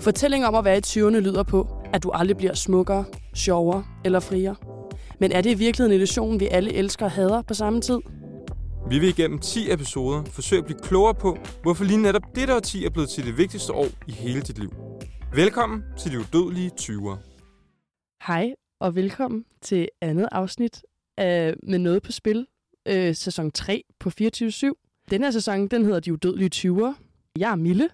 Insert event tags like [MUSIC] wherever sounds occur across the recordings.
Fortælling om at være i 20'erne lyder på, at du aldrig bliver smukkere, sjovere eller friere. Men er det i virkeligheden en illusion, vi alle elsker og hader på samme tid? Vi vil igennem 10 episoder forsøge at blive klogere på, hvorfor lige netop dette årti er blevet til det vigtigste år i hele dit liv. Velkommen til de udødelige 20'ere. Hej og velkommen til andet afsnit af Med Noget på Spil, øh, sæson 3 på 24-7. Den her sæson, den hedder De Udødelige 20'ere. Jeg er Mille,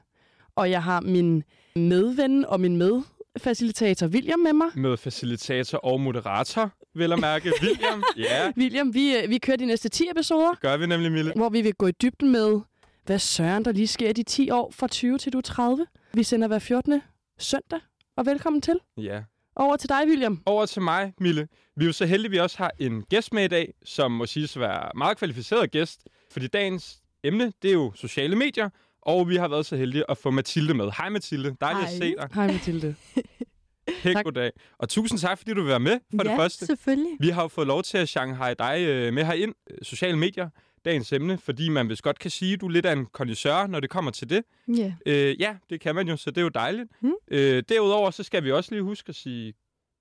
og jeg har min medven og min medfacilitator William med mig. Med facilitator og moderator, vil at mærke. [LAUGHS] William, ja, William, vi, øh, vi kører de næste 10 episoder, gør vi nemlig, Mille. hvor vi vil gå i dybden med, hvad søren der lige sker de 10 år fra 20 til du er 30. Vi sender hver 14. søndag, og velkommen til. Ja. Over til dig, William. Over til mig, Mille. Vi er jo så heldige, at vi også har en gæst med i dag, som må siges at være meget kvalificeret gæst. Fordi dagens emne, det er jo sociale medier, og vi har været så heldige at få Mathilde med. Hej Mathilde, dejligt at Hej. se dig. Hej, Mathilde. [LAUGHS] Pæk Tak. goddag. Og tusind tak, fordi du vil være med for ja, det første. selvfølgelig. Vi har jo fået lov til at Shanghai dig øh, med herind, øh, sociale medier, dagens emne, fordi man vist godt kan sige, at du er lidt af en kondisør, når det kommer til det. Ja. Øh, ja, det kan man jo, så det er jo dejligt. Mm. Øh, derudover så skal vi også lige huske at sige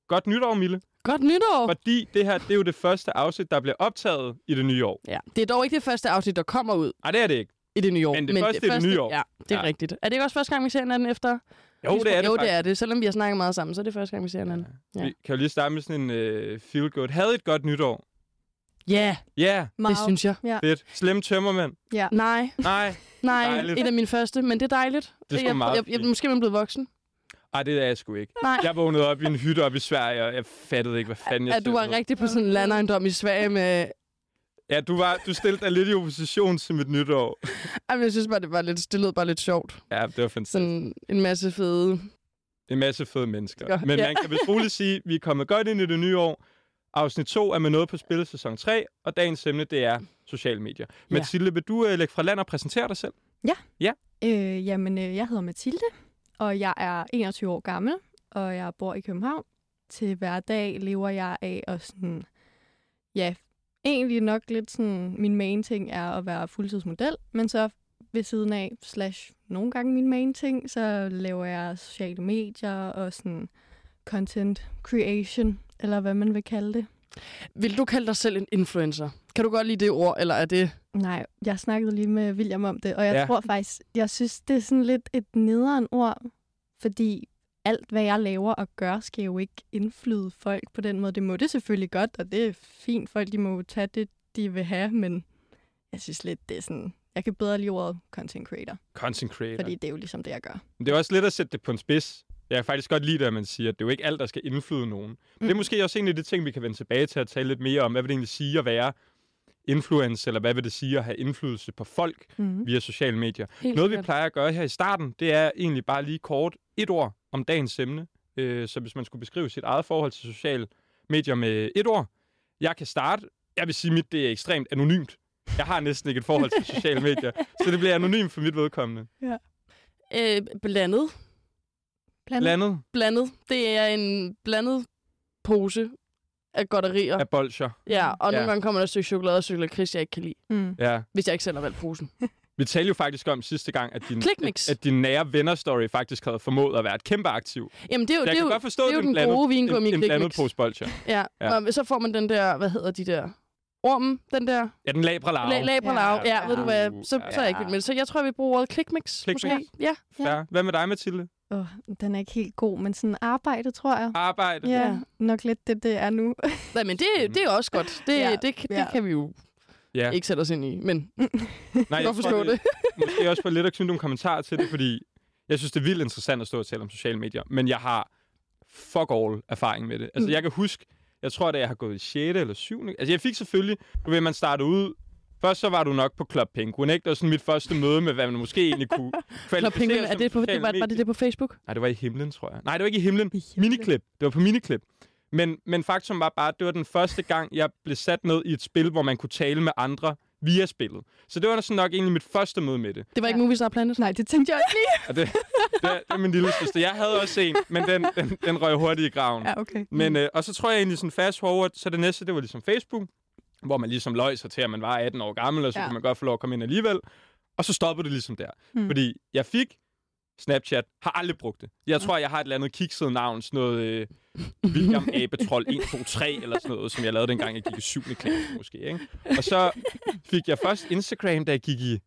godt nytår, Mille. Godt nytår! Fordi det her, det er jo det første afsnit, der bliver optaget i det nye år. Ja, det er dog ikke det første afsnit, der kommer ud Nej, det er det ikke. I det nye år. Men det første i det nye år. Ja, det er Ja. rigtigt. Er det ikke også første gang, vi ser hinanden efter? Jo, det er det Jo, faktisk. det er det. Selvom vi har snakket meget sammen, så er det første gang, vi ser hinanden. Ja. Vi kan jo lige starte med sådan en øh, feel good. Havde et godt nytår. Ja, Ja, yeah, det synes jeg. Ja. fedt. Slem tømmermænd. Ja. Nej, Nej, nej. Dejligt. Et af mine første, men det er dejligt. Det er sgu jeg, meget jeg, jeg, fint. Måske er man blevet voksen. ej, det er jeg sgu ikke. Nej. Jeg vågnede op i en hytte op i Sverige, og jeg fattede ikke, hvad fanden jeg At du var rigtig på sådan en landejendom i Sverige med... Ja, du, var, du stillede dig lidt i opposition til mit nytår. Jamen, jeg synes bare, det, var lidt, det lød bare lidt sjovt. Ja, det var fantastisk. Sådan en masse fede... En masse fede mennesker. Ja. Men Ja. man kan vist roligt sige, at vi er kommet godt ind i det nye år. Afsnit 2 er med noget på spil sæson 3, og dagens emne, det er sociale medier. Ja. Mathilde, vil du uh, lægge fra land og præsentere dig selv? Øh, jamen, øh, jeg hedder Mathilde, og jeg er 21 år gammel, og jeg bor i København. Til hverdag lever jeg af at sådan... Ja, egentlig nok lidt sådan... Min main ting er at være fuldtidsmodel, men så ved siden af, slash nogle gange min main ting, så laver jeg sociale medier og sådan content creation, eller hvad man vil kalde det. Vil du kalde dig selv en influencer? Kan du godt lide det ord, eller er det... Nej, jeg snakkede lige med William om det, og jeg Ja. tror faktisk, jeg synes, det er sådan lidt et nederen ord, fordi alt, hvad jeg laver og gør, skal jo ikke indflyde folk på den måde. Det må det selvfølgelig godt, og det er fint. Folk de må tage det, de vil have, men jeg synes lidt, det er sådan... Jeg kan bedre lide ordet content creator, Content creator. fordi det er jo ligesom det, jeg gør. Men det er også lidt at sætte det på en spids. Jeg kan faktisk godt lide det, at man siger, at det er jo ikke alt, der skal indflyde nogen. Mm. Det er Mm. måske også en af de ting, vi kan vende tilbage til at tale lidt mere om. Hvad vil det egentlig sige at være influencer, eller hvad vil det sige at have indflydelse på folk Mm. via sociale medier? Helt Noget, vi plejer at gøre her i starten, det er egentlig bare lige kort et ord om dagens emne. Øh, så hvis man skulle beskrive sit eget forhold til sociale medier med et ord. Jeg kan starte. Jeg vil sige, at mit det er ekstremt anonymt. Jeg har næsten ikke et forhold til [LAUGHS] sociale medier, så det bliver anonymt for mit vedkommende. Øh, blandet. Blandet. Blandet Blandet. Det er en blandet pose af godterier. af bolcher. Ja, og Ja. nogle gange kommer der et stykke chokolade og lakrids, jeg ikke kan lide. Mm. Ja. Hvis jeg ikke selv har valgt posen. [LAUGHS] Vi talte jo faktisk om sidste gang, at din, at, at din nære venner-story faktisk havde formået at være et kæmpe aktiv. Jamen, det er jo, Jeg det er kan jo, godt forstå, det er jo den blandet- gode vingummi en, en blandet pose bolcher. Ja, Ja. og så får man den der, hvad hedder de der? Ormen, den der Ja, den labre lav. la- labralav. Ja, Ja. ved du hvad, så, så er jeg ikke Ja. vild med det. Så jeg tror, vi bruger ordet klikmix. Klikmix. Måske. Ja. Ja. Hvad med dig, Mathilde? Oh, den er ikke helt god, men sådan arbejde, tror jeg. Arbejde? Ja, Ja. nok lidt det, det er nu. Nej, men det, det er også godt. Det, Ja. det, det, det Ja. kan vi jo Ja. ikke sætte os ind i. Men [LAUGHS] Nej, jeg forstå det. Måske også på lidt at knytte nogle kommentarer til det, fordi jeg synes, det er vildt interessant at stå og tale om sociale medier, men jeg har fuck all erfaring med det. Altså, Mm. jeg kan huske, jeg tror, da jeg har gået i 6. eller 7. Altså, jeg fik selvfølgelig, du ved, man startede ud, først så var du nok på Club Penguin, ikke? Det var sådan mit første møde med, hvad man måske egentlig kunne Club [LAUGHS] Penguin, er det på, det var, var det det på Facebook? Nej, det var i himlen, tror jeg. Nej, det var ikke i himlen. I himlen. Miniklip. Det var på miniklip. Men, men faktum var bare, at det var den første gang, jeg blev sat ned i et spil, hvor man kunne tale med andre via spillet. Så det var sådan nok egentlig mit første møde med det. Det var ikke Ja. Movie Star Planet? Nej, det tænkte jeg også lige. Og det, det, er- det er min lille søster. Jeg havde også en, men den, den, den røg hurtigt i graven. Ja, okay. Men, øh, og så tror jeg egentlig sådan fast forward, så det næste, det var ligesom Facebook, hvor man ligesom løj sig til, at man var 18 år gammel, og så ja. Ja. kunne man godt få lov at komme ind alligevel. Og så stoppede det ligesom der. Mm. Fordi jeg fik Snapchat. Har aldrig brugt det. Jeg tror, jeg har et eller andet kikset navn, sådan noget øh, William Abetrol 1, 2, 3, eller sådan noget, som jeg lavede dengang, jeg gik i 7. klasse måske. Ikke? Og så fik jeg først Instagram, da jeg gik i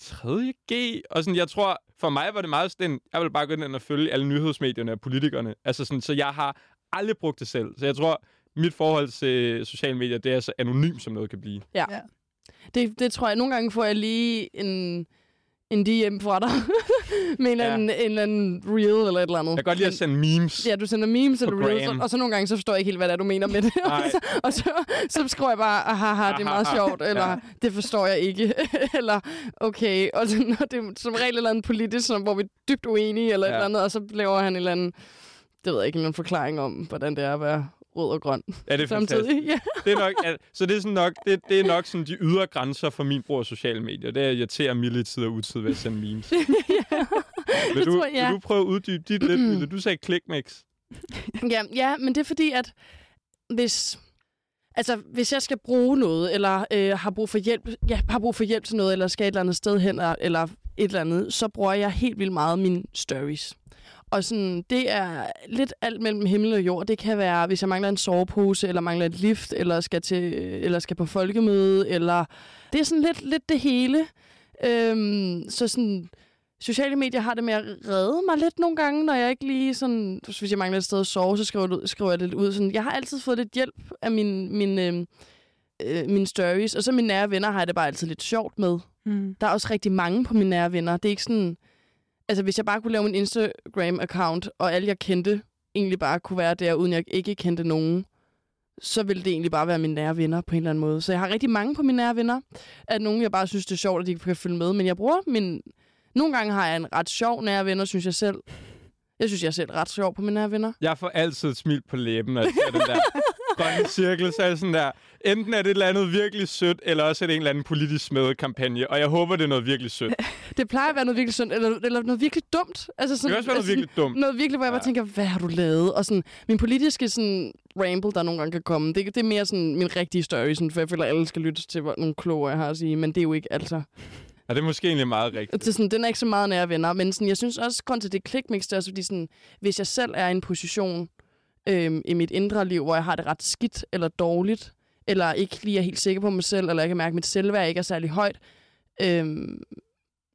3. G. Og sådan, jeg tror, for mig var det meget sådan, jeg vil bare gå ind og følge alle nyhedsmedierne og politikerne. Altså sådan, så jeg har aldrig brugt det selv. Så jeg tror, mit forhold til sociale medier, det er så anonym, som noget kan blive. Ja. Ja. Det, det tror jeg, nogle gange får jeg lige en, en DM fra dig [LAUGHS] med en, ja. Anden, en eller anden reel eller et eller andet. Jeg kan godt lide at sende memes. Ja, du sender memes eller reels, gram. og, og så nogle gange, så forstår jeg ikke helt, hvad det er, du mener med det. [LAUGHS] og så, og så, så skriver jeg bare, haha, det er meget sjovt, eller Ja. det forstår jeg ikke, [LAUGHS] eller okay. Og så, når det er som regel et eller andet politisk, som, hvor vi er dybt uenige, eller ja. et eller andet, og så laver han en eller anden, det ved jeg ikke, en forklaring om, hvordan det er at være rød og grøn Ja, det er samtidig. Ja. Det er nok, at, så det er, sådan nok, det, det er nok sådan de ydre grænser for min brug af sociale medier. Det er at irritere Mille i tid og utid ved at sende memes. [LAUGHS] vil, du, tror jeg, ja. vil du prøve at uddybe dit lidt, [CLEARS THROAT] Mille? Du sagde clickmix. Ja, ja, men det er fordi, at hvis, altså, hvis jeg skal bruge noget, eller øh, har brug for hjælp, ja, har brug for hjælp til noget, eller skal et eller andet sted hen, eller- eller et eller andet, så bruger jeg helt vildt meget mine stories. Og sådan, det er lidt alt mellem himmel og jord. Det kan være, hvis jeg mangler en sovepose, eller mangler et lift, eller skal, til, eller skal på folkemøde, eller... Det er sådan lidt, lidt det hele. Øhm, så sådan, sociale medier har det med at redde mig lidt nogle gange, når jeg ikke lige sådan... Hvis jeg mangler et sted at sove, så skriver, jeg det ud, skriver jeg det lidt ud. Sådan, jeg har altid fået lidt hjælp af min, min, øh, øh, mine stories. Og så mine nære venner har jeg det bare altid lidt sjovt med. Mm. Der er også rigtig mange på mine nære venner. Det er ikke sådan... Altså, hvis jeg bare kunne lave min Instagram-account, og alle jeg kendte egentlig bare kunne være der, uden jeg ikke kendte nogen, så ville det egentlig bare være mine nære venner på en eller anden måde. Så jeg har rigtig mange på mine nære venner. At nogen, jeg bare synes, det er sjovt, at de kan følge med. Men jeg bruger min... Nogle gange har jeg en ret sjov nære venner, synes jeg selv. Jeg synes, jeg er selv ret sjov på mine nære venner. Jeg får altid et smil på læben, når jeg ser den der [LAUGHS] grønne cirkel. Så er det sådan der, enten er det et eller andet virkelig sødt, eller også er det en eller anden politisk smedekampagne. Og jeg håber, det er noget virkelig sødt. Det [LAUGHS] Det plejer at være noget virkelig sundt, eller, eller noget virkelig dumt. Altså sådan, kan også være noget altså, virkelig dumt. Noget virkelig, hvor jeg bare Ja. tænker, hvad har du lavet? Og sådan, min politiske sådan, ramble, der nogle gange kan komme, det, det er mere sådan min rigtige story, sådan, for jeg føler, at alle skal lytte til, hvor nogle kloge jeg har at sige, men det er jo ikke altså. Ja, det er måske egentlig meget rigtigt. Det er sådan, den er ikke så meget nære venner, men sådan, jeg synes også, grund til det klikmix, det er også fordi, sådan, hvis jeg selv er i en position øhm, i mit indre liv, hvor jeg har det ret skidt eller dårligt, eller ikke lige er helt sikker på mig selv, eller jeg kan mærke, at mit selvværd ikke er særlig højt, øhm,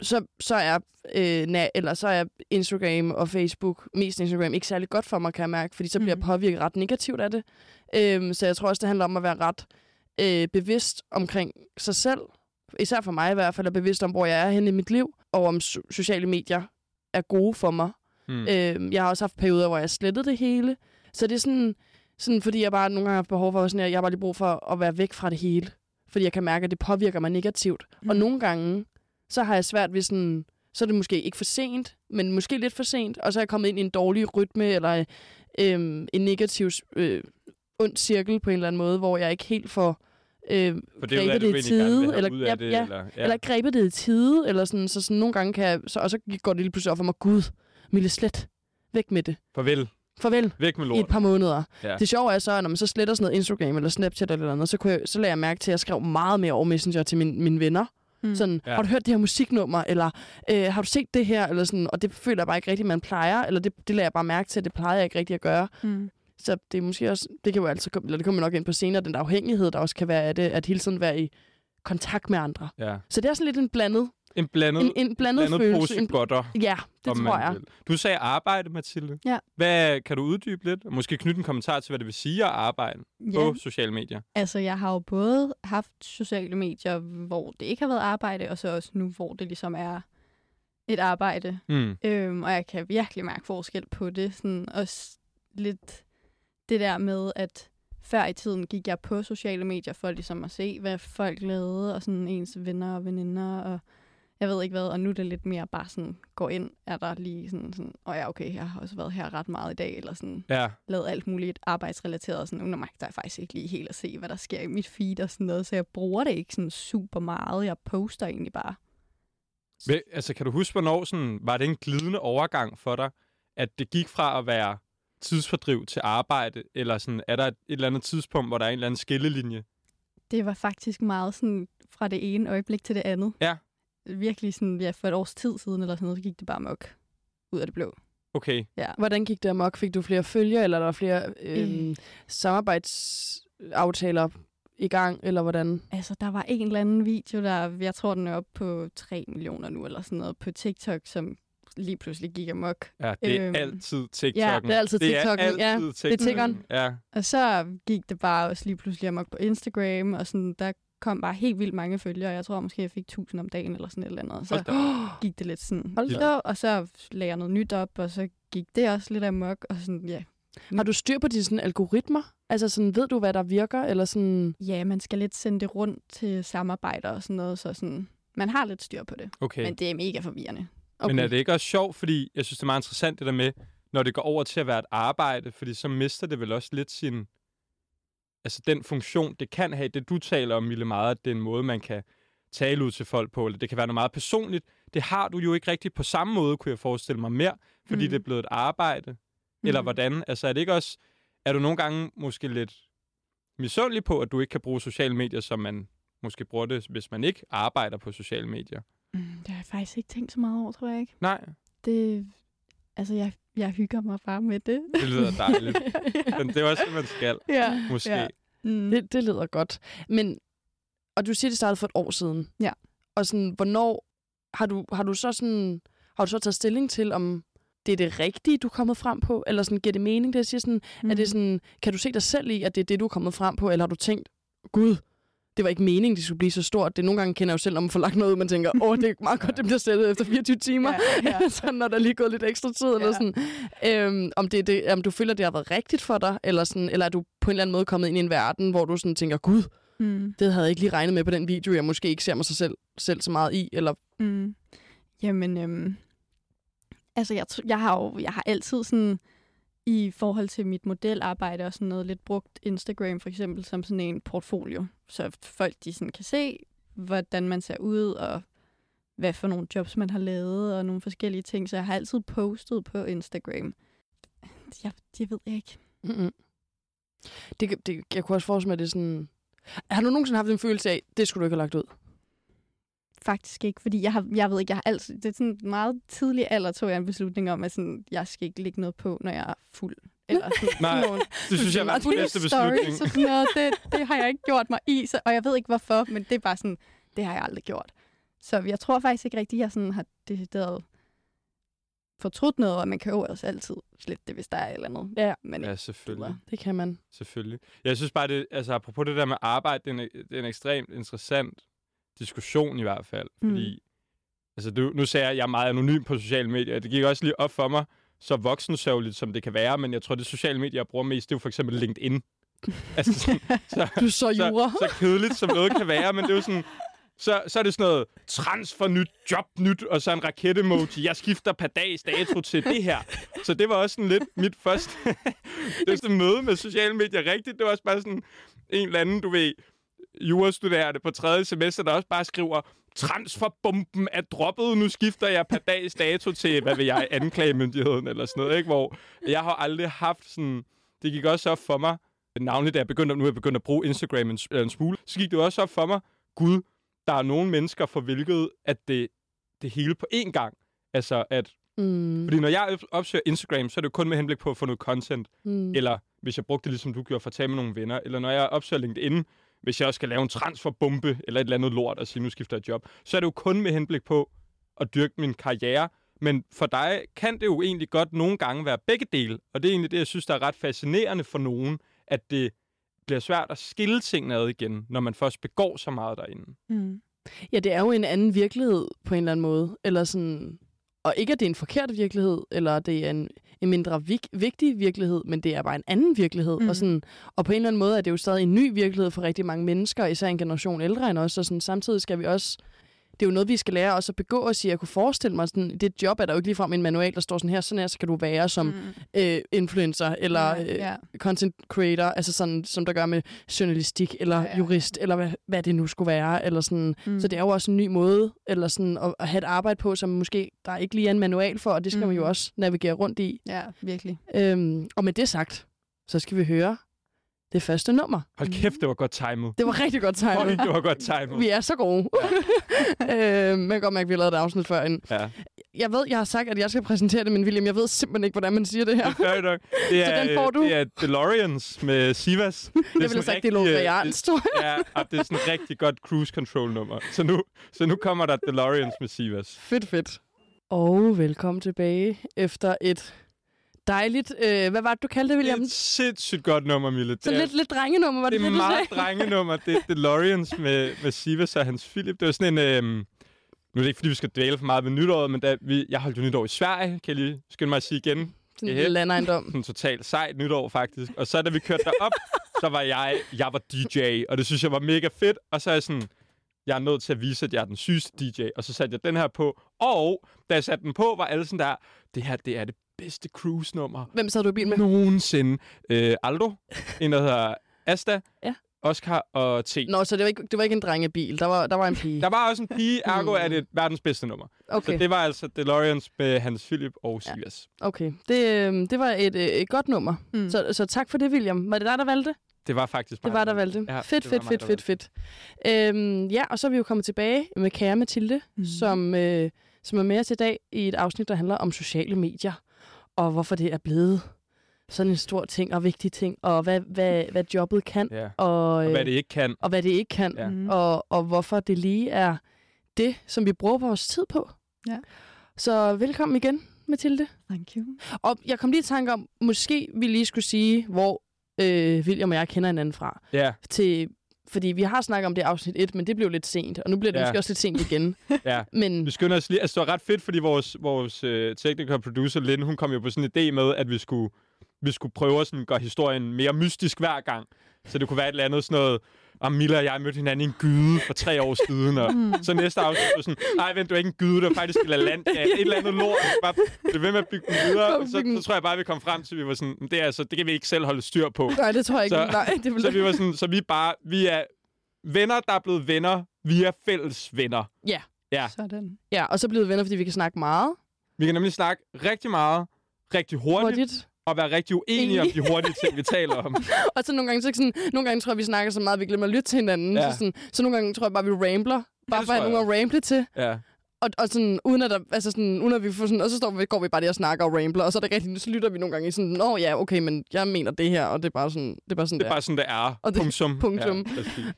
så, så er øh, na, eller så er Instagram og Facebook, mest Instagram, ikke særlig godt for mig, kan jeg mærke, fordi så bliver jeg Mhm. påvirket ret negativt af det. Øhm, så jeg tror også, det handler om at være ret øh, bevidst omkring sig selv, især for mig i hvert fald, er bevidst om, hvor jeg er henne i mit liv, og om so- sociale medier er gode for mig. Hmm. Øhm, jeg har også haft perioder, hvor jeg slettede det hele. Så det er sådan, sådan fordi jeg bare nogle gange har haft behov for, sådan, at jeg har bare lige brug for at være væk fra det hele. Fordi jeg kan mærke, at det påvirker mig negativt. Mm. Og Mm. nogle gange, så har jeg svært ved sådan, så er det måske ikke for sent, men måske lidt for sent, og så er jeg kommet ind i en dårlig rytme, eller øhm, en negativ, øh, ond cirkel på en eller anden måde, hvor jeg ikke helt får øh, For det er grebet det i tide, eller, ja, det. ja, Eller, ja. eller grebet det i tide, eller sådan, så sådan nogle gange kan jeg, så, og så går det lige pludselig op for mig, gud, Mille slet, væk med det. Farvel. Farvel Væk med i et lort. par måneder. Ja. Det sjove er så, at når man så sletter sådan noget Instagram eller Snapchat eller noget, så, kunne jeg, så lagde jeg mærke til, at jeg skrev meget mere over Messenger til min, mine venner. Mm. Sådan, Ja. har du hørt det her musiknummer, eller øh, har du set det her, eller sådan, og det føler jeg bare ikke rigtigt, man plejer, eller det, det lader jeg bare mærke til, at det plejer jeg ikke rigtig at gøre. Mm. Så det er måske også, det kan jo altså komme, eller det kommer nok ind på senere, den der afhængighed, der også kan være af det, at hele tiden være i kontakt med andre. ja. Så det er sådan lidt en blandet, En blandet, en, en blandet, blandet følelse. pose En, godter. ja, det tror jeg. vil. Du sagde arbejde, Mathilde. Ja. Hvad kan du uddybe lidt? Og Måske knytte en kommentar til, hvad det vil sige at arbejde Ja, på sociale medier. altså jeg har jo både haft sociale medier, hvor det ikke har været arbejde, og så også nu, hvor det ligesom er et arbejde. Mm. Øhm, og jeg kan virkelig mærke forskel på det. Sådan også lidt det der med, at før i tiden gik jeg på sociale medier for ligesom at se, hvad folk lavede, og sådan ens venner og veninder, og jeg ved ikke hvad, og nu er det lidt mere bare sådan, går ind, er der lige sådan, sådan åh oh ja, okay, jeg har også været her ret meget i dag, eller sådan, Ja. lavet alt muligt arbejdsrelateret, og sådan, nu magter jeg faktisk ikke lige helt at se, hvad der sker i mit feed og sådan noget, så jeg bruger det ikke sådan super meget, jeg poster egentlig bare. Ve- Altså, kan du huske, hvornår sådan, var det en glidende overgang for dig, at det gik fra at være tidsfordriv til arbejde, eller sådan, er der et, et eller andet tidspunkt, hvor der er en eller anden skillelinje? Det var faktisk meget sådan fra det ene øjeblik til det andet. Ja. Virkelig sådan, ja, for et års tid siden eller sådan noget, så gik det bare mok. ud af det blå. Okay. Ja. Hvordan gik det amok? Fik du flere følgere, eller er der flere øh, Øh. samarbejdsaftaler i gang, eller hvordan? Altså, der var en eller anden video, der, jeg tror, den er oppe på 3 millioner nu, eller sådan noget, på TikTok, som lige pludselig gik amok. Ja, det er Øhm, altid TikTok'en. ja, Det er altid Det er TikTok'en. Ja, altid det er tiggeren. Ja, Og så gik det bare også lige pludselig amok på Instagram, og sådan, der kom bare helt vildt mange følgere. Jeg tror måske, jeg fik 1000 om dagen, eller sådan et eller andet. Så gik det lidt sådan Hold da og så lagde jeg noget nyt op, og så gik det også lidt amok, og sådan, ja. Har du styr på de sådan, algoritmer? Altså sådan, ved du, hvad der virker? Eller sådan... Ja, man skal lidt sende det rundt til samarbejder og sådan noget, så sådan, man har lidt styr på det. okay. Men det er mega forvirrende. Okay. Men er det ikke også sjovt, fordi jeg synes, det er meget interessant det der med, når det går over til at være et arbejde, fordi så mister det vel også lidt sin... Altså den funktion, det kan have, det du taler om, Mille, meget, at det er en måde, man kan tale ud til folk på, eller det kan være noget meget personligt. Det har du jo ikke rigtigt på samme måde, kunne jeg forestille mig mere, fordi Mm. det er blevet et arbejde. Mm. Eller hvordan? Altså er det ikke også... Er du nogle gange måske lidt misundelig på, at du ikke kan bruge sociale medier, som man måske bruger det, hvis man ikke arbejder på sociale medier? Mm, det har jeg faktisk ikke tænkt så meget over, tror jeg ikke. Nej, Det, altså, jeg, jeg hygger mig bare med det. det lyder [LAUGHS] dejligt. ja. Men det er også det, man skal, ja. måske. Ja. Mm. Det, det lyder godt. Men, og du siger, det startede for et år siden. Ja. Og sådan, hvornår har du, har du så sådan, har du så taget stilling til, om det er det rigtige, du er kommet frem på? Eller sådan, giver det mening, det jeg siger sådan, mm. er det sådan, kan du se dig selv i, at det er det, du er kommet frem på? Eller har du tænkt, gud, det var ikke meningen, det skulle blive så stort. Det er nogle gange kender jeg jo selv, når man får lagt noget ud, man tænker, åh, det er meget godt, det bliver sættet efter 24 timer. Ja, ja. [LAUGHS] sådan, når der er lige gået lidt ekstra tid, ja. eller sådan. Øhm, om, det, er det, om du føler, det har været rigtigt for dig, eller, sådan, eller er du på en eller anden måde kommet ind i en verden, hvor du sådan tænker, gud, Mm. det havde jeg ikke lige regnet med på den video, jeg måske ikke ser mig sig selv, selv så meget i, eller Mm. Jamen, øhm, altså jeg, jeg har jo jeg har altid sådan i forhold til mit modelarbejde og sådan noget lidt brugt Instagram for eksempel som sådan en portfolio, så folk de sådan kan se, hvordan man ser ud og hvad for nogle jobs man har lavet og nogle forskellige ting, så jeg har altid postet på Instagram. Jeg, det ved jeg ikke. mm-hmm. det, det, jeg kunne også forestille mig, at det er sådan... Har du nogensinde haft en følelse af, det skulle du ikke have lagt ud? Faktisk ikke, fordi jeg, har, jeg ved ikke, jeg har altid, det er sådan en meget tidlig alder, tog jeg en beslutning om, at sådan, jeg skal ikke lægge noget på, når jeg er fuld. Eller sådan, [LAUGHS] Nej, Det synes jeg var den bedste beslutning. Så sådan noget, det, det har jeg ikke gjort mig i, så, og jeg ved ikke hvorfor, men det er bare sådan, det har jeg aldrig gjort. Så jeg tror faktisk ikke rigtigt, at jeg sådan har decideret fortrudt noget, og man kan jo også altid slette det, hvis der er et eller andet. Ja. Men Ja, selvfølgelig. Det kan man. Selvfølgelig. Jeg synes bare, det, altså apropos det der med arbejde, det er en, det er en ekstremt interessant diskussion i hvert fald. Mm. Fordi, altså du, nu sagde jeg, at jeg er meget anonym på sociale medier. Det gik også lige op for mig, så voksensørgeligt som det kan være, men jeg tror, det sociale medier, jeg bruger mest, det er jo for eksempel LinkedIn. [LAUGHS] altså sådan, så, Du så jura. så, så kedeligt, som noget kan være, men det er jo sådan, så, så er det sådan noget transfer nyt, job nyt, og så en raket-emoji. Jeg skifter per dags dato til det her. Så det var også sådan lidt mit første [LAUGHS] det var sådan møde med sociale medier rigtigt. Det var også bare sådan en eller anden, du ved, jurastuderende på tredje semester, der også bare skriver, transferbomben er droppet, nu skifter jeg per dags dato til, hvad vil jeg, anklagemyndigheden eller sådan noget, ikke? Hvor jeg har aldrig haft sådan, det gik også op for mig, navnligt da jeg begyndte, nu er jeg begyndt at bruge Instagram en, en smule, så gik det også op for mig, gud, der er nogle mennesker for hvilket, at det, det hele på én gang. Altså, at, Mm. fordi når jeg op- opsøger Instagram, så er det jo kun med henblik på at få noget content, Mm. eller hvis jeg brugte det, ligesom du gjorde, for at tale med nogle venner, eller når jeg opsøger LinkedIn, hvis jeg også skal lave en transferbombe, eller et eller andet lort, og sige, nu skifter jeg job, så er det jo kun med henblik på at dyrke min karriere. Men for dig kan det jo egentlig godt nogle gange være begge dele, og det er egentlig det, jeg synes, der er ret fascinerende for nogen, at det bliver svært at skille tingene ad igen, når man først begår så meget derinde. Mm. Ja, det er jo en anden virkelighed på en eller anden måde. Eller sådan, og ikke, at det er en forkert virkelighed, eller det er en, en mindre vig, vigtig virkelighed, men det er bare en anden virkelighed. Mhm. Mm. Og, sådan, og på en eller anden måde er det jo stadig en ny virkelighed for rigtig mange mennesker, især en generation ældre end os. Og sådan, samtidig skal vi også... Det er jo noget, vi skal lære også at begå os i. Jeg kunne forestille mig, sådan, det job er der jo ikke ligefrem en manual, der står sådan her, sådan her skal du være som Mm. øh, influencer, eller Ja, øh, ja. content creator, altså sådan, som der gør med journalistik, eller ja. jurist, eller hvad, hvad det nu skulle være, eller sådan. Mm. Så det er jo også en ny måde eller sådan, at, at have et arbejde på, som måske der ikke lige er en manual for, og det skal mm. man jo Mm. også navigere rundt i. Ja, virkelig. Øhm, og med det sagt, så skal vi høre det første nummer. Hold kæft, det var godt timet. Det var rigtig godt Hold, timet. det var godt timet. Vi er så gode. [LAUGHS] øhm, man kan godt mærke, at vi har lavet et afsnit før. En. Ja. jeg ved, jeg har sagt, at jeg skal præsentere det, men William, jeg ved simpelthen ikke, hvordan man siger det her. Det er nok. Det [LAUGHS] Så er, den får du. Det er DeLoreans med Sivas. [LAUGHS] Det Jeg ville have sagt, det er L'Oreal, tror jeg. Ja, det er sådan et rigtig godt cruise control nummer. Så nu, så nu kommer der DeLoreans med Sivas. Fedt, fedt. Og velkommen tilbage efter et dejligt... Øh, hvad var det, du kaldte det, Det er William? et sindssygt godt nummer, Mille. Så det er, lidt, lidt drengenummer, var det det er det, du meget sagde? drengenummer. Det er DeLoreans med, med Sivas og Hans Philip. Det var sådan en... Øhm, nu er det ikke, fordi vi skal dvæle for meget ved nytåret, men da vi, jeg holdt jo nytår i Sverige, kan jeg lige skynde mig at sige igen. Sådan en landejendom. sådan totalt sejt nytår, faktisk. Og så da vi kørte derop, så var jeg, jeg var DJ, og det synes jeg var mega fedt. Og så er jeg sådan, jeg er nødt til at vise, at jeg er den sygeste DJ. Og så satte jeg den her på. Og da jeg satte den på, var alle sådan der, det her, det er det bedste cruise-nummer Hvem sad du i bil med? nogensinde. Øh, Aldo, en der hedder Asta, Ja. Oscar og T. Nå, så det var ikke, det var ikke en drengebil. Der var, der var en pige. Der var også en pige, [LAUGHS] ergo er det verdens bedste nummer. Okay, Så det var altså DeLoreans med Hans Philip og Sivas. okay. Det, øh, det var et, øh, et godt nummer. Mm. Så, så tak for det, William. Var det dig, der valgte? Det var faktisk Det bare var der valgte. Ja, fedt, det fedt, mig, fedt, fedt, fedt. Øhm, ja, og så er vi jo kommet tilbage med Kære Mathilde, mm. Som, øh, som er med os i dag i et afsnit, der handler om sociale medier, og hvorfor det er blevet sådan en stor ting og vigtig ting, og hvad, hvad, hvad jobbet kan, Ja. og, Og øh, hvad det ikke kan. og hvad det ikke kan, Ja. Mm. og, og hvorfor det lige er det, som vi bruger vores tid på. Ja. Så velkommen igen, Mathilde. Thank you. Og jeg kom lige i tanke om, måske vi lige skulle sige, hvor øh, William og jeg kender hinanden fra. Ja, Til, fordi vi har snakket om det afsnit 1, men det blev lidt sent, og nu bliver det Ja. måske også lidt sent igen. [LAUGHS] ja. Men Vi skynder os lige. Altså, det var ret fedt, fordi vores, vores øh, technical producer, Linde, hun kom jo på sådan en idé med, at vi skulle, vi skulle prøve at sådan, gøre historien mere mystisk hver gang. Så det kunne være et eller andet sådan noget, om Milla og jeg mødte hinanden i en gyde for tre år siden, og Mm. så næste afsnit var sådan, nej, vent, det var ikke en gyde, det var faktisk et land, ja, et eller andet lort. Bare blev ved med at bygge den videre, og så, så tror jeg bare, vi kom frem til, at vi var sådan, det, er altså, det kan vi ikke selv holde styr på. nej, det tror jeg ikke. Så- nej, det vil Så vi var sådan, så vi bare, vi er venner, der er blevet venner, vi er fælles venner. Ja. Ja. Sådan. Ja, og så blev vi venner, fordi vi kan snakke meget Vi kan nemlig snakke rigtig meget, rigtig hurtigt, hurtigt. Og være rigtig uenige om de hurtige ting, vi taler om. [LAUGHS] Og så nogle gange, så sådan, nogle gange tror jeg, vi snakker så meget, at vi glemmer at lytte til hinanden. Ja. Så, sådan, så nogle gange tror jeg bare, vi rambler. Bare for at have nogen at ramble til. Ja. Og, og sådan, uden at, der, altså sådan, uden at vi får sådan, og så står vi, går vi bare der og snakker og rambler, og så er det rigtigt, så lytter vi nogle gange i sådan, nå ja, okay, men jeg mener det her, og det er bare sådan, det er bare sådan Det er der. bare sådan, det er. Og det- punktum. [LAUGHS] punktum.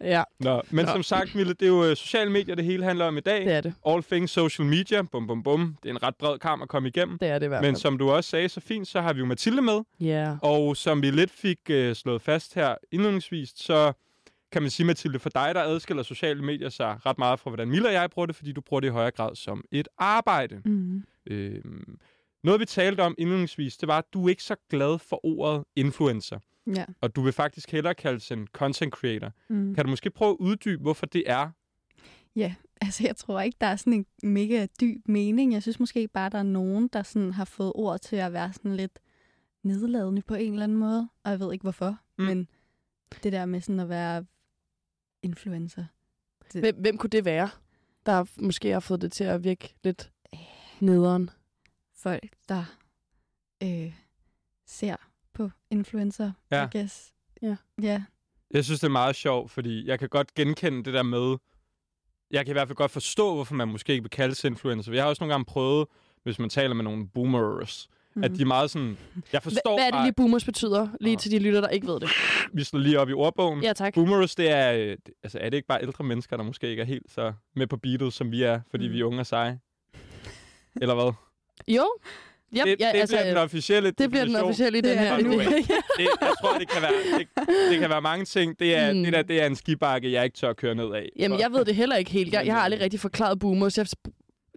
Ja. Ja, Nå, men Nå. som sagt, Mille, det er jo øh, sociale medier, det hele handler om i dag. det er det. All things social media. Bum, bum, bum. Det er en ret bred kamp at komme igennem. Det er det i hvert Men fald. som du også sagde så fint, så har vi jo Mathilde med. Ja. Og som vi lidt fik øh, slået fast her indledningsvis, så kan man sige, Mathilde, for dig, der adskiller sociale medier sig ret meget fra, hvordan Mille og jeg bruger det, fordi du bruger det i højere grad som et arbejde. Mm. Øhm, noget, vi talte om indledningsvis, det var, at du er ikke så glad for ordet influencer, Ja. og du vil faktisk hellere kalde sig en content creator. Mm. Kan du måske prøve at uddybe, hvorfor det er? Ja, [LAUGHS] altså jeg tror ikke, der er sådan en mega dyb mening. Jeg synes måske bare, der er nogen, der sådan har fået ord til at være sådan lidt nedladende på en eller anden måde. Og jeg ved ikke hvorfor, mm. men det der med sådan at være influencer. Hvem, hvem kunne det være, der måske har fået det til at virke lidt nederen? Folk, der øh, ser på influencer, Ja. I guess. Ja. Ja. Jeg synes, det er meget sjovt, fordi jeg kan godt genkende det der med, jeg kan i hvert fald godt forstå, hvorfor man måske ikke vil kalde sig influencer. Jeg har også nogle gange prøvet, hvis man taler med nogle boomers, mm. at de er meget sådan, jeg forstår Hva- hvad er det lige boomers betyder? Lige til de lytter, der ikke ved det. vi slår lige op i ordbogen. Ja, tak. Boomers, det er, øh, altså er det ikke bare ældre mennesker, der måske ikke er helt så med på beatet, som vi er, fordi Mm. vi er unge og seje? Eller hvad? Jo. Yep, det, ja, det altså, bliver den officielle det bliver den officielle i Det den er her. nu, ja. [LAUGHS] Det, jeg tror, det kan være, det, det kan være mange ting. Det, er, Mm. det der, det er en skibakke, jeg ikke tør at køre ned af. Jamen, jeg ved det heller ikke helt. Jeg, jeg har aldrig rigtig forklaret boomers. Jeg,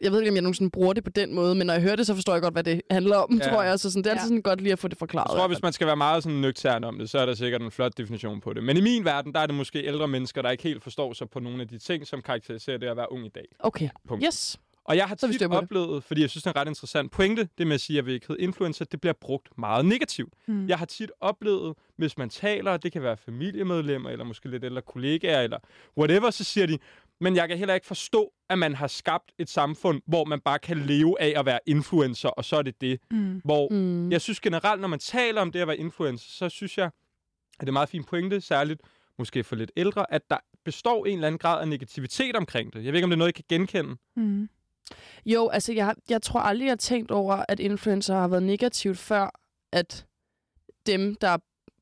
jeg ved ikke, om jeg nogensinde bruger det på den måde, men når jeg hører det, så forstår jeg godt, hvad det handler om, Ja. tror jeg. Så sådan, det er altid Ja. sådan godt lige at få det forklaret. Jeg tror, hvis man skal være meget sådan nøgtern om det, så er der sikkert en flot definition på det. Men i min verden, der er det måske ældre mennesker, der ikke helt forstår sig på nogle af de ting, som karakteriserer det at være ung i dag. Okay, Punkt. yes. Og jeg har Så vi tit på det. oplevet, fordi jeg synes, det er en ret interessant pointe, det med at sige, at vil ikke hedde influencer, det bliver brugt meget negativt. Mm. Jeg har tit oplevet, hvis man taler, det kan være familiemedlemmer, eller måske lidt ældre kollegaer, eller whatever, så siger de, men jeg kan heller ikke forstå, at man har skabt et samfund, hvor man bare kan leve af at være influencer, og så er det det. Mm. Hvor Mm. jeg synes generelt, når man taler om det at være influencer, så synes jeg, at det er meget fin pointe, særligt måske for lidt ældre, at der består en eller anden grad af negativitet omkring det. Jeg ved ikke, om det er noget, I kan genkende. Mm. Jo, altså jeg, jeg tror aldrig, jeg har tænkt over, at influencer har været negativt før, at dem, der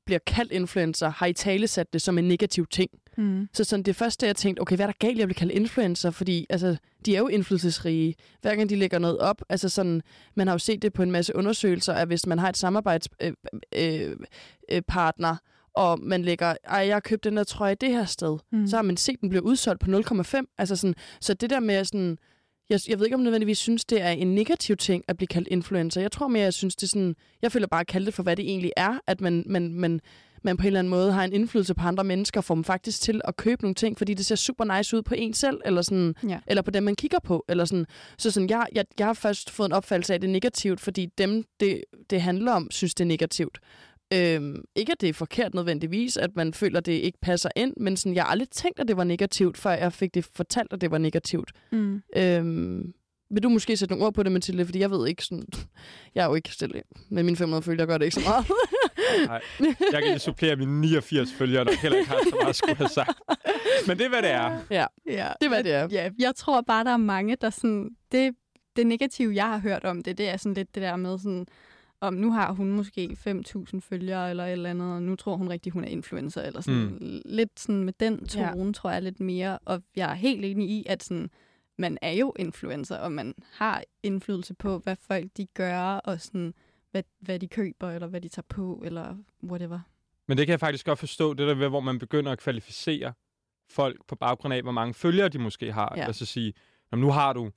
bliver kaldt influencer, har i tale sat det som en negativ ting. Mm. Så sådan det første, jeg tænkte, okay, hvad er der galt, jeg bliver kaldt influencer? Fordi altså, de er jo indflydelsesrige. Hver gang de lægger noget op, altså sådan, man har jo set det på en masse undersøgelser, at hvis man har et samarbejdspartner, øh, øh, partner, og man lægger, ej, jeg har købt den der trøje det her sted, Mm. mm. så har man set, den bliver udsolgt på 0,5. Altså sådan, så det der med sådan, jeg, jeg ved ikke, om jeg nødvendigvis synes, det er en negativ ting at blive kaldt influencer. Jeg tror mere, jeg synes, det er sådan, jeg føler bare at kalde det for, hvad det egentlig er, at man, man, man, man på en eller anden måde har en indflydelse på andre mennesker, får dem faktisk til at købe nogle ting, fordi det ser super nice ud på en selv, eller, sådan, Ja. eller på dem, man kigger på. Eller sådan. Så sådan, jeg, jeg, jeg har først fået en opfattelse af, at det er negativt, fordi dem, det, det handler om, synes, det er negativt. Øhm, ikke, at det er forkert nødvendigvis, at man føler, at det ikke passer ind, men sådan, jeg har aldrig tænkt, at det var negativt, før jeg fik det fortalt, at det var negativt. Mm. Øhm, vil du måske sætte nogle ord på det, Mathilde? Fordi jeg ved ikke sådan... Jeg er jo ikke stille. Med mine 500 følgere gør det ikke så meget. [LAUGHS] Nej, jeg kan lige supplere mine 89 følgere, der heller ikke har så meget at skulle have sagt. Men det er, hvad det er. ja, Ja, det er, hvad det er. Ja, jeg tror bare, der er mange, der sådan... Det, det negative, jeg har hørt om det, det er sådan lidt det der med sådan... Om nu har hun måske 5.000 følgere eller et eller andet, og nu tror hun rigtig, hun er influencer, eller sådan mm. lidt sådan med den Ja. tone, tror jeg lidt mere. Og jeg er helt enig i, at sådan, man er jo influencer, og man har indflydelse på, hvad folk de gør, og sådan, hvad, hvad de køber, eller hvad de tager på, eller whatever. Men det kan jeg faktisk godt forstå, det der ved, hvor man begynder at kvalificere folk på baggrund af, hvor mange følgere de måske har. Ja. Ja. Altså sige, "Nå, men nu har du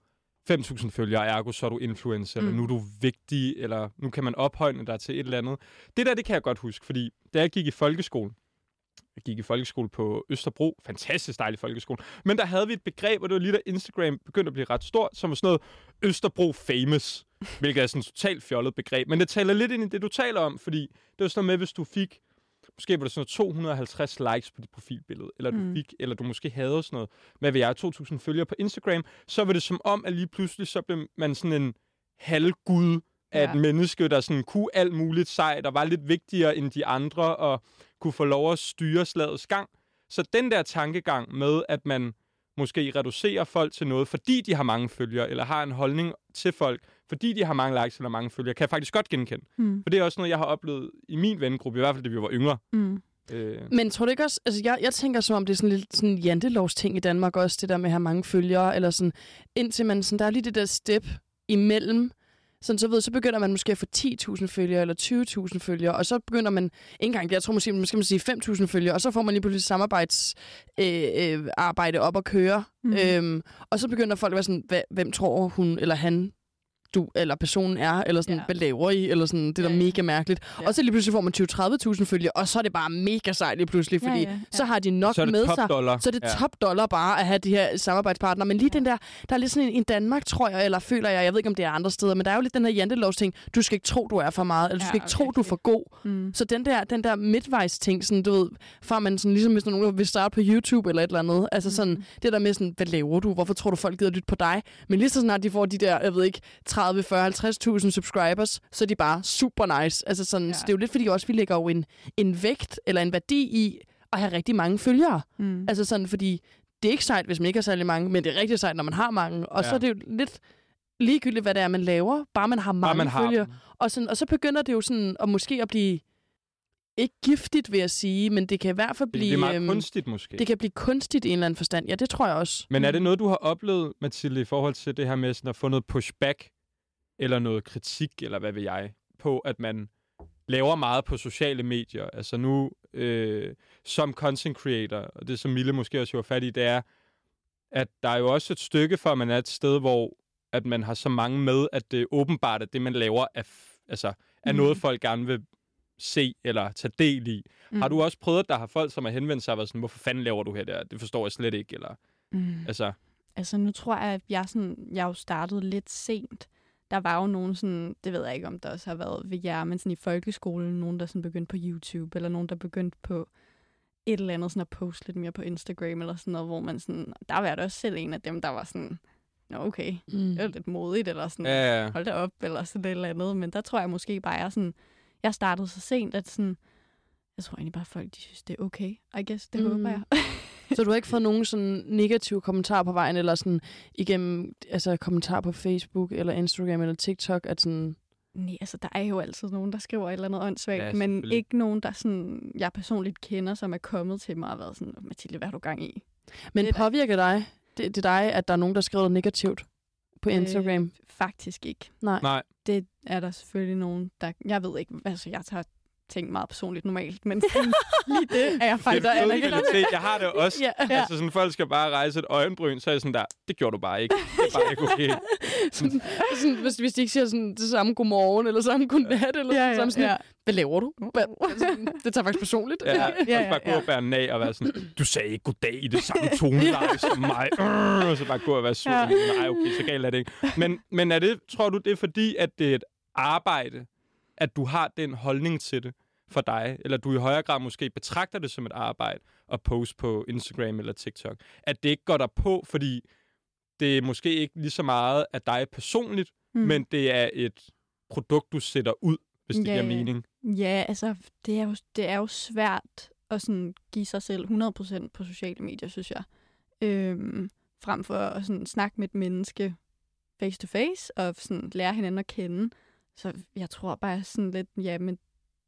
5.000 følgere, ergo så er du influencer, mm. Eller nu er du vigtig, eller nu kan man ophøjne dig til et eller andet. Det der, det kan jeg godt huske, fordi da jeg gik i folkeskole, jeg gik i folkeskole på Østerbro, fantastisk dejlig folkeskole, men der havde vi et begreb, og det var lige da Instagram begyndte at blive ret stort, som var sådan noget Østerbro famous, hvilket er sådan et totalt fjollet begreb. Men det taler lidt ind i det, du taler om, fordi det var sådan noget med, hvis du fik måske var det sådan noget 250 likes på dit profilbillede, eller du Mm. fik, eller du måske havde sådan noget, hvad ved jeg, 2.000 følgere på Instagram, så var det som om, at lige pludselig, så blev man sådan en halvgud af Ja. et menneske, der sådan kunne alt muligt sejt, og var lidt vigtigere end de andre, og kunne få lov at styre slagets gang. Så den der tankegang med, at man måske reducerer folk til noget, fordi de har mange følgere, eller har en holdning til folk, fordi de har mange likes eller mange følgere, kan jeg faktisk godt genkende. Mm. For det er også noget, jeg har oplevet i min vennegruppe, i hvert fald da vi var yngre. Mm. Øh, Men tror du ikke også, altså jeg, jeg tænker som om det er sådan lidt sådan jantelovs ting i Danmark også, det der med at have mange følgere, eller sådan, indtil man sådan, der er lige det der step imellem, sådan, så, ved, så begynder man måske at få 10.000 følgere, eller 20.000 følgere, og så begynder man, ikke engang, jeg tror måske, man skal man sige 5.000 følgere, og så får man lige pludselig samarbejdsarbejde øh, øh, arbejde op at køre. Mm. Øhm, og så begynder folk at være sådan, hvem tror hun eller han, du eller personen er, eller sådan, Ja. ja. hvad laver I, eller sådan, det er Ja, da ja. mega mærkeligt. Ja. Ja. Og så lige pludselig får man 20-30.000 følgere, og så er det bare mega sejt lige pludselig, Ja, fordi ja, ja. så har de nok så er det med top sig. dollar. Så er det Ja. ja. top dollar bare at have de her samarbejdspartnere. Men lige den der, der er lidt sådan en, en Danmark, tror jeg, eller føler jeg, jeg ved ikke, om det er andre steder, men der er jo lidt den her jantelovs ting, du skal ikke tro, du er for meget, eller du Ja, skal ikke tro, okay, du er for god. Mm. Så den der, den der midtvejs ting, sådan, du ved, fra man sådan, ligesom hvis nogen vil starte på YouTube eller et eller andet, altså sådan, Mhm. det der med sådan, hvad laver du? Hvorfor tror du, folk gider lytte på dig? Men lige så snart de får de der, jeg ved ikke, 30, 40, 50.000 subscribers, så er de bare super nice. Altså sådan, Ja. så det er jo lidt fordi også, vi lægger jo en, en vægt eller en værdi i at have rigtig mange følgere. Mm. Altså sådan, fordi det er ikke sejt, hvis man ikke har særlig mange, men det er rigtig sejt, når man har mange. Og ja. så er det jo lidt ligegyldigt, hvad det er, man laver, bare man har mange Bare man har følgere. dem. Og, sådan, og så begynder det jo sådan at måske at blive, ikke giftigt vil jeg sige, men det kan i hvert fald blive, det er meget øhm, kunstigt måske. det kan blive kunstigt i en eller anden forstand. Ja, det tror jeg også. Men er det noget, du har oplevet, Mathilde, i forhold til det her med sådan at få noget pushback, eller noget kritik, eller hvad ved jeg, på at man laver meget på sociale medier? Altså nu, øh, som content creator, og det som Mille måske også har fat i, det er, at der er jo også et stykke for, at man er et sted, hvor at man har så mange med, at det er åbenbart, at det, man laver, er, altså, er Mm. noget, folk gerne vil se eller tage del i. Mm. Har du også prøvet, at der har folk, som har henvendt sig og været sådan, hvorfor fanden laver du her der? Det forstår jeg slet ikke. Eller, Mm. altså, Altså, nu tror jeg, at jeg, sådan, jeg er jo startet lidt sent. Der var jo nogen sådan, det ved jeg ikke, om der også har været ved jer, men sådan i folkeskolen, nogen, der sådan begyndte på YouTube, eller nogen, der begyndte på et eller andet sådan at poste lidt mere på Instagram, eller sådan noget, hvor man sådan, der var da også selv en af dem, der var sådan, nå okay, Mm. det er lidt modigt, eller sådan, ja, ja. hold da op, eller sådan et eller andet. Men der tror jeg måske bare, jeg, sådan, jeg startede så sent, at sådan, jeg tror egentlig bare, folk de synes, det er okay. I guess, det mm. håber jeg. [LAUGHS] Så du har ikke fået nogen sådan negative kommentarer på vejen, eller sådan igennem altså, kommentarer på Facebook, eller Instagram, eller TikTok, at sådan... Nej, altså der er jo altid nogen, der skriver et eller andet åndssvagt, Ja, men ikke nogen, der sådan, jeg personligt kender, som er kommet til mig og været sådan, Mathilde, hvad har du gang i? Men Det er påvirker dig, det, det er dig, at der er nogen, der skriver noget negativt på Instagram? Øh, faktisk ikke. Nej. Nej, Det er der selvfølgelig nogen, der... Jeg ved ikke, altså jeg tager ting meget personligt normalt, men sådan, [LAUGHS] lige det er jeg det faktisk er en der fed kvalitet. Jeg har det [LAUGHS] også. Ja. Ja. Altså sådan, folk skal bare rejse et øjenbryn, så er jeg sådan der, det gjorde du bare ikke. Det er bare ikke okay. [LAUGHS] sådan, sådan, hvis, hvis de ikke siger sådan, det samme godmorgen, eller samme godnat, eller Ja, ja, ja, sådan, ja. hvad laver du? Hvad, altså, det tager faktisk personligt. Ja, ja, Ja, ja, bare gå ja. og bære af og være sådan, du sagde ikke goddag i det samme toneleje som mig. Øh, Og så bare gå og være sur. Ja. Nej, okay, så galt er det ikke. Men, men er det, tror du, det er fordi, at det er et arbejde, at du har den holdning til det for dig? Eller du i højere grad måske betragter det som et arbejde at poste på Instagram eller TikTok? At det ikke går der på, fordi det er måske ikke lige så meget af dig personligt, mm. men det er et produkt, du sætter ud, hvis det Ja, giver mening. Ja, altså, det er jo, det er jo svært at sådan give sig selv 100% på sociale medier, synes jeg. Øhm, frem for at sådan snakke med et menneske face to face, og sådan lære hinanden at kende. Så jeg tror bare sådan lidt, ja, men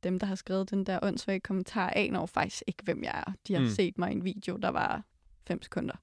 dem, der har skrevet den der åndssvage kommentar, aner jo faktisk ikke, hvem jeg er. De har Mm. mm. set mig i en video, der var 5 sekunder.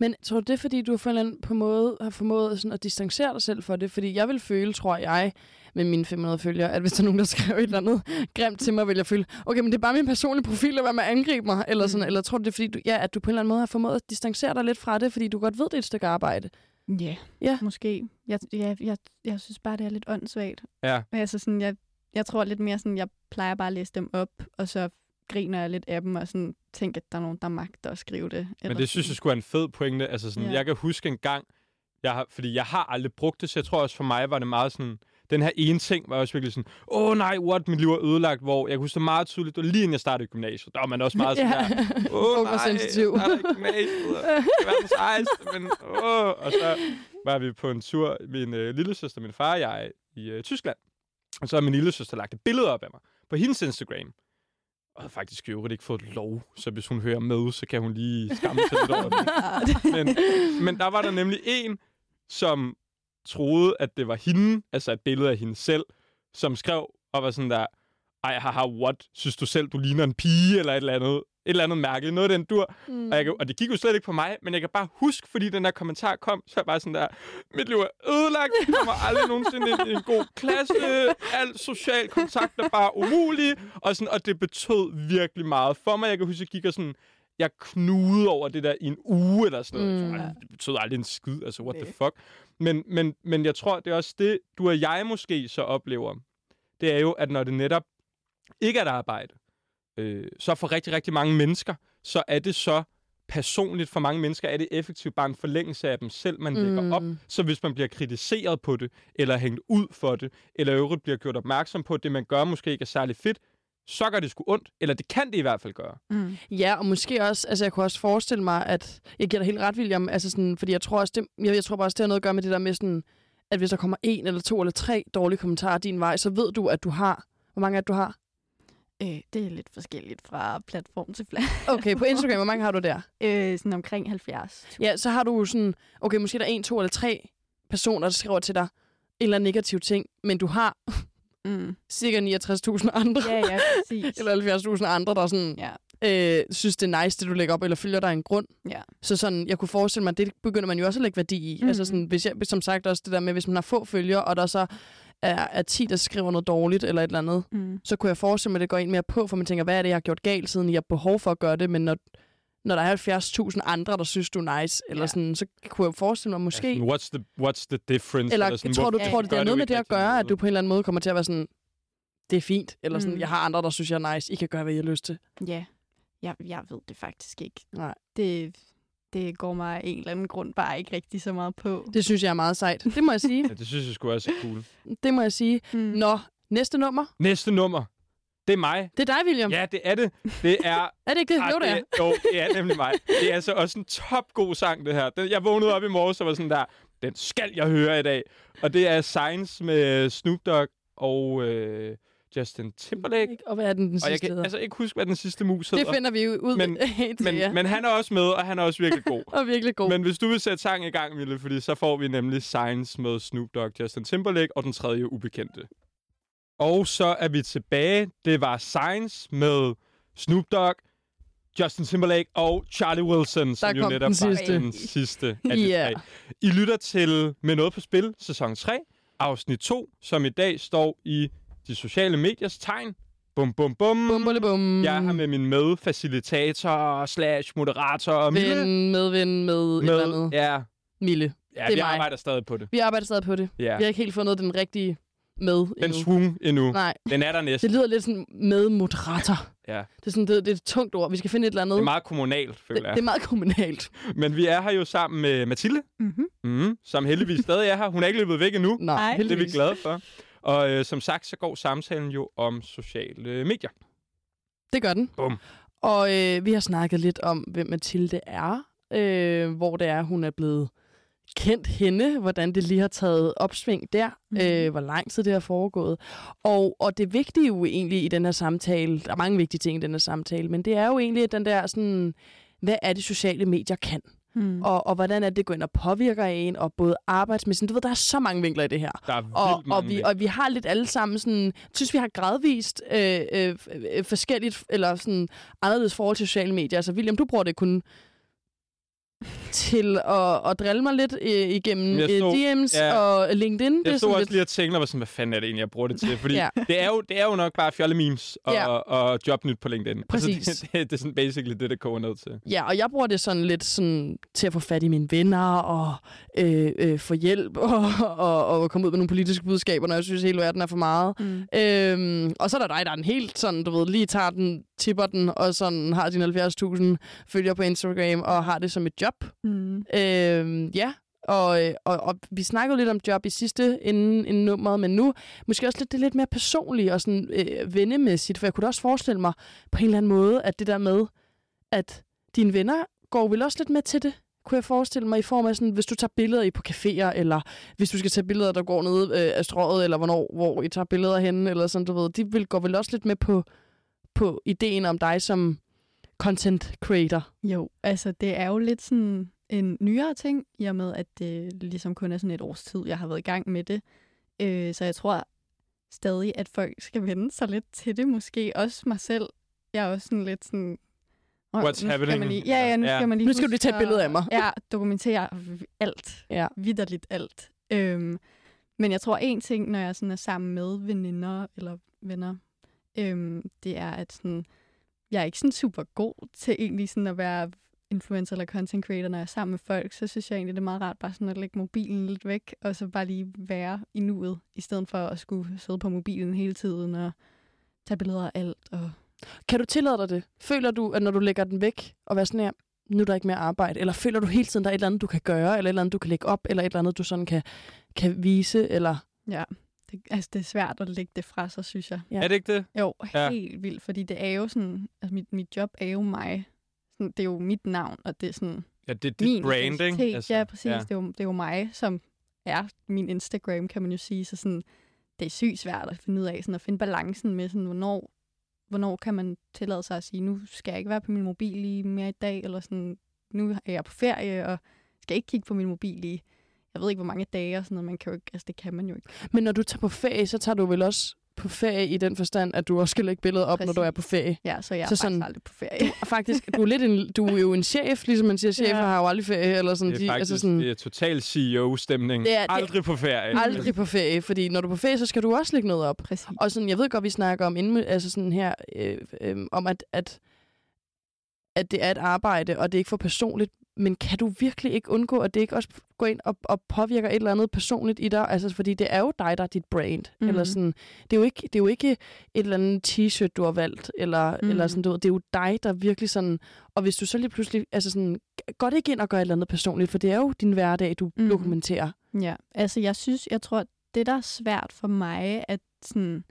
Men tror du det er, fordi du på en eller anden på måde har formået sådan at distancere dig selv for det? Fordi jeg vil føle, tror jeg, med mine 500 følgere, at hvis der er nogen, der [LAUGHS] skriver et eller andet grimt til mig, vil jeg føle, okay, men det er bare min personlige profil, og hvad man angriber mig. Eller, sådan, Mm. eller tror du det er, fordi du, ja, at du på en eller anden måde har formået at distancere dig lidt fra det, fordi du godt ved, det er et stykke arbejde? Ja, Ja. måske. Jeg, jeg, jeg, jeg synes bare, det er lidt åndssvagt. Ja. Altså sådan, jeg, jeg tror lidt mere sådan, jeg plejer bare at læse dem op, og så griner jeg lidt af dem, og sådan tænker, at der er nogen, der magter at skrive det. Men det synes jeg skulle en fed pointe. Altså sådan, ja. Jeg kan huske en gang, jeg har, fordi jeg har aldrig brugt det, så jeg tror også for mig var det meget sådan, den her ene ting var også virkelig sådan, åh oh, nej, what, mit liv er ødelagt, hvor jeg kunne huske det meget tydeligt, det var lige inden jeg startede gymnasiet, der var man også meget sådan Ja. her, [LAUGHS] åh Ung nej, jeg starter i gymnasiet, og jeg er verdens ejeste, men åh, og så var vi på en tur, min øh, lille søster, min far og jeg, i øh, Tyskland, og så har min lille søster lagt et billede op af mig på hendes Instagram, og havde faktisk i øvrigt ikke fået lov, så hvis hun hører med, så kan hun lige skamme sig lidt over det. [LAUGHS] Men, men der var der nemlig en, som troede, at det var hende, altså et billede af hende selv, som skrev og var sådan der, ej, haha, what? Synes du selv, du ligner en pige eller et eller andet? Et eller andet mærkeligt. Noget af den dur. Mm. Og, jeg, og det gik jo slet ikke på mig, men jeg kan bare huske, fordi den der kommentar kom, så jeg bare sådan der, mit liv er ødelagt, jeg kommer aldrig nogensinde ind i en god klasse, al social kontakt er bare umulig, og, sådan, og det betød virkelig meget for mig. Jeg kan huske, jeg gik og sådan, jeg knudede over det der i en uge eller sådan noget. Mm. Ej, det betød aldrig en skid, altså what Nej. the fuck. Men, men, men jeg tror, det er også det, du og jeg måske så oplever. Det er jo, at når det netop ikke er et arbejde, øh, så for rigtig, rigtig mange mennesker, så er det så personligt for mange mennesker, er det effektivt bare en forlængelse af dem selv, man lægger Mm. op. Så hvis man bliver kritiseret på det, eller hængt ud for det, eller i øvrigt bliver gjort opmærksom på, at det, man gør, måske ikke er særlig fedt, så gør det sgu ondt. Eller det kan det i hvert fald gøre. Mm. Ja, og måske også, altså jeg kunne også forestille mig, at, jeg giver dig helt ret, William, altså sådan, fordi jeg tror også, det, jeg, jeg tror bare også, det har noget at gøre med det der med sådan, at hvis der kommer en eller to eller tre dårlige kommentarer din vej, så ved du, at du har, hvor mange er det, du har? Øh, det er lidt forskelligt fra platform til platform. Okay, på Instagram, hvor mange har du der? [LAUGHS] Øh, sådan omkring 70. Ja, så har du sådan, okay, måske der er en, to eller tre personer, der skriver til dig en eller anden negativ ting, men du har Mm. cirka 69.000 andre, Ja, ja, præcis. [LAUGHS] eller 70.000 andre, der sådan, Ja. øh, synes, det er nice, det du lægger op, eller følger dig en grund. Ja. Så sådan, jeg kunne forestille mig, at det begynder man jo også at lægge værdi i. Mm. Altså sådan, hvis jeg, som sagt også det der med, hvis man har få følgere, og der så er, er 10, der skriver noget dårligt, eller et eller andet, Mm. så kunne jeg forestille mig, at det går ind mere på, for man tænker, hvad er det, jeg har gjort galt, siden jeg har behov for at gøre det, men når, når der er 70.000 andre, der synes, du er nice, eller Ja. sådan, så kunne jeg forestille mig måske... Ja, sådan, what's, the, what's the difference? eller sådan, tror du, hvorfor tror det er noget med det at gøre, at du på en eller anden måde kommer til at være sådan, det er fint, eller sådan, Mm. jeg har andre, der synes, jeg er nice, I kan gøre, hvad I har lyst til. Ja, jeg, jeg ved det faktisk ikke. Nej. Det, det går mig af en eller anden grund bare ikke rigtig så meget på. Det synes jeg er meget sejt. Det må jeg sige. [LAUGHS] Ja, det synes jeg skulle også er cool. Det må jeg sige. Mm. Nå, næste nummer. Næste nummer. Det er mig. Det er dig, William. Ja, det er det. Det er... [LAUGHS] Er det ikke det? Ah, Jo, det er. Jo, det er nemlig mig. Det er altså også en topgod sang, det her. Den, jeg vågnede op i morges og var sådan der, den skal jeg høre i dag. Og det er Science med Snoop Dogg og øh, Justin Timberlake. Og hvad er den, den Og jeg sidste kan hedder? altså ikke huske, hvad den sidste mus hedder. Det finder vi ud Men- [LAUGHS] af men, men han er også med, og han er også virkelig god. [LAUGHS] Og virkelig god. Men hvis du vil sætte sang i gang, Mille, fordi så får vi nemlig Signs med Snoop Dogg, Justin Timberlake og den tredje ubekendte. Og så er vi tilbage. Det var Signs med Snoop Dogg, Justin Timberlake og Charlie Wilson, som jo netop den var sidste. den sidste af de tre. I lytter til Med noget på spil, sæson 3, afsnit 2, som i dag står i de sociale mediers tegn. Bum, bum, bum. Bum, bum, bum. Jeg er her med min medfacilitator slash moderator. Mille. Ven, medven, med, med et eller andet. ja, Mille. ja Det er vi mig. arbejder stadig på det. Vi arbejder stadig på det. Ja. Vi har ikke helt fundet den rigtige med Den endnu. swung endnu. Nej, Den er der næsten. det lyder lidt sådan med moderator. Ja. Det er, sådan, det, det er et tungt ord. Vi skal finde et eller andet. Det er meget kommunalt, føler det, jeg. det er meget kommunalt. Men vi er her jo sammen med Mathilde, Mm-hmm. mm, som heldigvis stadig er her. Hun er ikke løbet væk endnu. Nej. Det er vi glade for. Og øh, som sagt, så går samtalen jo om sociale medier. Det gør den. Bum. Og øh, vi har snakket lidt om, hvem Mathilde er. Øh, hvor det er, hun er blevet kendt hende. Hvordan det lige har taget opsving der. Mhm. Øh, hvor lang tid det har foregået. Og, og det vigtige jo egentlig i den her samtale, der er mange vigtige ting i den her samtale, men det er jo egentlig den der sådan, hvad er det sociale medier kan? Mm. Og, og hvordan er det, det går ind og påvirker en, og både arbejdsmæssigt. Du ved, der er så mange vinkler i det her. Der er vildt Og, mange og, vi, og vi har lidt alle sammen sådan, jeg synes vi har gradvist øh, øh, øh, forskelligt, eller sådan anderledes forhold til sociale medier. Altså William, du bruger det kun til at, at drille mig lidt øh, igennem Jeg øh, stod- DM's ja. og LinkedIn. det Jeg er stod også lidt, lige og tænkte, og var sådan, hvad fanden er det egentlig, jeg bruger det til? Fordi Ja. det, er jo, det er jo nok bare fjolle memes og, Ja. og jobnyt på LinkedIn. Præcis. Altså, det, det, det, er sådan basically det, det koger ned til. Ja, og jeg bruger det sådan lidt sådan, til at få fat i mine venner og øh, øh, få hjælp [LAUGHS] og, og, og komme ud med nogle politiske budskaber, når jeg synes, at hele verden er for meget. Mm. Øhm, og så er der dig, der er en helt sådan, du ved, lige tager den, tipper den, og sådan har dine 70.000 følgere på Instagram, og har det som et job. Mm. Øhm, ja, og, øh, og, og vi snakkede lidt om job i sidste inden, inden nummeret, men nu måske også lidt, det lidt mere personligt og sådan øh, vennemæssigt, for jeg kunne da også forestille mig på en eller anden måde, at det der med, at dine venner går vel også lidt med til det, kunne jeg forestille mig, i form af sådan, hvis du tager billeder i på caféer, eller hvis du skal tage billeder, der går ned øh, af strået, eller hvornår, hvor I tager billeder henne, eller sådan, du ved, de vil, går vel også lidt med på, på ideen om dig som content creator. Jo, altså det er jo lidt sådan en nyere ting, i og med at det ligesom kun er sådan et års tid, jeg har været i gang med det. Øh, så jeg tror stadig, at folk skal vende sig lidt til det, måske også mig selv. Jeg er også sådan lidt sådan... "Åh, What's nu skal happening?" Man lige, ja, ja, nu Ja. skal man lige Nu skal du lige tage et billede af mig. Ja, dokumentere alt. Ja. Vidderligt alt. Øhm, men jeg tror, en ting, når jeg sådan er sammen med veninder eller venner, øhm, det er, at sådan, jeg er ikke sådan super god til egentlig sådan at være influencer eller content creator, når jeg er sammen med folk, så synes jeg egentlig, det er meget rart bare sådan at lægge mobilen lidt væk, og så bare lige være i nuet, i stedet for at skulle sidde på mobilen hele tiden og tage billeder af alt. Og... Kan du tillade dig det? Føler du, at når du lægger den væk, og være sådan her, nu er der ikke mere arbejde? Eller føler du hele tiden, der er et eller andet, du kan gøre, eller et eller andet, du kan lægge op, eller et eller andet, du sådan kan, kan vise? Eller... Ja, det, altså det er svært at lægge det fra sig, synes jeg. Ja. Er det ikke det? Jo, Ja. helt vildt, fordi det er jo sådan, altså mit, mit job er jo mig. Sådan, det er jo mit navn, og det er sådan Ja, det er min branding. Altså, ja, præcis. Ja. Ja. Det, er jo, det er jo mig, som er min Instagram, kan man jo sige. Så sådan, det er sygt svært at finde ud af, sådan at finde balancen med, sådan, hvornår, hvornår kan man tillade sig at sige, nu skal jeg ikke være på min mobil lige mere i dag, eller sådan, nu er jeg på ferie, og skal ikke kigge på min mobil i, jeg ved ikke, hvor mange dage og sådan noget, man kan jo ikke, altså det kan man jo ikke. Men når du tager på ferie, så tager du vel også på ferie i den forstand, at du også skal lægge billeder op, Præcis. når du er på ferie. Ja, så jeg er Så så sådan- aldrig på ferie. Og faktisk, du er, lidt en, du er jo en chef, ligesom man siger, chefer Ja. har jo aldrig ferie, eller sådan. Det er de, faktisk altså sådan, det er total CEO-stemning. Det er- det- Aldrig på ferie. aldrig på ferie, fordi når du er på ferie, så skal du også lægge noget op. Præcis. Og sådan, jeg ved godt, vi snakker om, inden, altså sådan her, øh, øh, om at, at, at det er et arbejde, og det er ikke for personligt. Men kan du virkelig ikke undgå, at det ikke også går ind og, og påvirker et eller andet personligt i dig? Altså, fordi det er jo dig, der er dit brand. Mm. Mhm. Eller sådan, det, er jo ikke, det er jo ikke et eller andet t-shirt, du har valgt. Eller, mm. eller Mhm. sådan, du, det er jo dig, der virkelig sådan... Og hvis du så lige pludselig... Altså sådan, går det ikke ind og gør et eller andet personligt? For det er jo din hverdag, du mm. Mhm. dokumenterer. Ja, altså jeg synes, jeg tror, det der er svært for mig, at sådan,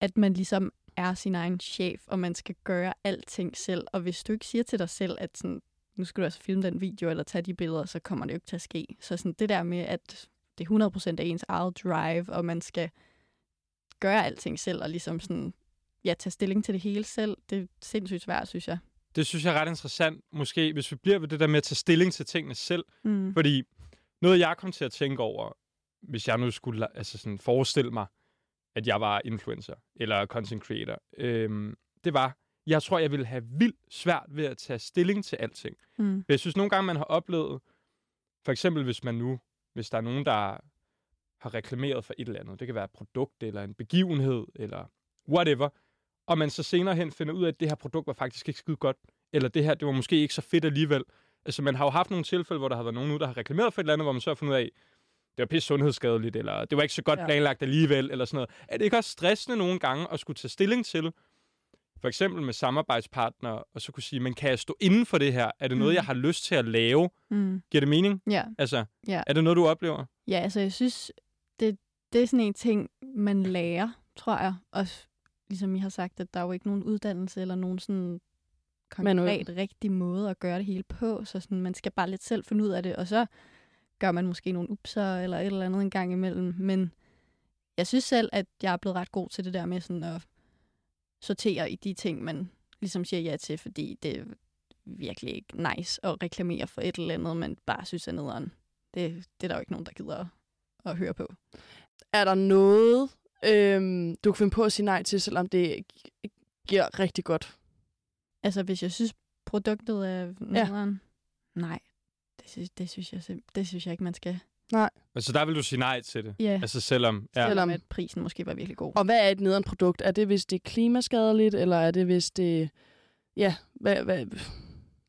at man ligesom er sin egen chef, og man skal gøre alting selv. Og hvis du ikke siger til dig selv, at sådan, nu skal du altså filme den video, eller tage de billeder, så kommer det jo ikke til at ske. Så sådan det der med, at det 100% er ens eget drive, og man skal gøre alting selv, og ligesom sådan, ja, tage stilling til det hele selv. Det er sindssygt svært, synes jeg. Det synes jeg er ret interessant, måske, hvis vi bliver ved det der med at tage stilling til tingene selv. Mm. Fordi noget, jeg kom til at tænke over, hvis jeg nu skulle altså sådan, forestille mig, at jeg var influencer eller content creator, øhm, det var, jeg tror, jeg ville have vildt svært ved at tage stilling til alting. Mm. Jeg synes nogle gange, man har oplevet, for eksempel hvis man nu, hvis der er nogen, der har reklameret for et eller andet, det kan være et produkt eller en begivenhed eller whatever, og man så senere hen finder ud af, at det her produkt var faktisk ikke skide godt, eller det her, det var måske ikke så fedt alligevel. Altså, man har jo haft nogle tilfælde, hvor der har været nogen nu, der har reklameret for et eller andet, hvor man så har fundet ud af, det var pisse sundhedsskadeligt, eller det var ikke så godt Ja. planlagt alligevel, eller sådan noget. Er det ikke også stressende nogle gange at skulle tage stilling til, for eksempel med samarbejdspartnere, og så kunne sige, men kan jeg stå inden for det her? Er det noget, Mm. jeg har lyst til at lave? Mm. Giver det mening? Ja. Altså, Ja. er det noget, du oplever? Ja, altså jeg synes, det, det er sådan en ting, man lærer, tror jeg. Og ligesom I har sagt, at der er jo ikke nogen uddannelse eller nogen sådan Manuel. konkret rigtig måde at gøre det hele på. Så sådan, man skal bare lidt selv finde ud af det, og så gør man måske nogle upser eller et eller andet en gang imellem. Men jeg synes selv, at jeg er blevet ret god til det der med sådan at sortere i de ting, man ligesom siger ja til, fordi det er virkelig ikke nice at reklamere for et eller andet, man bare synes er nederen. Det, det er der jo ikke nogen, der gider at, at høre på. Er der noget, øhm, du kan finde på at sige nej til, selvom det gi- giver rigtig godt? Altså, hvis jeg synes, produktet er nederen, ja. nej, det synes, det, synes jeg, det synes jeg ikke, man skal. Altså, der vil du sige nej til det. Ja, Altså, selvom... Ja. Selvom- at prisen måske var virkelig god. Og hvad er et nederen produkt? Er det, hvis det er klimaskadeligt, eller er det, hvis det... Ja, hvad, hvad,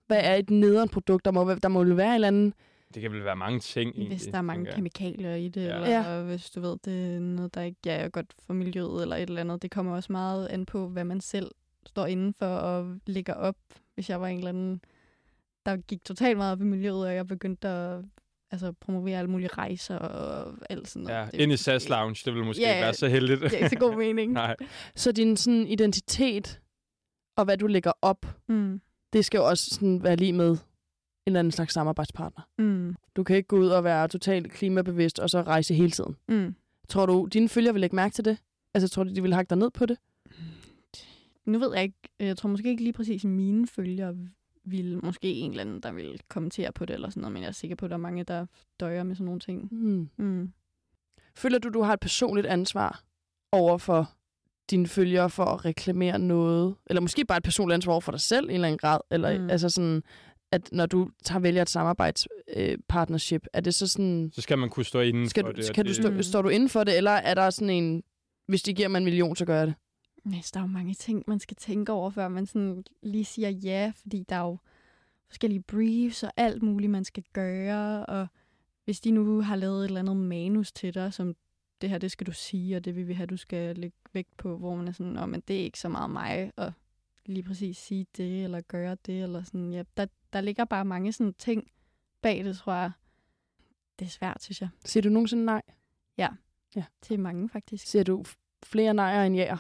hvad er et nederen produkt? Der må, der må jo være en eller anden... Det kan vel være mange ting, egentlig. Hvis der er mange kemikalier i det, Ja. eller ja. hvis du ved, det er noget, der ikke er godt for miljøet, eller et eller andet. Det kommer også meget an på, hvad man selv står inden for og lægger op. Hvis jeg var en eller anden, der gik totalt meget op i miljøet, og jeg begyndte at altså, promovere alle mulige rejser og alt sådan noget. Ja, Det- ind i SAS Lounge, det vil måske Ja, ikke være så heldigt. Det er ikke så god mening. [LAUGHS] Nej. Så din sådan, identitet og hvad du lægger op, Mm. det skal jo også sådan være lige med en eller anden slags samarbejdspartner. Mm. Du kan ikke gå ud og være totalt klimabevidst og så rejse hele tiden. Mm. Tror du, dine følgere vil lægge mærke til det? Altså, tror du, de vil hakke dig ned på det? Nu ved jeg ikke, jeg tror måske ikke lige præcis mine følgere ville måske en eller anden, der vil kommentere på det eller sådan noget, men jeg er sikker på, at der er mange, der døjer med sådan nogle ting. Hmm. Mm. Føler du, du har et personligt ansvar over for dine følgere for at reklamere noget? Eller måske bare et personligt ansvar over for dig selv i en eller anden grad? Eller Mm. mm. altså sådan, at når du tager vælger et samarbejdspartnership, øh, er det så sådan... Så skal man kunne stå inden Skal for du, det. og kan du det- stå, Mm. står du inden for det, eller er der sådan en... Hvis de giver mig en million, så gør jeg det. Altså, der er jo mange ting, man skal tænke over, før man sådan lige siger ja, fordi der er jo forskellige briefs og alt muligt, man skal gøre, og hvis de nu har lavet et eller andet manus til dig, som det her, det skal du sige, og det vil vi have, du skal lægge vægt på, hvor man er sådan, men det er ikke så meget mig at lige præcis sige det, eller gøre det, eller sådan, ja, der, der ligger bare mange sådan ting bag det, tror jeg. Det er svært, synes jeg. Siger du nogensinde nej? Til mange, faktisk. Siger du flere nejer end ja?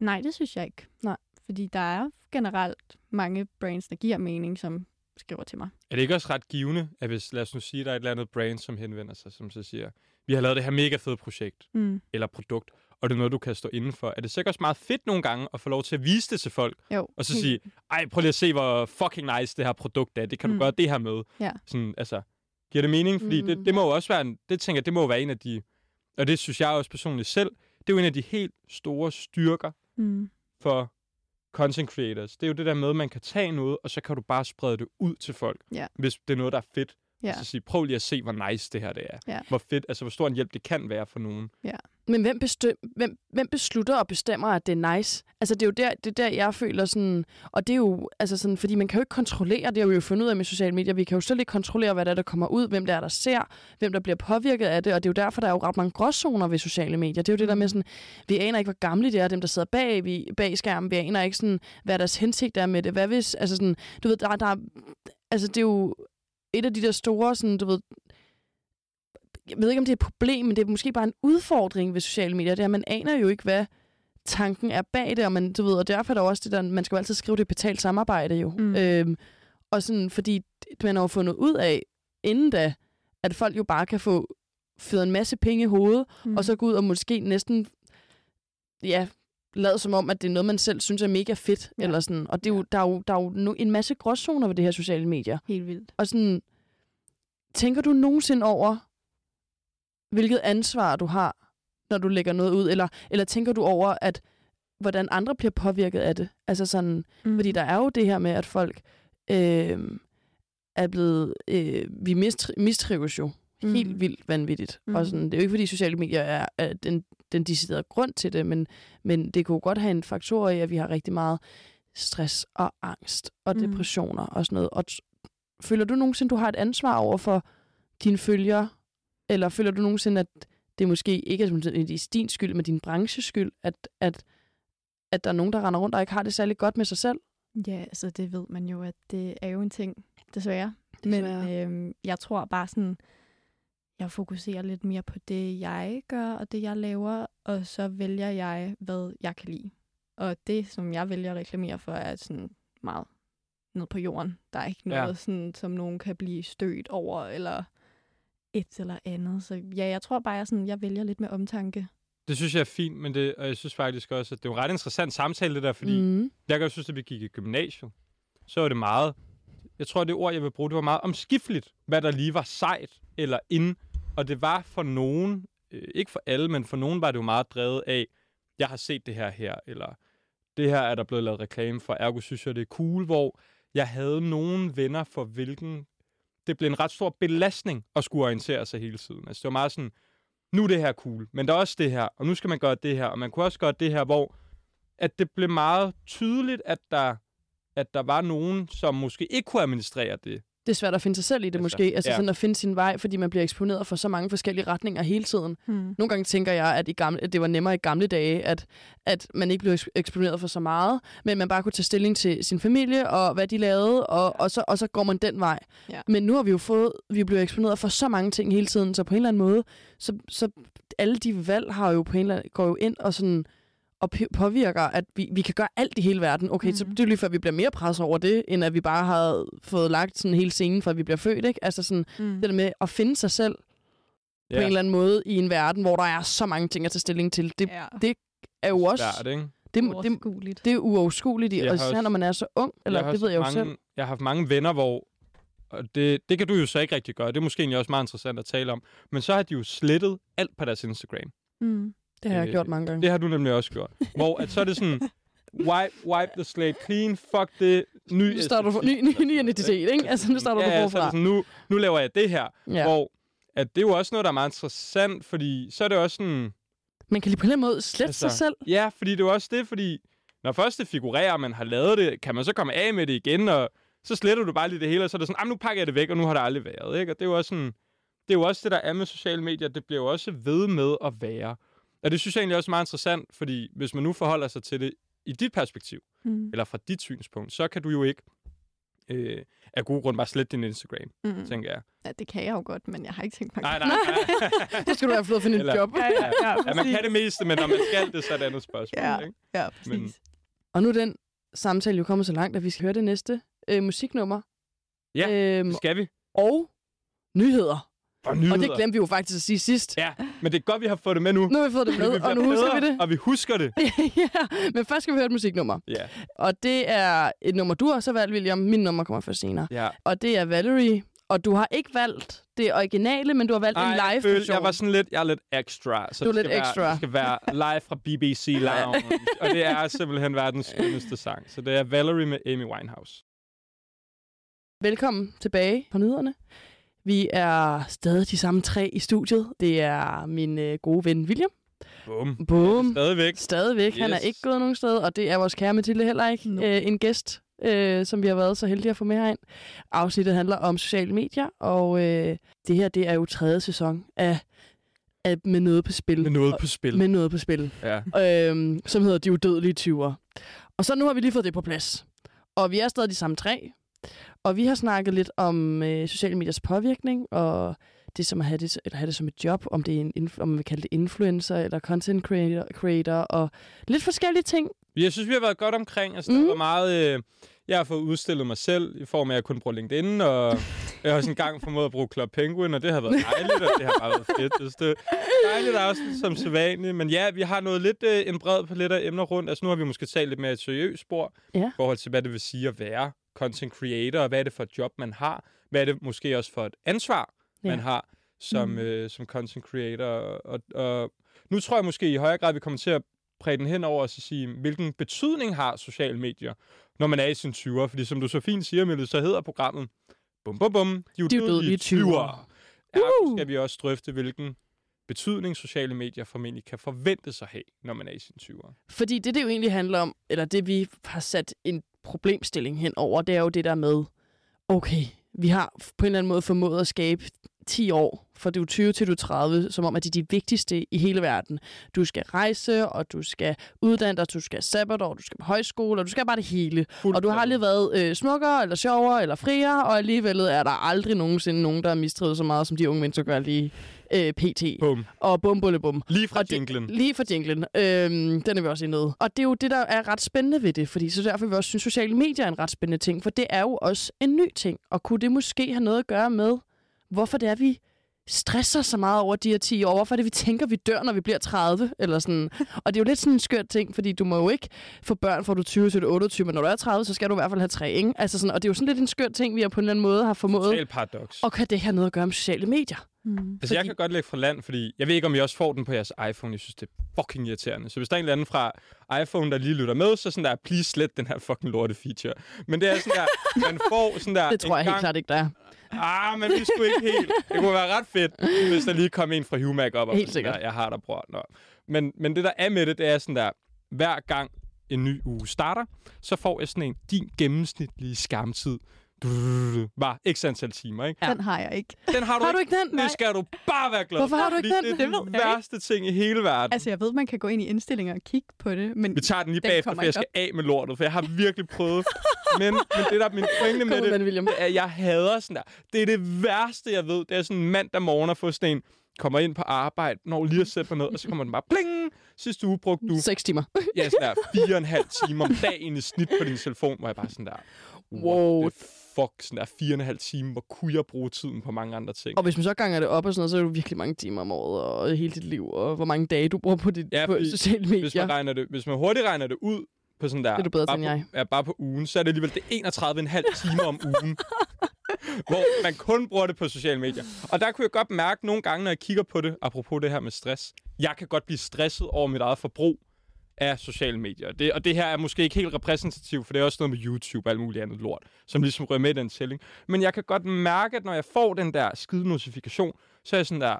Nej, det synes jeg ikke. Nej. Fordi der er generelt mange brands, der giver mening, som skriver til mig. Er det ikke også ret givende, at hvis, lad os nu sige, der er et eller andet brand, som henvender sig, som så siger, vi har lavet det her mega fede projekt, Mm. eller produkt, og det er noget, du kan stå inden for. Er det sikkert også meget fedt nogle gange at få lov til at vise det til folk, Jo. og så sige, ej, prøv lige at se, hvor fucking nice det her produkt er. Det kan du Mm. gøre det her med. Ja. Sådan, altså, giver det mening? Fordi Mm. det, det må jo også være, en, det tænker jeg, det må være en af de, og det synes jeg også personligt selv, det er jo en af de helt store styrker Mm. for content creators. Det er jo det der med, at man kan tage noget, og så kan du bare sprede det ud til folk, Ja. hvis det er noget, der er fedt. Ja. Så sige, prøv lige at se, hvor nice det her det er. Ja. Hvor fedt, altså hvor stor en hjælp det kan være for nogen. Men hvem, bestem, hvem, hvem beslutter og bestemmer, at det er nice? Altså, det er jo der, det er der, jeg føler sådan... Og det er jo, altså sådan, fordi man kan jo ikke kontrollere, det har vi jo fundet ud af med sociale medier, vi kan jo slet ikke kontrollere, hvad der, er, der kommer ud, hvem der er, der ser, hvem der bliver påvirket af det, og det er jo derfor, der er jo ret mange gråzoner ved sociale medier. Det er jo det der med sådan, vi aner ikke, hvor gamle det er, dem der sidder bag, vi, bag skærmen, vi aner ikke sådan, hvad deres hensigt er med det. Hvad hvis, altså sådan, du ved, der, der altså det er jo et af de der store, sådan, du ved, jeg ved ikke, om det er et problem, men det er måske bare en udfordring ved sociale medier. Det er, at man aner jo ikke, hvad tanken er bag det, og, man, du ved, og derfor er der også det der, man skal jo altid skrive det betalt samarbejde jo. Mm. Øhm, og sådan, fordi man har jo fundet ud af, inden da, at folk jo bare kan få fyret en masse penge i hovedet, Mm. og så gå ud og måske næsten ja, lavet som om, at det er noget, man selv synes er mega fedt. Ja. Eller sådan. Og det er jo, der er jo, der er jo en masse gråzoner ved det her sociale medier. Helt vildt. Og sådan, tænker du nogensinde over, hvilket ansvar du har, når du lægger noget ud? Eller, eller tænker du over, at hvordan andre bliver påvirket af det? Altså sådan, Mm. fordi der er jo det her med, at folk øh, er blevet... Øh, vi mistri- mistrives jo Mm. helt vildt vanvittigt. Mm. Mm. Og sådan, det er jo ikke, fordi sociale medier er, er den, den deciderede grund til det, men, men det kunne godt have en faktor i, at vi har rigtig meget stress og angst og Mm. depressioner og sådan noget. Og føler du nogensinde, du har et ansvar over for dine følgere? Eller føler du nogensinde, at det måske ikke er din skyld, men din branches skyld, at, at, at der er nogen, der render rundt og ikke har det særlig godt med sig selv? Ja, altså det ved man jo, at det er jo en ting, desværre. Desværre. Men øhm, jeg tror bare sådan, jeg fokuserer lidt mere på det, jeg gør, og det, jeg laver, og så vælger jeg, hvad jeg kan lide. Og det, som jeg vælger at reklamere for, er sådan meget ned på jorden. Der er ikke Ja. noget, sådan, som nogen kan blive stødt over, eller et eller andet. Så ja, jeg tror bare, jeg, sådan, jeg vælger lidt med omtanke. Det synes jeg er fint, men det, og jeg synes faktisk også, at det er en ret interessant samtale, det der, fordi mm. Jeg kan jo synes, at vi gik i gymnasiet, så var det meget, jeg tror, det ord, jeg vil bruge, det var meget omskifteligt, hvad der lige var sejt eller ind. Og det var for nogen, øh, ikke for alle, men for nogen var det jo meget drevet af, jeg har set det her her, eller det her er der blevet lavet reklame for, ergo synes jeg, det er cool, hvor jeg havde nogle venner, for hvilken det blev en ret stor belastning at skulle orientere sig hele tiden. Altså det var meget sådan, nu er det her cool, men der er også det her, og nu skal man gøre det her, og man kunne også gøre det her, hvor at det blev meget tydeligt, at der, at der var nogen, som måske ikke kunne administrere det. Det er svært at finde sig selv i det Altså, måske. Altså ja. sådan at finde sin vej, fordi man bliver eksponeret for så mange forskellige retninger hele tiden. Hmm. Nogle gange tænker jeg, at, i gamle, at det var nemmere i gamle dage, at, at man ikke blev eks- eksponeret for så meget, men man bare kunne tage stilling til sin familie og hvad de lavede, og, og, så, og så går man den vej. Ja. Men nu har vi jo fået, vi bliver eksponeret for så mange ting hele tiden, så på en eller anden måde, så, så alle de valg har jo på en eller anden, går jo ind og sådan og påvirker, at vi, vi kan gøre alt i hele verden. Okay, mm. så Mhm. det er lige før, vi bliver mere presset over det, end at vi bare har fået lagt sådan hele scenen, for at vi bliver født, ikke? Altså sådan, Mm. det der med at finde sig selv ja. på en eller anden måde i en verden, hvor der er så mange ting at tage stilling til. Det ja. det er jo også Svært, ikke? det, det, Uoverskueligt. det er uoverskueligt, og især også- når man er så ung, eller det ved jeg jo mange, selv. Jeg har haft mange venner, hvor... Og det, det kan du jo så ikke rigtig gøre. Det er måske egentlig også meget interessant at tale om. Men så har de jo slettet alt på deres Instagram. Mm. Det har jeg øh, gjort mange gange. Det har du nemlig også gjort. Hvor at så er det sådan... Wipe, wipe the slate clean. Fuck det. Ny Nu starter du for ny, ny, ny identitet, ikke? Altså, nu starter ja, du ja, så forfra. det sådan, nu, nu laver jeg det her. Ja. Hvor at det er jo også noget, der er meget interessant, fordi så er det også sådan... Man kan lige på en måde slette Altså, sig selv. Ja, fordi det er jo også det, fordi når først det figurerer, man har lavet det, kan man så komme af med det igen, og så sletter du bare lige det hele, og så er det sådan, "Ah, nu pakker jeg det væk, og nu har det aldrig været. Ikke? Og det er jo også sådan, det er jo også det, der er med sociale medier, det bliver jo også ved med at være. Og det synes jeg egentlig også er meget interessant, fordi hvis man nu forholder sig til det i dit perspektiv, Mm. eller fra dit synspunkt, så kan du jo ikke øh, af gode grund bare slette din Instagram, Mm. tænker jeg. Ja, det kan jeg jo godt, men jeg har ikke tænkt mig. Nej, nej, nej. [LAUGHS] Det skal du have fået finde et Eller- job. Ja, ja, ja, ja, man kan det meste, men når man skal det, så er det andet spørgsmål. Ja. Ikke? Ja, præcis. Men- Og nu er den samtale jo kommet så langt, at vi skal høre det næste øh, musiknummer. Ja, Øhm, Det skal vi. og nyheder. Og nyheder. Og det glemte vi jo faktisk at sige sidst. Ja, men det er godt, vi har fået det med nu. Nu har vi fået det med, og nu husker vi det. Og vi husker det. [LAUGHS] ja, men først skal vi høre et musiknummer. Ja. Og det er et nummer, du har så valgt, William. Min nummer kommer først senere. ja. Og det er Valerie. Og du har ikke valgt det originale, men du har valgt Ej, en live version. jeg var sådan lidt, jeg er lidt extra. Så Du er det lidt skal extra. Være, det skal være live fra BBC [LAUGHS] Lounge. og det er simpelthen verdens skønneste sang. Så det er Valerie med Amy Winehouse. Velkommen tilbage på nyhederne. Vi er stadig de samme tre i studiet. Det er min øh, gode ven William. Bum. Boom. Stadigvæk. Stadigvæk. Han er Yes. ikke gået nogen sted, og det er vores kære Mathilde heller ikke. No. Øh, en gæst, øh, som vi har været så heldige at få med herind. Afsnittet handler om sociale medier, og øh, det her det er jo tredje sæson af, af Med noget på spil. Med noget på spil. Med noget på spil. Ja. øhm, som hedder De Udødelige Tyver. Og så nu har vi lige fået det på plads. Og vi er stadig de samme tre. Og vi har snakket lidt om øh, sociale mediers påvirkning, og det som at have det, eller have det som et job, om, det er en, om man vil kalde det influencer eller content creator, creator og lidt forskellige ting. Jeg synes, vi har været godt omkring. Altså, mm. Mhm. der var meget... Øh, jeg har fået udstillet mig selv i form af, at jeg kun bruger LinkedIn, og [LAUGHS] Jeg har også engang formået at bruge Club Penguin, og det har været dejligt, og det har bare været fedt. Synes, det er dejligt også som sædvanligt. Men ja, vi har noget lidt øh, en bred palet af emner rundt. Altså nu har vi måske talt lidt mere et seriøst spor, Ja. i forhold til, hvad det vil sige at være content creator, og hvad er det for et job, man har. Hvad er det måske også for et ansvar, Ja. man har som, Mm. øh, som content creator. Og, og nu tror jeg måske i højere grad, vi kommer til at præge den hen over og så sige, hvilken betydning har sociale medier, når man er i sin 20'er. Fordi som du så fint siger, Mille, så hedder programmet Bum Bum Bum, de udødelige 20'ere. Ja, Uh! skal vi også drøfte, hvilken betydning sociale medier formentlig kan forvente sig have, når man er i sin 20'er. Fordi det, det jo egentlig handler om, eller det vi har sat en problemstilling hen over, det er jo det der med, okay, vi har på en eller anden måde formået at skabe 10 år, fra du er 20 til du er 30, som om, at de er de vigtigste i hele verden. Du skal rejse, og du skal uddanne dig, du skal sabbatår, du skal på højskole, og du skal bare det hele. Og du har aldrig været øh, smukkere, eller sjovere, eller friere, og alligevel er der aldrig nogensinde nogen, der har mistrivet så meget, som de unge mennesker gør lige øh, pt. Bum. Og bum, bulle, bum. Lige fra Og det- jinglen. Lige for jinglen. Øhm, den er vi også inde i. Og det er jo det, der er ret spændende ved det, fordi så derfor vi også synes, sociale medier er en ret spændende ting, for det er jo også en ny ting. Og kunne det måske have noget at gøre med, hvorfor det er, vi stresser så meget over de her 10 år? Hvorfor er det, vi tænker, vi dør, når vi bliver 30? Eller sådan. Og det er jo lidt sådan en skør ting, fordi du må jo ikke få børn fra du er 20 til du er 28, men når du er 30, så skal du i hvert fald have tre, ikke? Altså sådan, og det er jo sådan lidt en skør ting, vi har på en eller anden måde har formået. Total paradox. Og kan det have noget at gøre med sociale medier? Mm. Altså, jeg Fordi- kan godt lægge fra land, fordi jeg ved ikke, om I også får den på jeres iPhone. Jeg synes, det er fucking irriterende. Så hvis der er en eller anden fra iPhone, der lige lytter med, så sådan der, please slet den her fucking lorte feature. Men det er sådan der, man får sådan der... Det tror jeg en helt gang- klart ikke, der er. Ah, men vi skulle ikke helt. Det kunne være ret fedt, hvis der lige kom en fra Humac op. Og Helt sikkert. Der, jeg har dig, bror. Nå. Men, men det, der er med det, det er sådan der, hver gang en ny uge starter, så får jeg sådan en, din gennemsnitlige skærmtid var x antal timer, ikke? Ja. Den har jeg ikke. Den har du, Har du ikke. ikke den? Det skal du bare være glad Hvorfor for. har du ikke den? Det er den værste ting i hele verden. Altså, jeg ved, man kan gå ind i indstillinger og kigge på det, men Vi tager den lige Den bagefter, for jeg skal af med lortet, for jeg har virkelig prøvet. [LAUGHS] men, men det der er min pointe med Kom det, William. er, at jeg hader sådan der. Det er det værste, jeg ved. Det er sådan en mandag morgen at få sådan en, kommer ind på arbejde, når lige at sætte mig ned, og så kommer den bare pling. Sidste uge brugte du 6 timer. ja, sådan der, fire og en halv time om dagen i snit på din telefon, hvor jeg bare sådan der, Wow. Fuck, sådan der, fire og en halv time, hvor kunne jeg bruge tiden på mange andre ting. Og hvis man så ganger det op og sådan noget, så er det virkelig mange timer om året, og hele dit liv, og hvor mange dage du bruger på, dit, Ja, på sociale Hvis medier. man, regner det, hvis man hurtigt regner det ud på sådan der... Det er du bedre bare på, end jeg. Ja, bare på ugen, så er det alligevel det 31,5 timer om ugen. [LAUGHS] hvor man kun bruger det på sociale medier. Og der kunne jeg godt mærke nogle gange, når jeg kigger på det, apropos det her med stress, jeg kan godt blive stresset over mit eget forbrug af sociale medier. Det, og det her er måske ikke helt repræsentativt, for det er også noget med YouTube og alt muligt andet lort, som ligesom rører med i den tælling. Men jeg kan godt mærke, at når jeg får den der skide notifikation, så er jeg sådan der,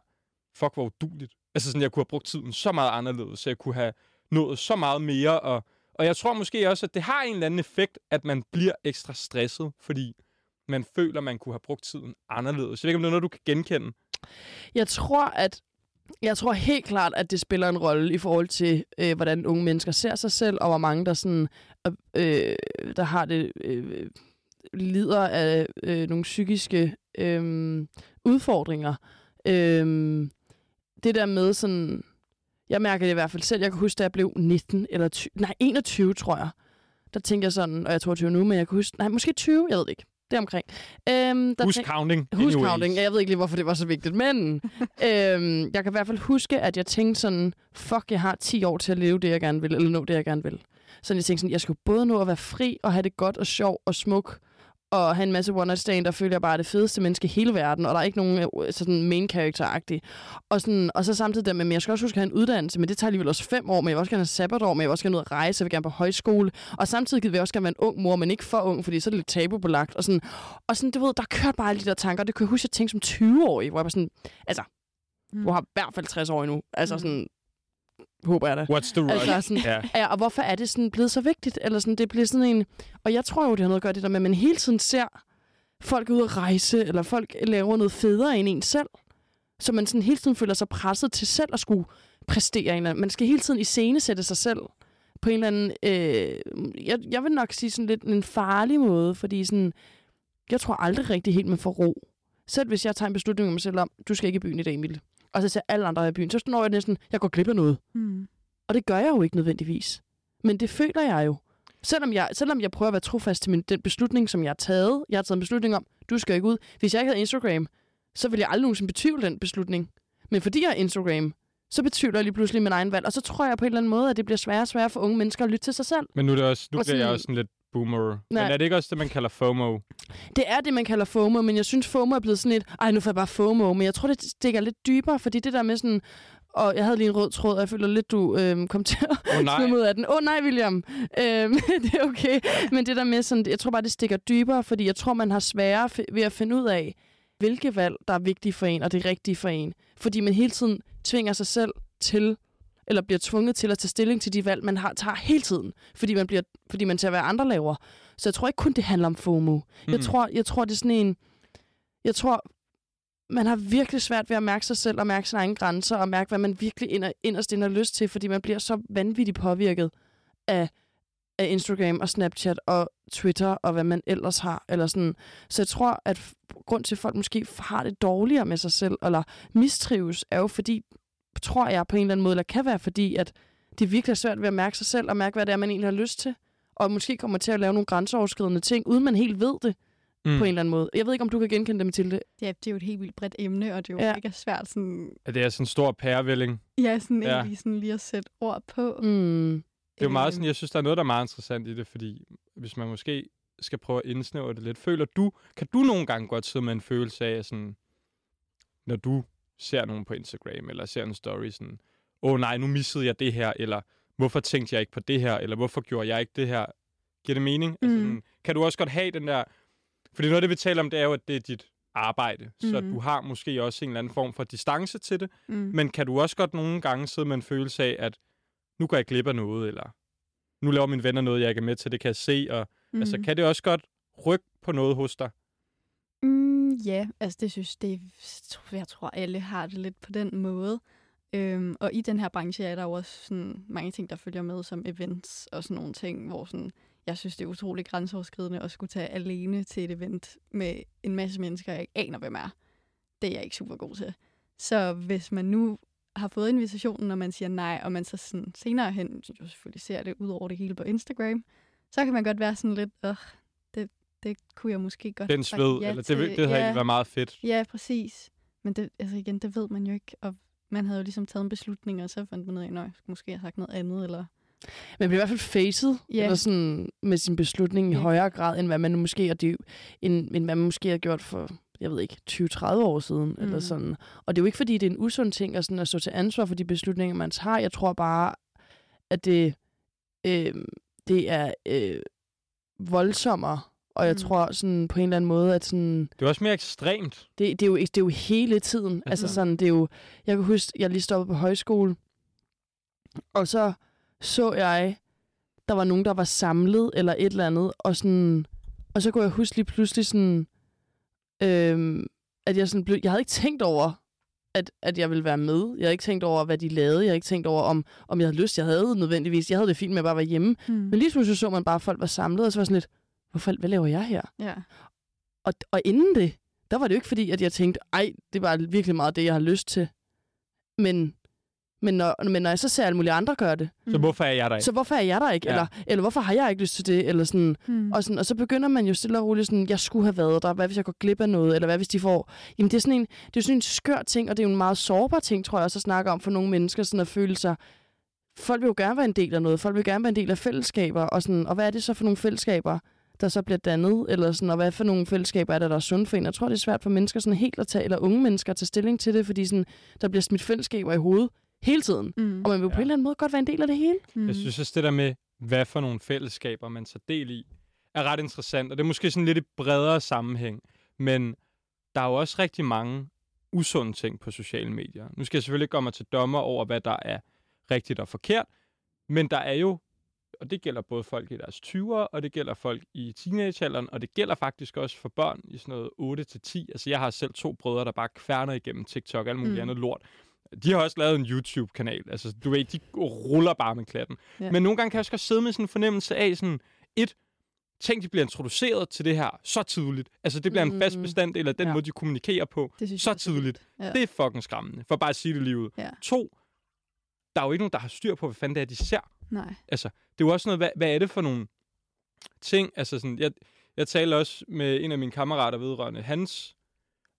fuck, hvor uduligt. Altså sådan, jeg kunne have brugt tiden så meget anderledes, så jeg kunne have nået så meget mere. Og, og jeg tror måske også, at det har en eller anden effekt, at man bliver ekstra stresset, fordi man føler, man kunne have brugt tiden anderledes. Jeg ved ikke, om det er noget, du kan genkende. Jeg tror, at jeg tror helt klart, at det spiller en rolle i forhold til, øh, hvordan unge mennesker ser sig selv, og hvor mange, der, sådan, øh, øh, der har det, øh, lider af øh, nogle psykiske øh, udfordringer. Øh, det der med sådan... Jeg mærker det i hvert fald selv. Jeg kan huske, da jeg blev 19 eller 20, nej, 21, tror jeg. Der tænkte jeg sådan, og jeg er 22 nu, men jeg kan huske, nej, måske 20, jeg ved det ikke. Det omkring. Øhm, der Husk tænk- counting. Husk anyways. counting. Jeg ved ikke lige, hvorfor det var så vigtigt, men øhm, jeg kan i hvert fald huske, at jeg tænkte sådan, fuck, jeg har 10 år til at leve det, jeg gerne vil, eller nå det, jeg gerne vil. Så jeg tænkte sådan, jeg skulle både nå at være fri, og have det godt og sjov og smuk, og have en masse one night stand, der føler jeg bare er det fedeste menneske i hele verden, og der er ikke nogen øh, sådan main character-agtig. Og, sådan, og så samtidig der med, men jeg skal også huske at have en uddannelse, men det tager alligevel også fem år, men jeg vil også gerne have sabbatår, men jeg vil også gerne ud at rejse, jeg vil gerne på højskole, og samtidig vil jeg også gerne være en ung mor, men ikke for ung, fordi så er det lidt tabubelagt. Og sådan, og sådan, du ved, der kørte bare alle de der tanker, det kunne jeg huske, jeg tænkte som 20-årig, hvor jeg var sådan, altså, Mm. du har i hvert fald 60 år endnu. Altså Mm. sådan, håber jeg da. What's the rush? Altså sådan, ja. Ja, og hvorfor er det sådan blevet så vigtigt? Eller sådan, det bliver sådan en... Og jeg tror jo, det har noget at gøre det der med, at man hele tiden ser folk ud at rejse, eller folk laver noget federe end en selv. Så man sådan hele tiden føler sig presset til selv at skulle præstere. En eller anden. Man skal hele tiden iscenesætte sig selv på en eller anden... Øh, jeg, jeg vil nok sige sådan lidt en farlig måde, fordi sådan... Jeg tror aldrig rigtig helt, man får ro. Selv hvis jeg tager en beslutning om mig selv om, du skal ikke i byen i dag, Emil. Og så ser alle andre i byen, så når jeg næsten, jeg går glip af noget. Mm. Og det gør jeg jo ikke nødvendigvis. Men det føler jeg jo. Selvom jeg, selvom jeg prøver at være trofast til min, den beslutning, som jeg har taget. Jeg har taget en beslutning om, du skal ikke ud. Hvis jeg ikke havde Instagram, så ville jeg aldrig nogensinde betvivle den beslutning. Men fordi jeg har Instagram, så betvivler jeg lige pludselig min egen valg. Og så tror jeg på en eller anden måde, at det bliver sværere og sværere for unge mennesker at lytte til sig selv. Men nu er det også, nu bliver jeg også sådan lidt boomer. Nej. Men er det ikke også det, man kalder FOMO? Det er det, man kalder FOMO, men jeg synes, FOMO er blevet sådan et, ej, nu får jeg bare FOMO, men jeg tror, det stikker lidt dybere, fordi det der med sådan, og jeg havde lige en rød tråd, og jeg føler lidt, du øhm, kom til at oh, smide ud af den. Åh oh, nej, William. Øhm, [LAUGHS] det er okay. Men det der med sådan, jeg tror bare, det stikker dybere, fordi jeg tror, man har sværere ved at finde ud af, hvilke valg, der er vigtige for en, og det rigtige for en. Fordi man hele tiden tvinger sig selv til, eller bliver tvunget til at tage stilling til de valg, man har, tager hele tiden, fordi man, bliver, fordi man tager, hvad andre laver. Så jeg tror ikke kun, det handler om FOMO. Mm. Jeg, tror, jeg tror, det er sådan en... Jeg tror, man har virkelig svært ved at mærke sig selv og mærke sine egne grænser og mærke, hvad man virkelig inder, inderst inde har lyst til, fordi man bliver så vanvittigt påvirket af, af Instagram og Snapchat og Twitter og hvad man ellers har. Eller sådan. Så jeg tror, at grund til, at folk måske har det dårligere med sig selv, eller mistrives, er jo fordi, tror jeg på en eller anden måde, eller kan være fordi, at det virkelig er svært ved at mærke sig selv og mærke, hvad det er, man egentlig har lyst til. Og måske kommer til at lave nogle grænseoverskridende ting, uden man helt ved det Mm. på en eller anden måde. Jeg ved ikke, om du kan genkende det, Mathilde. Ja, det er jo et helt vildt bredt emne, og det er jo Ja. ja. mega svært sådan, At det er sådan en stor pærevælling. ja, sådan Ja. ja. egentlig sådan lige at sætte ord på. Mm. Det er jo meget sådan, jeg synes, der er noget, der er meget interessant i det, fordi hvis man måske skal prøve at indsnævre det lidt, føler du, kan du nogle gange godt sidde med en følelse af, sådan, når du ser nogen på Instagram, eller ser en story, sådan, åh oh, nej, nu missede jeg det her, eller hvorfor tænkte jeg ikke på det her, eller hvorfor gjorde jeg ikke det her? Giver det mening? Altså, Mm. sådan, kan du også godt have den der... Fordi noget af det, vi taler om, det er jo, at det er dit arbejde, mm. så du har måske også en eller anden form for distance til det, Mm. men kan du også godt nogle gange sidde med en følelse af, at nu går jeg glip af noget, eller nu laver mine venner noget, jeg ikke er med til, det kan jeg se, og mm. altså, kan det også godt rykke på noget hos dig? Ja, altså det synes det, jeg tror alle har det lidt på den måde. Øhm, og i den her branche er der jo også sådan mange ting, der følger med, som events og sådan nogle ting, hvor sådan, jeg synes, det er utrolig grænseoverskridende at skulle tage alene til et event med en masse mennesker, jeg ikke aner, hvem er. Det er jeg ikke super god til. Så hvis man nu har fået invitationen, og man siger nej, og man så sådan senere hen jo selvfølgelig ser det ud over det hele på Instagram, så kan man godt være sådan lidt, åh, det, det kunne jeg måske godt Den sved, ja eller det, til." vil- det har ja. egentlig været meget fedt. Ja, præcis. Men det, altså igen, det ved man jo ikke. Og man havde jo ligesom taget en beslutning, og så fandt man ud af, at jeg skulle måske have sagt noget andet. Eller... Man bliver i hvert fald facet Ja. eller sådan, med sin beslutning i højere grad, end hvad man måske, og det, er end, end hvad man måske har gjort for, jeg ved ikke, 20-30 år siden. Mm. Eller sådan. Og det er jo ikke, fordi det er en usund ting at, sådan, at stå til ansvar for de beslutninger, man tager. Jeg tror bare, at det, øh, det er øh, voldsommere. Og jeg Mm. tror sådan på en eller anden måde, at sådan, Det er også mere ekstremt. det, det, er jo, det er jo hele tiden. Altså, Altså- sådan, det er jo... Jeg kan huske, jeg lige stoppede på højskole, og så så jeg, der var nogen, der var samlet eller et eller andet, og sådan... Og så kunne jeg huske lige pludselig sådan... Øhm, at jeg sådan blev... Jeg havde ikke tænkt over, at, at jeg ville være med. Jeg havde ikke tænkt over, hvad de lavede. Jeg havde ikke tænkt over, om, om jeg havde lyst. Jeg havde nødvendigvis. Jeg havde det fint med at bare være hjemme. Hmm. Men lige pludselig så man bare, at folk var samlet, og så var sådan lidt, hvorfor, hvad laver jeg her? Ja. Og, og inden det, der var det jo ikke fordi, at jeg tænkte, ej, det var virkelig meget det, jeg har lyst til. Men, men, når, men når jeg så ser alle mulige andre gøre det, Så hvorfor er jeg der ikke? så hvorfor er jeg der ikke? Ja. Eller, eller hvorfor har jeg ikke lyst til det? Eller sådan, Hmm. og, sådan, og så begynder man jo stille og roligt sådan, jeg skulle have været der. Hvad hvis jeg går glip af noget? Eller hvad hvis de får... Jamen det er sådan en, det er jo sådan en skør ting, og det er jo en meget sårbar ting, tror jeg også, at snakke om for nogle mennesker, sådan at føle sig... Folk vil jo gerne være en del af noget. Folk vil gerne være en del af fællesskaber. Og, sådan, og hvad er det så for nogle fællesskaber, der så bliver dannet? Eller sådan, og hvad for nogle fællesskaber er der, der er sunde for en? Jeg tror, det er svært for mennesker sådan helt at tage, eller unge mennesker at tage stilling til det, fordi sådan, der bliver smidt fællesskaber i hovedet hele tiden. Hmm. Og man vil jo Ja. på en eller anden måde godt være en del af det hele. Hmm. Jeg synes også, det der med, hvad for nogle fællesskaber man tager del i, er ret interessant. Og det er måske sådan lidt i bredere sammenhæng. Men der er jo også rigtig mange usunde ting på sociale medier. Nu skal jeg selvfølgelig ikke gøre mig til dommer over, hvad der er rigtigt og forkert. Men der er jo, og det gælder både folk i deres 20'ere, og det gælder folk i teenagealderen, og det gælder faktisk også for børn i sådan noget 8-10. Altså jeg har selv to brødre, der bare kværner igennem TikTok og alt muligt Mm. andet lort. De har også lavet en YouTube-kanal. Altså, du ved, de ruller bare med klatten. Ja. Men nogle gange kan jeg også godt sidde med sådan en fornemmelse af sådan, et, tænk, de bliver introduceret til det her så tidligt. Altså, det bliver en fast Mm. bestanddel af den Ja. måde, de kommunikerer på. så tidligt. Ja. Det er fucking skræmmende, for bare at sige det lige ud. Ja. To, der er jo ikke nogen, der har styr på, hvad fanden det er, de ser. Nej. Altså, det er jo også noget, hvad, hvad er det for nogle ting. Altså sådan, jeg, jeg talte også med en af mine kammerater vedrørende hans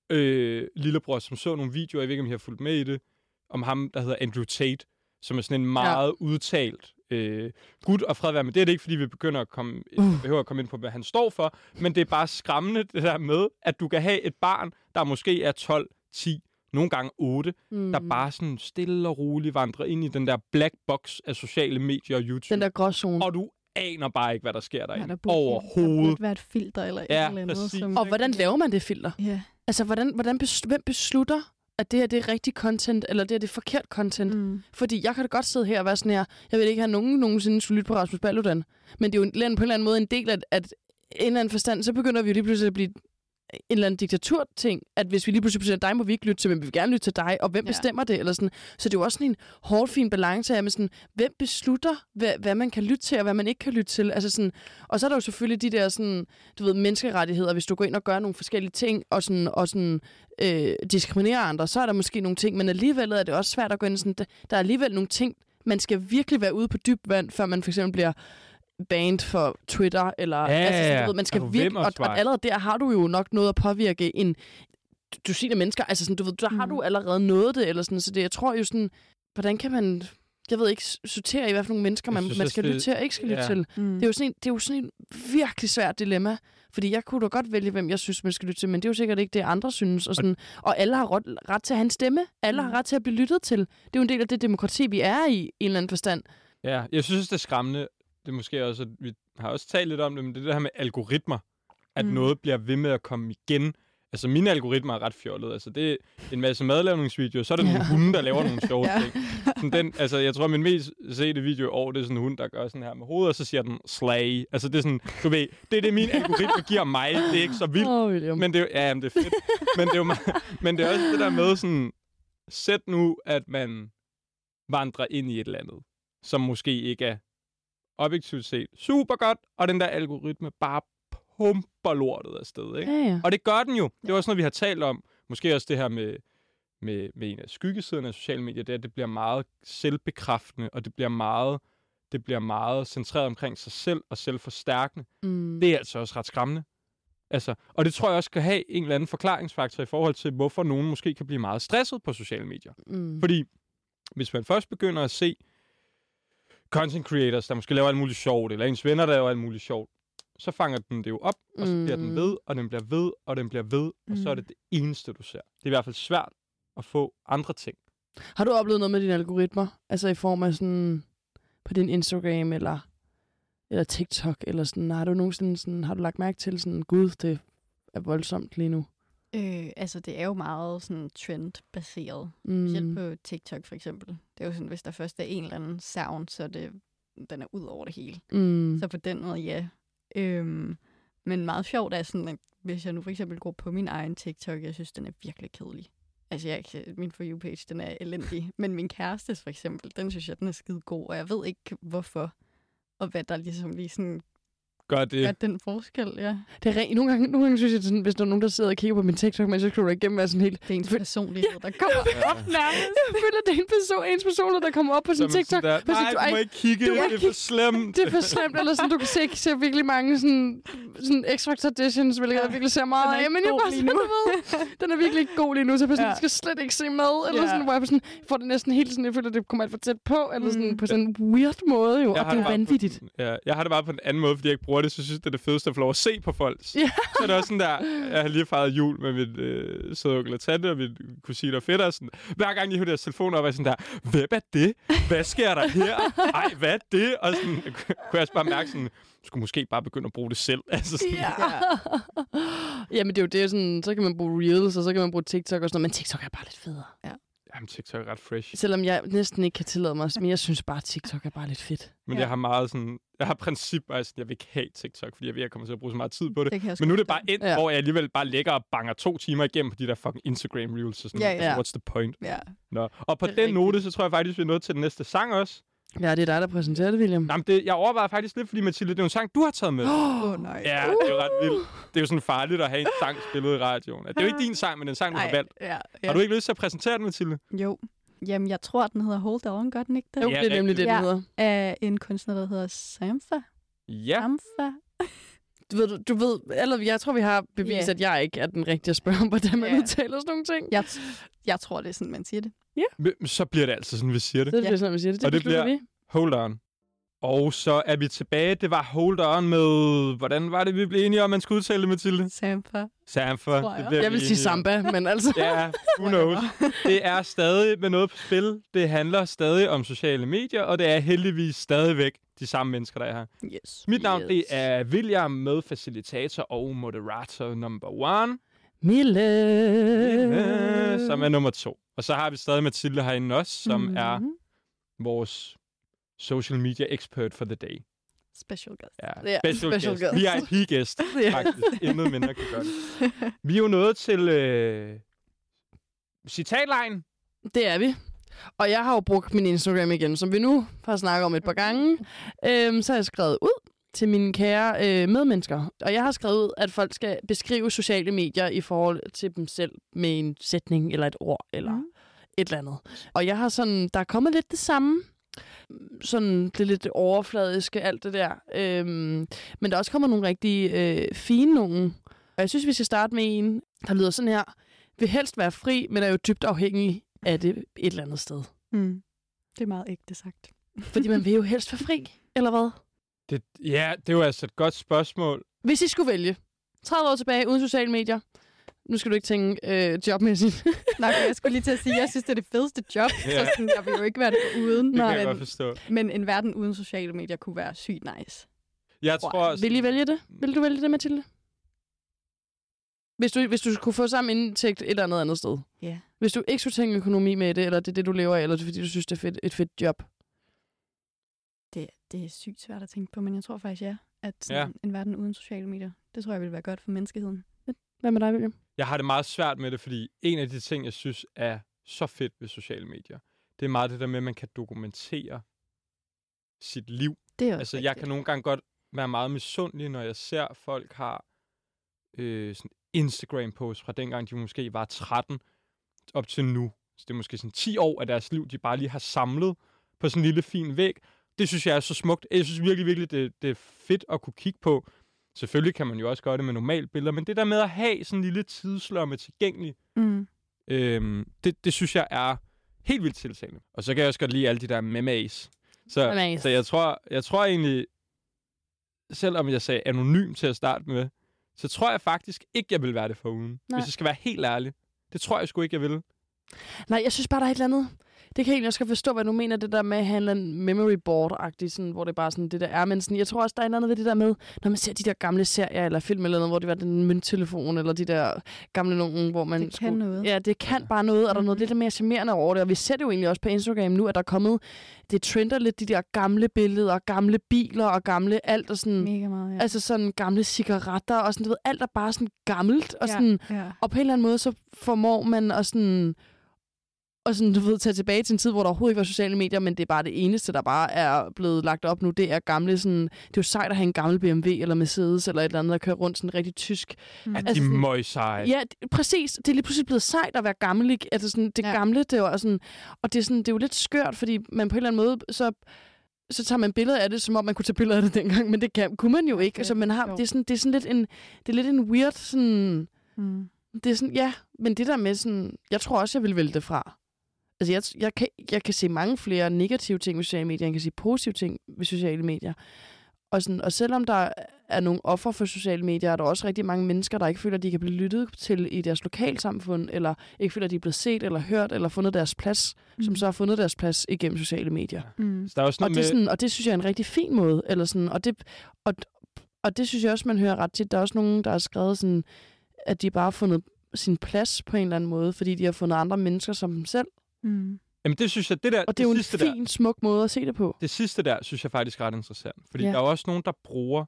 øh, lillebror, som så nogle videoer, jeg ved ikke, om I har fulgt med i det, om ham, der hedder Andrew Tate, som er sådan en meget ja. udtalt øh, gud og fred være med. Det er det ikke, fordi vi begynder at komme, uh. behøver at komme ind på, hvad han står for, men det er bare skræmmende det der med, at du kan have et barn, der måske er 12, 10, nogle gange 8, mm. der bare sådan stille og roligt vandrer ind i den der black box af sociale medier og YouTube. Den der gråzone. Og du aner bare ikke, hvad der sker derinde. Ja, der burde, Overhovedet. Der burde være et filter eller Ja, et eller andet. præcis. Som, Og hvordan laver man det filter? Ja. Altså, hvordan, hvordan bes, hvem beslutter, at det her det er rigtig content, eller det her det er forkert content? Mm. Fordi jeg kan da godt sidde her og være sådan her, jeg vil ikke have nogen nogensinde skulle lytte på Rasmus Paludan. Men det er jo en, på en eller anden måde en del af, at en eller anden forstand, så begynder vi jo lige pludselig at blive en eller anden diktaturting, at hvis vi lige pludselig siger, dig må vi ikke lytte til, men vi vil gerne lytte til dig, og hvem Ja. bestemmer det? Eller sådan. Så det er jo også sådan en hård, fin balance af, med sådan, hvem beslutter, hvad, hvad, man kan lytte til, og hvad man ikke kan lytte til. Altså sådan, og så er der jo selvfølgelig de der sådan, du ved, menneskerettigheder, hvis du går ind og gør nogle forskellige ting, og, sådan, og sådan, øh, diskriminerer andre, så er der måske nogle ting, men alligevel er det også svært at gå ind sådan, der der er alligevel nogle ting, man skal virkelig være ude på dyb vand, før man for eksempel bliver banned for Twitter, eller Ja, altså, sådan, du ved, man skal virkelig, og, og allerede der har du jo nok noget at påvirke en dusin af mennesker, altså sådan, du ved, der har Mhm. du allerede nået det, eller sådan, så det, jeg tror jo sådan, hvordan kan man, jeg ved ikke, sortere i, hvad for nogle mennesker man, synes man skal det- lytte til og ikke skal lytte ja. til. Mm. Det er, jo sådan en, det er jo sådan en virkelig svært dilemma. Fordi jeg kunne da godt vælge, hvem jeg synes, man skal lytte til, men det er jo sikkert ikke det, andre synes. Og, sådan, og alle har ret, ret til at have en stemme. Alle Mm. har ret til at blive lyttet til. Det er jo en del af det demokrati, vi er i, i en eller anden forstand. Ja, jeg synes, det er skræmmende. Det er måske også, at vi har også talt lidt om det, men det er det her med algoritmer. At Mm. noget bliver ved med at komme igen. Altså, mine algoritmer er ret fjollede. Altså, det er en masse madlavningsvideoer, så er der Ja. nogle hunde, der laver nogle sjove [LAUGHS] Ja. ting. Sådan den, altså, jeg tror, min mest sete video i år, det er sådan en hund, der gør sådan her med hovedet, og så siger den slay. Altså, det er sådan, du ved, det er det, min algoritme giver mig. Det er ikke så vildt. Åh, William. Men det er, jo- ja, jamen, det er fedt. men, det er jo, men det er også det der med sådan, sæt nu, at man vandrer ind i et eller andet, som måske ikke er objektivt set super godt, og den der algoritme bare pumper lortet afsted, ikke? Ja, ja. Og det gør den jo. Det er også noget, vi har talt om. Måske også det her med, med, med en af skyggesiderne af sociale medier, det er, at det bliver meget selvbekræftende, og det bliver meget, det bliver meget centreret omkring sig selv og selvforstærkende. Mm. Det er altså også ret skræmmende. Altså, og det tror jeg også kan have en eller anden forklaringsfaktor i forhold til, hvorfor nogen måske kan blive meget stresset på sociale medier. Mm. Fordi hvis man først begynder at se content creators, der måske laver alt muligt sjovt, eller ens venner, der laver alt muligt sjovt, så fanger den det jo op, og så bliver den Mm. ved, og den bliver ved, og den bliver ved, og så er det det eneste, du ser. Det er i hvert fald svært at få andre ting. Har du oplevet noget med dine algoritmer? Altså i form af sådan på din Instagram eller, eller TikTok eller sådan. Har du nogensinde sådan, har du lagt mærke til sådan, gud, det er voldsomt lige nu? Øh, altså, det er jo meget sådan trend-baseret. Mm. Specielt på TikTok for eksempel. Det er jo sådan, hvis der først er en eller anden sound, så er det, den er ud over det hele. Mm. Så på den måde, ja. Øhm, men meget sjovt er sådan, at hvis jeg nu for eksempel går på min egen TikTok, jeg synes, den er virkelig kedelig. Altså, jeg, min For You-page, den er elendig. Men min kærestes for eksempel, den synes jeg, den er skide god. Og jeg ved ikke, hvorfor. Og hvad der ligesom lige sådan Gør det. gør den forskel, ja. Det er rent. Nogle gange, nogle gange synes jeg, sådan, hvis der er nogen, der sidder og kigger på min TikTok, men så scroller igennem er sådan helt... Det er ens personlighed, der kommer op nærmest. Jeg føler, det er en person, ens personer, der kommer op på sin sådan TikTok. Der, Men så Nej, du- du må ikke kigge, du det er ikke for slemt. Det er for slemt, eller sådan, du kan se, se virkelig mange sådan, sådan X-Factor editions, hvilket Ja. jeg virkelig ser meget Den er af. Men jeg er bare sådan, nu. du ved, den er virkelig ikke god lige nu, så jeg, sådan, Ja. skal slet ikke se med, eller Ja. sådan, hvor jeg sådan, får det næsten helt sådan, jeg føler, det kommer alt for tæt på, eller sådan, Mm. på sådan en weird måde jo, Jeg og det er vanvittigt. På, ja, jeg har det bare på en anden måde, fordi jeg ikke bruger det, så synes jeg, det er det fedeste at få lov at se på folk. [LAUGHS] Ja. Så er det også sådan der, jeg har lige fejret jul med min øh, søde onkel og tante og min kusine og fætter. Sådan, hver gang de hører deres telefoner op, er jeg sådan der, hvem er det? Hvad sker der her? Ej, hvad er det? Og sådan, kunne jeg også bare mærke sådan, du skulle måske bare begynde at bruge det selv. [LAUGHS] Altså sådan, Ja. Jamen, det er jo det, sådan, så kan man bruge Reels, og så kan man bruge TikTok og sådan noget, men TikTok er bare lidt federe. Jamen, TikTok er ret fresh. Selvom jeg næsten ikke kan tillade mig, men jeg synes bare, at TikTok er bare lidt fedt. Men Ja. jeg har meget sådan, jeg har princip, og jeg, er sådan, jeg vil ikke have TikTok, fordi jeg ved, at jeg kommer til at bruge så meget tid på det. Det Men nu er det bare ind, Ja. hvor jeg alligevel bare ligger og banger to timer igennem på de der fucking Instagram reels. Så sådan, Ja, altså, ja. what's the point? Ja. Nå. Og på den er note, så tror jeg faktisk, vi er nået til den næste sang også. Ja, det er dig, der præsenterer det, William. Jamen, det, jeg overvejer faktisk lidt, fordi Mathilde, det er jo en sang, du har taget med. Åh, oh, nej. Ja, det er jo ret vildt. Det er jo sådan farligt at have en sang spillet i radioen. Det er jo ikke din sang, men en sang, du har Ej, valgt. ja, ja. Har du ikke lyst til at præsentere den, Mathilde? Jo. Jamen, jeg tror, den hedder Hold On, gør den ikke det? Jo, Ja, det er nemlig det, rigtigt. det hedder. Af en kunstner, der hedder Samfa. Ja. Samfa. Du ved, du ved eller jeg tror, vi har bevist, Ja. at jeg ikke er den rigtige at spørge om, hvordan man Ja. udtaler sådan nogle ting. Jeg, jeg tror, det er sådan, man siger det. Men Så bliver det altså sådan, vi siger det. Det er Ja. sådan, vi siger det. Det, Og det bliver- vi. Hold on. Og så er vi tilbage. Det var hold on med... Hvordan var det, vi blev enige om, man skulle udtale det, Mathilde? Sampa. Jeg. Det bliver Jeg vi vil sige samba, men altså... Ja, who knows. Det er stadig med noget på spil. Det handler stadig om sociale medier, og det er heldigvis stadigvæk de samme mennesker, der er her. Yes. Mit navn Yes. det er William, medfacilitator og moderator number one, Mille. øh, som er nummer to. Og så har vi stadig Mathilde herinde også, som mm. er vores social media expert for the day. Special guest. Ja, Ja, special, special guest. guest. VIP-gæst, [LAUGHS] Ja. faktisk. Intet mindre kan gøre det. [LAUGHS] Vi er jo nået til øh, citatlejen. Det er vi. Og jeg har jo brugt min Instagram igen, som vi nu har snakket om et par gange. Øhm, så har jeg skrevet ud til mine kære øh, medmennesker. Og jeg har skrevet ud, at folk skal beskrive sociale medier i forhold til dem selv med en sætning eller et ord eller Mhm. et eller andet. Og jeg har sådan, der er kommet lidt det samme. Sådan det lidt overfladiske, alt det der. Øhm, men der er også kommet nogle rigtig øh, fine nogen. Og jeg synes, vi skal starte med en, der lyder sådan her. Vil helst være fri, men er jo dybt afhængig af det et eller andet sted. Mm. Det er meget ægte sagt. Fordi man vil jo helst være fri, eller hvad? Det, ja, det er jo altså et godt spørgsmål. Hvis I skulle vælge 30 år tilbage uden sociale medier, nu skal du ikke tænke øh, jobmæssigt. [LAUGHS] Nej, jeg skulle lige til at sige, at jeg synes, det er det fedeste job. Ja. Så sådan, jeg vil jo ikke være det uden. Det kan jeg godt forstå. men en verden uden sociale medier kunne være sygt nice. Jeg Tror tror også... Vil I vælge det? Vil du vælge det, Mathilde? Hvis du, hvis du kunne få samme indtægt et eller andet andet sted. Ja. Hvis du ikke skulle tænke økonomi med det, eller det er det, du lever af, eller det er fordi, du synes, det er fedt, et fedt job. Det, det er sygt svært at tænke på, men jeg tror faktisk, ja, at sådan Ja. en verden uden sociale medier, det tror jeg ville være godt for menneskeheden. Hvad med dig, William? Jeg har det meget svært med det, fordi en af de ting, jeg synes er så fedt ved sociale medier, det er meget det der med, at man kan dokumentere sit liv. Det er også Altså, jeg rigtigt. kan nogle gange godt være meget misundelig, når jeg ser, folk har øh, sådan Instagram-posts fra dengang, de måske var 13 op til nu. Så det er måske sådan 10 år af deres liv, de bare lige har samlet på sådan en lille fin væg. Det synes jeg er så smukt. Jeg synes virkelig, virkelig, det, det er fedt at kunne kigge på. Selvfølgelig kan man jo også gøre det med normale billeder, men det der med at have sådan en lille tidslomme tilgængelig, Mm. øhm, det, det synes jeg er helt vildt tiltalende. Og så kan jeg også godt lide alle de der memes. Så, Memes. så jeg, tror, jeg tror egentlig, selvom jeg sagde anonym til at starte med, så tror jeg faktisk ikke, jeg vil være det foruden. Nej. Hvis jeg skal være helt ærlig. Det tror jeg sgu ikke, jeg vil. Nej, jeg synes bare, der er et eller andet. Det kan jeg egentlig også forstå, hvad du mener, det der med at have en memory board-agtig, sådan, hvor det bare sådan, det der er. Men sådan, jeg tror også, der er et eller andet ved det der med, når man ser de der gamle serier eller film eller noget, hvor det var den mønttelefon, eller de der gamle nogen, hvor man Det kan noget. Ja, det kan bare noget, og der er noget Mhm. lidt mere charmerende over det. Og vi ser det jo egentlig også på Instagram nu, at der er kommet, det trender lidt de der gamle billeder, og gamle biler, og gamle alt, og sådan, Mega meget, ja. altså sådan gamle cigaretter, og sådan, du ved, alt er bare sådan gammelt, og ja, sådan, ja. og på en eller anden måde, så formår man at sådan, og sådan, du ved, tage tilbage til en tid, hvor der overhovedet ikke var sociale medier, men det er bare det eneste, der bare er blevet lagt op nu, det er gamle sådan, det er jo sejt at have en gammel BMW eller Mercedes eller et eller andet, der kører rundt sådan rigtig tysk. Mm. At Altså de møg seje. Ja, det, præcis. Det er lige pludselig blevet sejt at være gammel, ikke? Altså sådan, det Ja. gamle, det var sådan, og det er, sådan, det er jo lidt skørt, fordi man på en eller anden måde, så så tager man billeder af det, som om man kunne tage billeder af det [LAUGHS] dengang, men det kan, kunne man jo ikke. det er Altså, man har, sjovt. det, er sådan, det er sådan lidt en, det er lidt en weird sådan, Mm. det er sådan, ja, men det der med sådan, jeg tror også, jeg vil vælge det fra. Altså, jeg, jeg, kan, jeg kan se mange flere negative ting ved sociale medier, end jeg kan se positive ting ved sociale medier. Og, sådan, og selvom der er nogle offer for sociale medier, er der også rigtig mange mennesker, der ikke føler, at de kan blive lyttet til i deres lokalsamfund, eller ikke føler, at de er blevet set eller hørt, eller fundet deres plads, mm. som så har fundet deres plads igennem sociale medier. Mm. Så der er også Og noget det, er med... sådan, og det synes jeg er en rigtig fin måde. Eller sådan, og, det, og, og det synes jeg også, man hører ret tit. Der er også nogen, der har skrevet, sådan, at de bare har fundet sin plads på en eller anden måde, fordi de har fundet andre mennesker som dem selv. Mm. Jamen det synes jeg, det der... Og det er jo en sidste der, fin, smuk måde at se det på. det sidste der, synes jeg faktisk er ret interessant. Fordi Ja. der er jo også nogen, der bruger...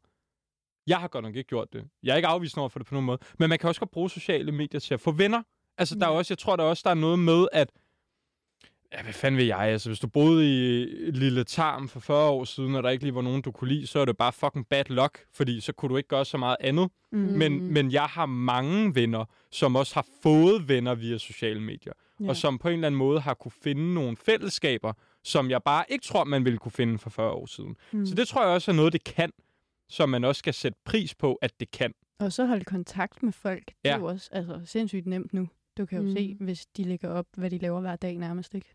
Jeg har godt nok ikke gjort det. Jeg er ikke afvist over for det på nogen måde. Men man kan også godt bruge sociale medier til at få venner. Altså, der er også, jeg tror der også, der er noget med, at... Ja, hvad fanden vil jeg? Altså, hvis du boede i lille tarm for 40 år siden, og der ikke lige var nogen, du kunne lide, så er det bare fucking bad luck, fordi så kunne du ikke gøre så meget andet. Mm. Men, men jeg har mange venner, som også har fået venner via sociale medier, Ja. og som på en eller anden måde har kunne finde nogle fællesskaber, som jeg bare ikke tror, man ville kunne finde for 40 år siden. Mm. Så det tror jeg også er noget, det kan. som man også skal sætte pris på, at det kan. Og så holde kontakt med folk. Det Ja. er jo også altså, sindssygt nemt nu. Du kan jo Mm. mm. se, hvis de lægger op, hvad de laver hver dag nærmest, ikke?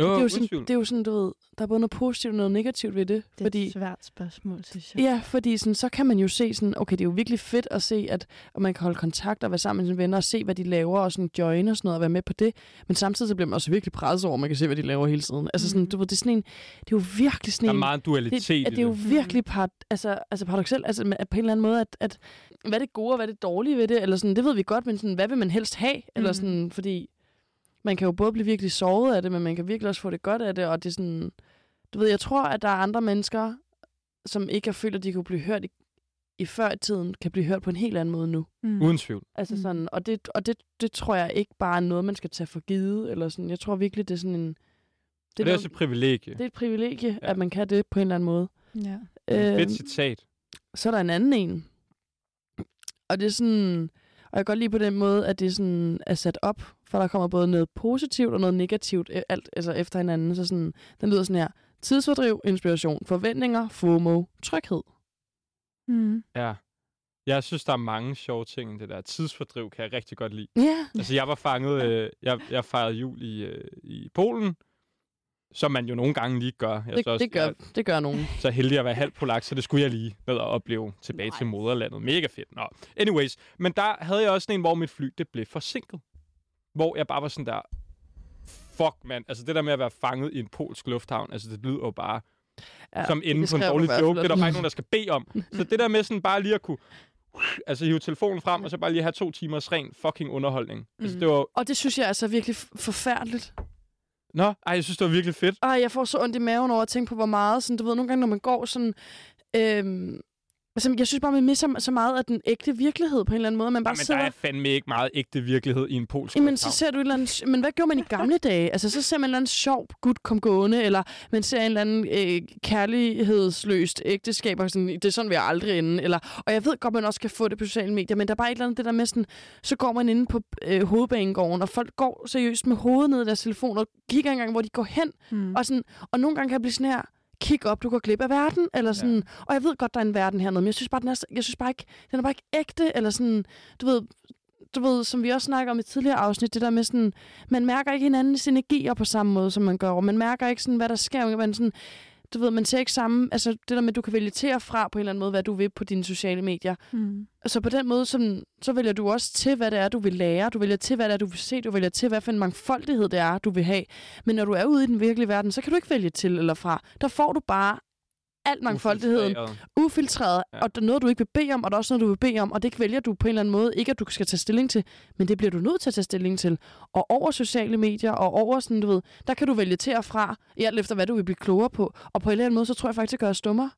Jo, det, er jo sådan, det er jo sådan, du ved, der er både noget positivt og noget negativt ved det. Det er fordi, et svært spørgsmål, synes jeg. Ja, fordi sådan, så kan man jo se sådan, okay, det er jo virkelig fedt at se, at og man kan holde kontakt og være sammen med sine venner og se, hvad de laver og sådan join og sådan noget og være med på det. Men samtidig så bliver man også virkelig presset over, at man kan se, hvad de laver hele tiden. Altså sådan, Mhm. du ved, det er sådan en, det er jo virkelig sådan Der er en, meget dualitet det, i at det er jo virkelig part, altså, altså paradoxalt, altså med- på en eller anden måde, at, at hvad er det gode og hvad er det dårlige ved det, eller sådan, det ved vi godt, men sådan, hvad vil man helst have, eller Mhm. sådan, fordi man kan jo både blive virkelig såret af det, men man kan virkelig også få det godt af det, og det er sådan, du ved, jeg tror, at der er andre mennesker, som ikke har følt, at de kunne blive hørt i, i før i tiden, kan blive hørt på en helt anden måde nu. Mm. Uden tvivl. Altså Mm. sådan, og det, og det, det tror jeg ikke bare er noget, man skal tage for givet, eller sådan, jeg tror virkelig, det er sådan en, Det er, det er også et privilegie. det er et privilegie, Ja. at man kan det på en eller anden måde. Ja. Det er et Øhm, fedt citat. så er der en anden en. Og det er sådan... Og jeg kan godt lide på den måde, at det sådan er sat op, for der kommer både noget positivt og noget negativt øh, alt, altså efter hinanden. Så sådan, den lyder sådan her. Tidsfordriv, inspiration, forventninger, FOMO, tryghed. Mm. Ja. Jeg synes, der er mange sjove ting i det der. Tidsfordriv kan jeg rigtig godt lide. Ja. Altså, jeg var fanget... Øh, jeg, jeg fejrede jul i, øh, i Polen, som man jo nogle gange lige gør. Jeg Det, så, også, det, gør, det gør nogen. jeg så heldig at være halv polak, så det skulle jeg lige ned og opleve tilbage nice. til moderlandet. Mega fedt. Nå. Anyways, men der havde jeg også en, hvor mit fly det blev forsinket. Hvor jeg bare var sådan der... Fuck, mand. Altså, det der med at være fanget i en polsk lufthavn, altså, det lyder jo bare Ja, som inde det på en dårlig joke. Det er der bare ikke nogen, der skal bede om. [LAUGHS] Så det der med sådan bare lige at kunne altså hive telefonen frem, og så bare lige have to timers ren fucking underholdning. Mm. Altså, Mm. det var... Og det synes jeg altså virkelig forfærdeligt. Nå, ej, jeg synes, det var virkelig fedt. Ej, jeg får så ondt i maven over at tænke på, hvor meget, sådan, du ved, nogle gange, når man går sådan... Øhm, altså, jeg synes bare, man misser så meget af den ægte virkelighed på en eller anden måde. Man bare Ej, men sidder... der er fandme ikke meget ægte virkelighed i en polsk Jamen, så ser du et eller andet... Men hvad gjorde man i [LAUGHS] gamle dage? Altså, så ser man en eller anden sjov gut komme gående, eller man ser en eller anden øh, kærlighedsløst ægteskab, og sådan, det er sådan, vi aldrig ende. Eller, og jeg ved godt, man også kan få det på sociale medier, men der er bare et eller andet det der med sådan, så går man inde på øh, hovedbanegården, og folk går seriøst med hovedet ned i deres telefon, og kigger engang, hvor de går hen. Mm. Og, sådan, og nogle gange kan jeg blive sådan her, kig op, du går glip af verden, eller sådan, ja. og jeg ved godt, der er en verden hernede, men jeg synes bare, den er, jeg synes bare ikke, den er bare ikke ægte, eller sådan, du ved, du ved, som vi også snakker om i tidligere afsnit, det der med sådan, man mærker ikke hinandens energier på samme måde, som man gør, og man mærker ikke sådan, hvad der sker, man sådan, du ved, man ser ikke samme, altså det der med, at du kan vælge til og fra på en eller anden måde, hvad du vil på dine sociale medier. Mm. Så på den måde, sådan, så vælger du også til, hvad det er, du vil lære. Du vælger til, hvad det er, du vil se. Du vælger til, hvad for en mangfoldighed det er, du vil have. Men når du er ude i den virkelige verden, så kan du ikke vælge til eller fra. Der får du bare al mangfoldigheden Ufiltreret. ja. og der er noget, du ikke vil bede om, og der er også noget, du vil bede om, og det vælger du på en eller anden måde. Ikke, at du skal tage stilling til, men det bliver du nødt til at tage stilling til. Og over sociale medier, og over sådan, du ved, der kan du vælge til og fra, i alt efter, hvad du vil blive klogere på. Og på en eller anden måde, så tror jeg faktisk, det gør os dummere.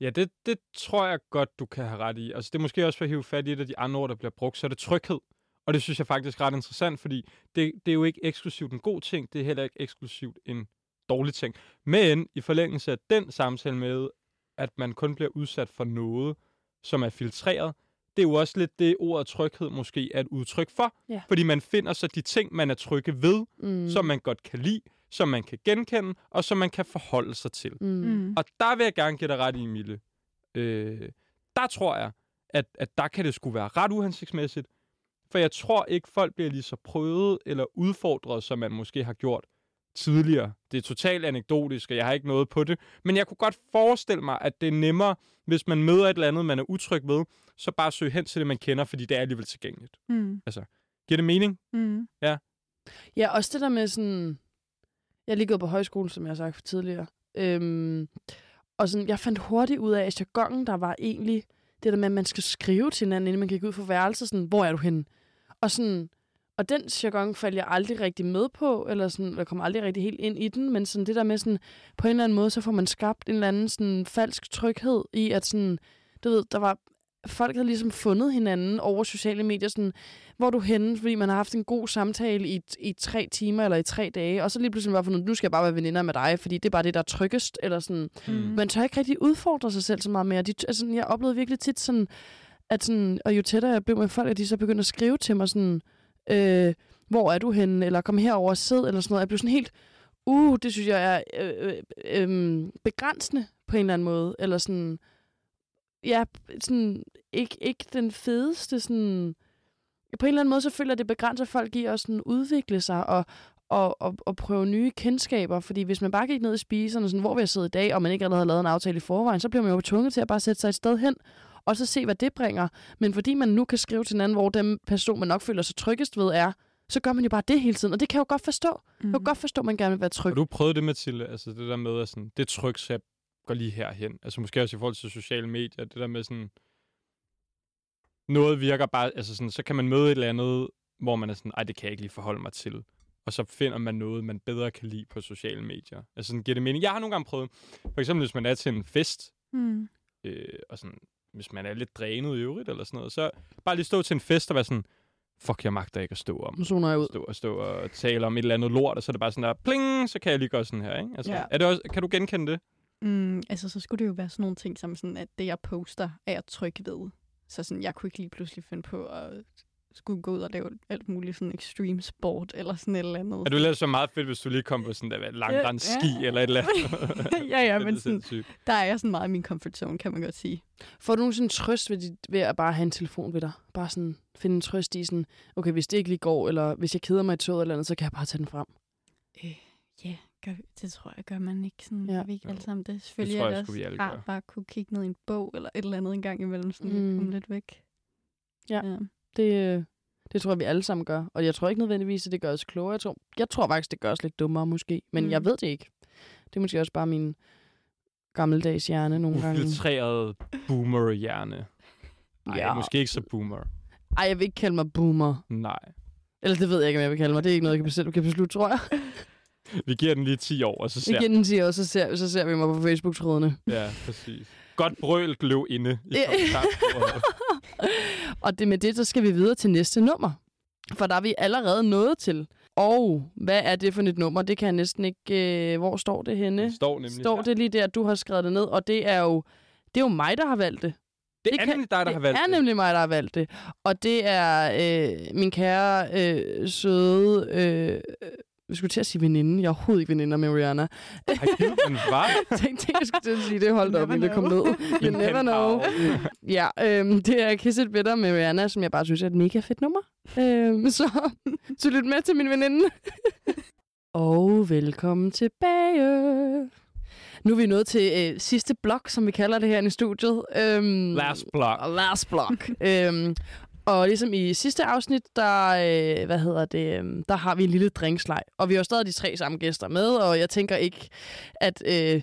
Ja, det, det tror jeg godt, du kan have ret i. Altså, det er måske også for at hive fat i et af de andre ord, der bliver brugt, så er det tryghed. Og det synes jeg faktisk er ret interessant, fordi det, det er jo ikke eksklusivt en god ting, det er heller ikke eksklusivt en dårlig ting. Men i forlængelse af den samtale med, at man kun bliver udsat for noget, som er filtreret, det er jo også lidt det ordet tryghed måske er et udtryk for. Ja. Fordi man finder så de ting, man er trygge ved, Mm. mm. som man godt kan lide, som man kan genkende, og som man kan forholde sig til. Mm. Mm. Og der vil jeg gerne give dig ret i, Mille. Øh, der tror jeg, at, at der kan det skulle være ret uhensigtsmæssigt. For jeg tror ikke, folk bliver lige så prøvet eller udfordret, som man måske har gjort tidligere. Det er totalt anekdotisk, og jeg har ikke noget på det. Men jeg kunne godt forestille mig, at det er nemmere, hvis man møder et eller andet, man er utryg ved, så bare søge hen til det, man kender, fordi det er alligevel tilgængeligt. Mm. Giver det mening? Mm. Ja, også det der med sådan... Jeg er lige gået på højskole, som jeg har sagt tidligere. Øhm, og sådan, jeg fandt hurtigt ud af, at jargonen, der var egentlig det der med, at man skal skrive til hinanden, inden man gik ud for værelset, sådan, hvor er du henne? Og sådan, og den jargon faldt jeg aldrig rigtig med på, eller sådan, jeg kom aldrig rigtig helt ind i den, men sådan det der med sådan, på en eller anden måde, så får man skabt en eller anden sådan falsk tryghed i, at sådan, du ved, der var, folk havde ligesom fundet hinanden over sociale medier, sådan, hvor du henne, fordi man har haft en god samtale i, i tre timer eller i tre dage, og så lige pludselig bare fundet, nu skal jeg bare være veninder med dig, fordi det er bare det, der er tryggest, eller sådan. Mm. Man tør ikke rigtig udfordre sig selv så meget mere. De, altså, jeg oplevede virkelig tit sådan, at sådan, og jo tættere jeg blev med folk, at de så begyndte at skrive til mig sådan, øh, hvor er du henne, eller kom herover og sid, eller sådan noget. Jeg blev sådan helt, uh, det synes jeg er øh, øh, øhm, begrænsende på en eller anden måde, eller sådan, ja, sådan, ikke, ikke den fedeste, sådan, på en eller anden måde, så føler jeg, det begrænser folk i at sådan udvikle sig og, og, og, og prøve nye kendskaber. Fordi hvis man bare gik ned i spiserne, sådan, hvor vi har siddet i dag, og man ikke allerede har lavet en aftale i forvejen, så bliver man jo tvunget til at bare sætte sig et sted hen, og så se, hvad det bringer. Men fordi man nu kan skrive til en anden, hvor den person, man nok føler sig tryggest ved, er, så gør man jo bare det hele tiden. Og det kan jeg jo godt forstå. Mm. Jeg kan Mhm. godt forstå, at man gerne vil være tryg. Har du prøvet det, Mathilde? Altså det der med, at sådan, det er trygt, så jeg går lige herhen. Altså måske også i forhold til sociale medier. Det der med sådan... Noget virker bare... Altså sådan, så kan man møde et eller andet, hvor man er sådan, ej, det kan jeg ikke lige forholde mig til. Og så finder man noget, man bedre kan lide på sociale medier. Altså sådan, giver det mening? Jeg har nogle gange prøvet, for eksempel hvis man er til en fest, Mm. øh, og sådan, hvis man er lidt drænet i øvrigt, eller sådan noget, så bare lige stå til en fest og være sådan, fuck, jeg magter ikke at stå om Nu zoner jeg ud. stå og stå og tale om et eller andet lort, og så er det bare sådan der, pling, så kan jeg lige gøre sådan her, ikke? Altså, Ja. ja. er det også, kan du genkende det? Mm, altså, så skulle det jo være sådan nogle ting, som sådan, at det, jeg poster, er jeg tryg ved. Så sådan, jeg kunne ikke lige pludselig finde på at skulle gå ud og lave alt muligt sådan extreme sport, eller sådan et eller andet. Er du ellers så meget fedt, hvis du lige kom på sådan der langrens ski Ja. eller et eller andet? [LAUGHS] ja, ja, [LAUGHS] Det er men sådan, der er jeg sådan meget i min comfort zone, kan man godt sige. Får du nogensinde trøst ved, dit, ved at bare have en telefon ved dig? Bare sådan finde en trøst i sådan, okay, hvis det ikke lige går, eller hvis jeg keder mig i toget eller andet, så kan jeg bare tage den frem. Øh, ja, gør, det tror jeg, gør man ikke sådan. Ja. Ja. Vi ikke alle sammen det. Selvfølgelig tror er jeg det vi også rart bare kunne kigge ned i en bog, eller et eller andet en gang imellem, sådan Mm. mm. komme lidt væk. Ja. Det, øh, det tror jeg, vi alle sammen gør. Og jeg tror ikke nødvendigvis, at det gør os klogere. Jeg tror, jeg tror faktisk, det gør os lidt dummere måske. Men Mm. jeg ved det ikke. Det er måske også bare min gammeldags hjerne nogle [LAUGHS] gange. Ufiltreret boomer-hjerne. Nej, Ja. måske ikke så boomer. Ej, jeg vil ikke kalde mig boomer. Nej. Eller det ved jeg ikke, om jeg vil kalde mig. Det er ikke noget, jeg kan beslutte, kan beslutte tror jeg. Vi giver den lige 10 år, og så ser, Igen siger også, så ser, så ser vi mig på Facebook-trådene. Ja, præcis. Godt brølt løv inde i. Og det med det, så skal vi videre til næste nummer. For der er vi allerede nået til. Og hvad er det for et nummer? Det kan jeg næsten ikke... Øh, hvor står det henne? Det står nemlig står det lige der, du har skrevet det ned. Og det er jo, det er jo mig, der har valgt det. Det er kan- nemlig dig, der har valgt det. det. er nemlig mig, der har valgt det. Og det er øh, min kære, øh, søde... Øh, jeg skulle til at sige veninde. Jeg er overhovedet ikke veninder med Rihanna. Har givet den var? Jeg [LAUGHS] tænkte, jeg skulle til at sige det. Hold da op, men det kom ned. [LAUGHS] You never know. Ja, øhm, det er Kiss It Better med Rihanna, som jeg bare synes er et mega fedt nummer. Øhm, så, så lyt med til min veninde. [LAUGHS] Og velkommen tilbage. Nu er vi nået til øh, sidste blok, som vi kalder det her i studiet. Øhm, Last block. Last block. øhm, og ligesom i sidste afsnit, der, øh, hvad hedder det, øhm, der har vi en lille drinkslej. Og vi har stadig de tre samme gæster med, og jeg tænker ikke, at øh,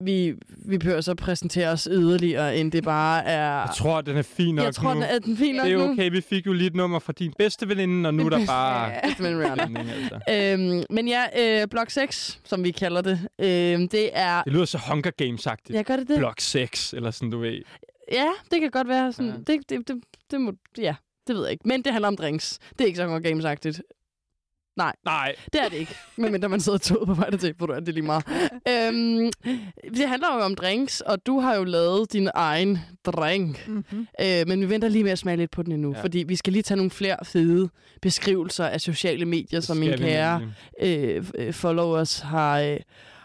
vi, vi behøver så præsentere os yderligere, end det bare er... Jeg tror, den er fin nok jeg tror, nu. den er den fin nok det er nu. okay, vi fik jo lige et nummer fra din bedste veninde, og nu er der bare... Ja, altså. øhm, men ja, øh, blok 6, som vi kalder det, øhm, det er... Det lyder så Hunger Games-agtigt. Jeg gør det det? Blok 6, eller sådan, du ved. Ja, det kan godt være sådan. Ja. Det, det, det, det, må, ja, det ved jeg ikke. Men det handler om drinks. Det er ikke så Hunger Games-agtigt. Nej, Det er det ikke. Medmindre man sidder toget på vej til, hvor du er det lige meget. øhm, det handler jo om drinks, og du har jo lavet din egen drink. Mm-hmm. Øh, men vi venter lige med at smage lidt på den endnu, Ja. fordi vi skal lige tage nogle flere fede beskrivelser af sociale medier, som mine vi kære øh, øh, followers har, øh,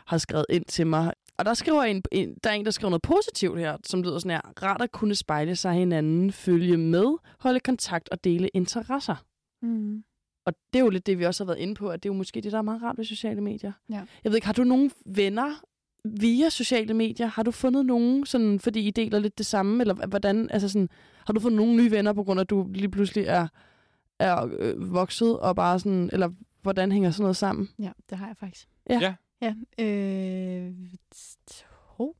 har skrevet ind til mig. Og der skriver en, en, der er en, der skriver noget positivt her, som lyder sådan her. Rart at kunne spejle sig hinanden, følge med, holde kontakt og dele interesser. Mm. Og det er jo lidt det, vi også har været inde på, at det er jo måske det, der er meget rart ved sociale medier. Ja. Jeg ved ikke, har du nogle venner via sociale medier? Har du fundet nogen, sådan, fordi I deler lidt det samme? Eller hvordan, altså sådan, har du fundet nogle nye venner, på grund af, at du lige pludselig er, er øh, vokset, og bare sådan, eller hvordan hænger sådan noget sammen? Ja, det har jeg faktisk. Ja. Ja. Ja, øh, to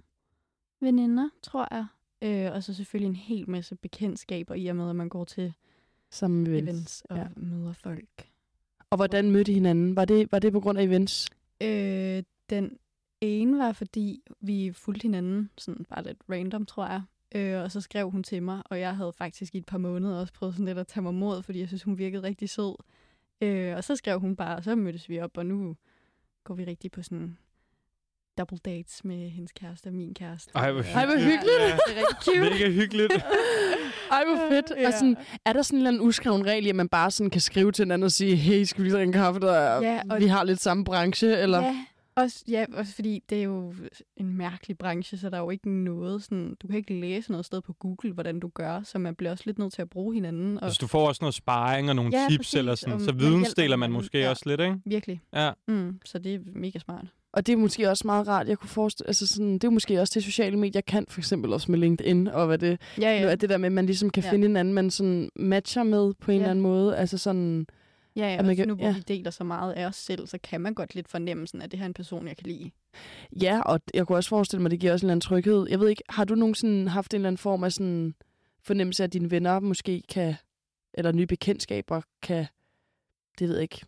veninder, tror jeg. Øh, og så selvfølgelig en hel masse bekendtskaber i og med, at man går til Sammen med events, events. og ja. møder folk. Og hvordan mødte I hinanden? Var det, var det på grund af events? Øh, den ene var, fordi vi fulgte hinanden, sådan bare lidt random, tror jeg. Øh, og så skrev hun til mig, og jeg havde faktisk i et par måneder også prøvet sådan lidt at tage mig mod, fordi jeg synes, hun virkede rigtig sød. Øh, og så skrev hun bare, og så mødtes vi op, og nu går vi rigtig på sådan double dates med hendes kæreste og min kæreste. Ej, hvor Ej, hvor hyggeligt. Ja, det er rigtig cute. Mega hyggeligt. [LAUGHS] Ej, hvor fedt. Ja. Og sådan, er der sådan en eller anden uskreven regel, at man bare sådan kan skrive til hinanden og sige, hey, skal vi lige drikke en kaffe, der er, Ja, og- vi har lidt samme branche? Eller? Ja, Også, ja, også fordi det er jo en mærkelig branche, så der er jo ikke noget sådan... Du kan ikke læse noget sted på Google, hvordan du gør, så man bliver også lidt nødt til at bruge hinanden. Og Altså, du får også noget sparring og nogle Ja, tips, præcis, eller sådan, og så vidensdeler man måske Ja. også lidt, ikke? virkelig. Ja. Mm, så det er mega smart. Og det er måske også meget rart, jeg kunne forestille, altså sådan, det er måske også det sociale medier kan, for eksempel også med LinkedIn, og hvad det, Ja, ja. ja. at det der med, at man ligesom kan ja. finde hinanden, man sådan matcher med på en Ja. eller anden måde, altså sådan, Ja, ja At man også kan- nu hvor ja. vi deler så meget af os selv, så kan man godt lidt fornemme, sådan, at det her er en person, jeg kan lide. ja, og jeg kunne også forestille mig, at det giver også en eller anden tryghed. Jeg ved ikke, har du nogensinde haft en eller anden form af sådan fornemmelse af, at dine venner måske kan, eller nye bekendtskaber kan, det ved jeg ikke,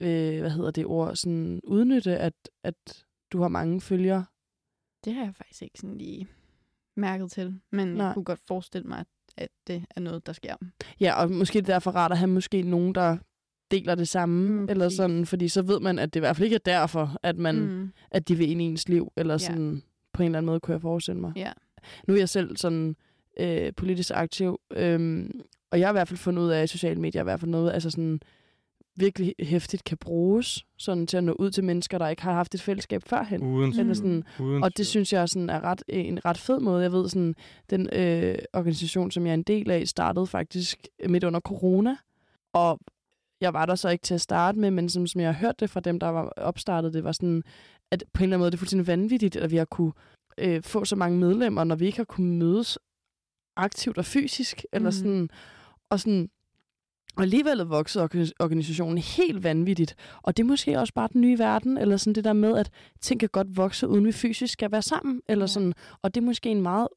øh, hvad hedder det ord, sådan udnytte, at, at du har mange følgere? Det har jeg faktisk ikke sådan lige mærket til, men. Nej. jeg kunne godt forestille mig, at, at det er noget, der sker. Ja, og måske er det derfor rart at have måske nogen, der deler det samme, Mm, eller præcis. sådan, fordi så ved man, at det i hvert fald ikke er derfor, at, man, mm. at de vil ind i ens liv, eller sådan, på en eller anden måde kunne jeg forestille mig. Ja. Nu er jeg selv sådan øh, politisk aktiv, øhm, og jeg har i hvert fald fundet ud af, at sociale medier er i hvert fald noget, altså sådan virkelig hæftigt kan bruges, sådan til at nå ud til mennesker, der ikke har haft et fællesskab førhen. Uden, Mm. Eller sådan, uden og det synes jeg sådan er ret, en ret fed måde. Jeg ved, sådan, den øh, organisation, som jeg er en del af, startede faktisk midt under corona. Og jeg var der så ikke til at starte med, men som, som jeg har hørt det fra dem, der var opstartet, det var sådan, at på en eller anden måde, det er fuldstændig vanvittigt, at vi har kunne øh, få så mange medlemmer, når vi ikke har kunnet mødes aktivt og fysisk. Eller Mhm. sådan, og sådan, og alligevel vokset orga- organisationen helt vanvittigt. Og det er måske også bare den nye verden, eller sådan det der med, at ting kan godt vokse, uden vi fysisk skal være sammen. Eller Ja. sådan. Og det er måske en meget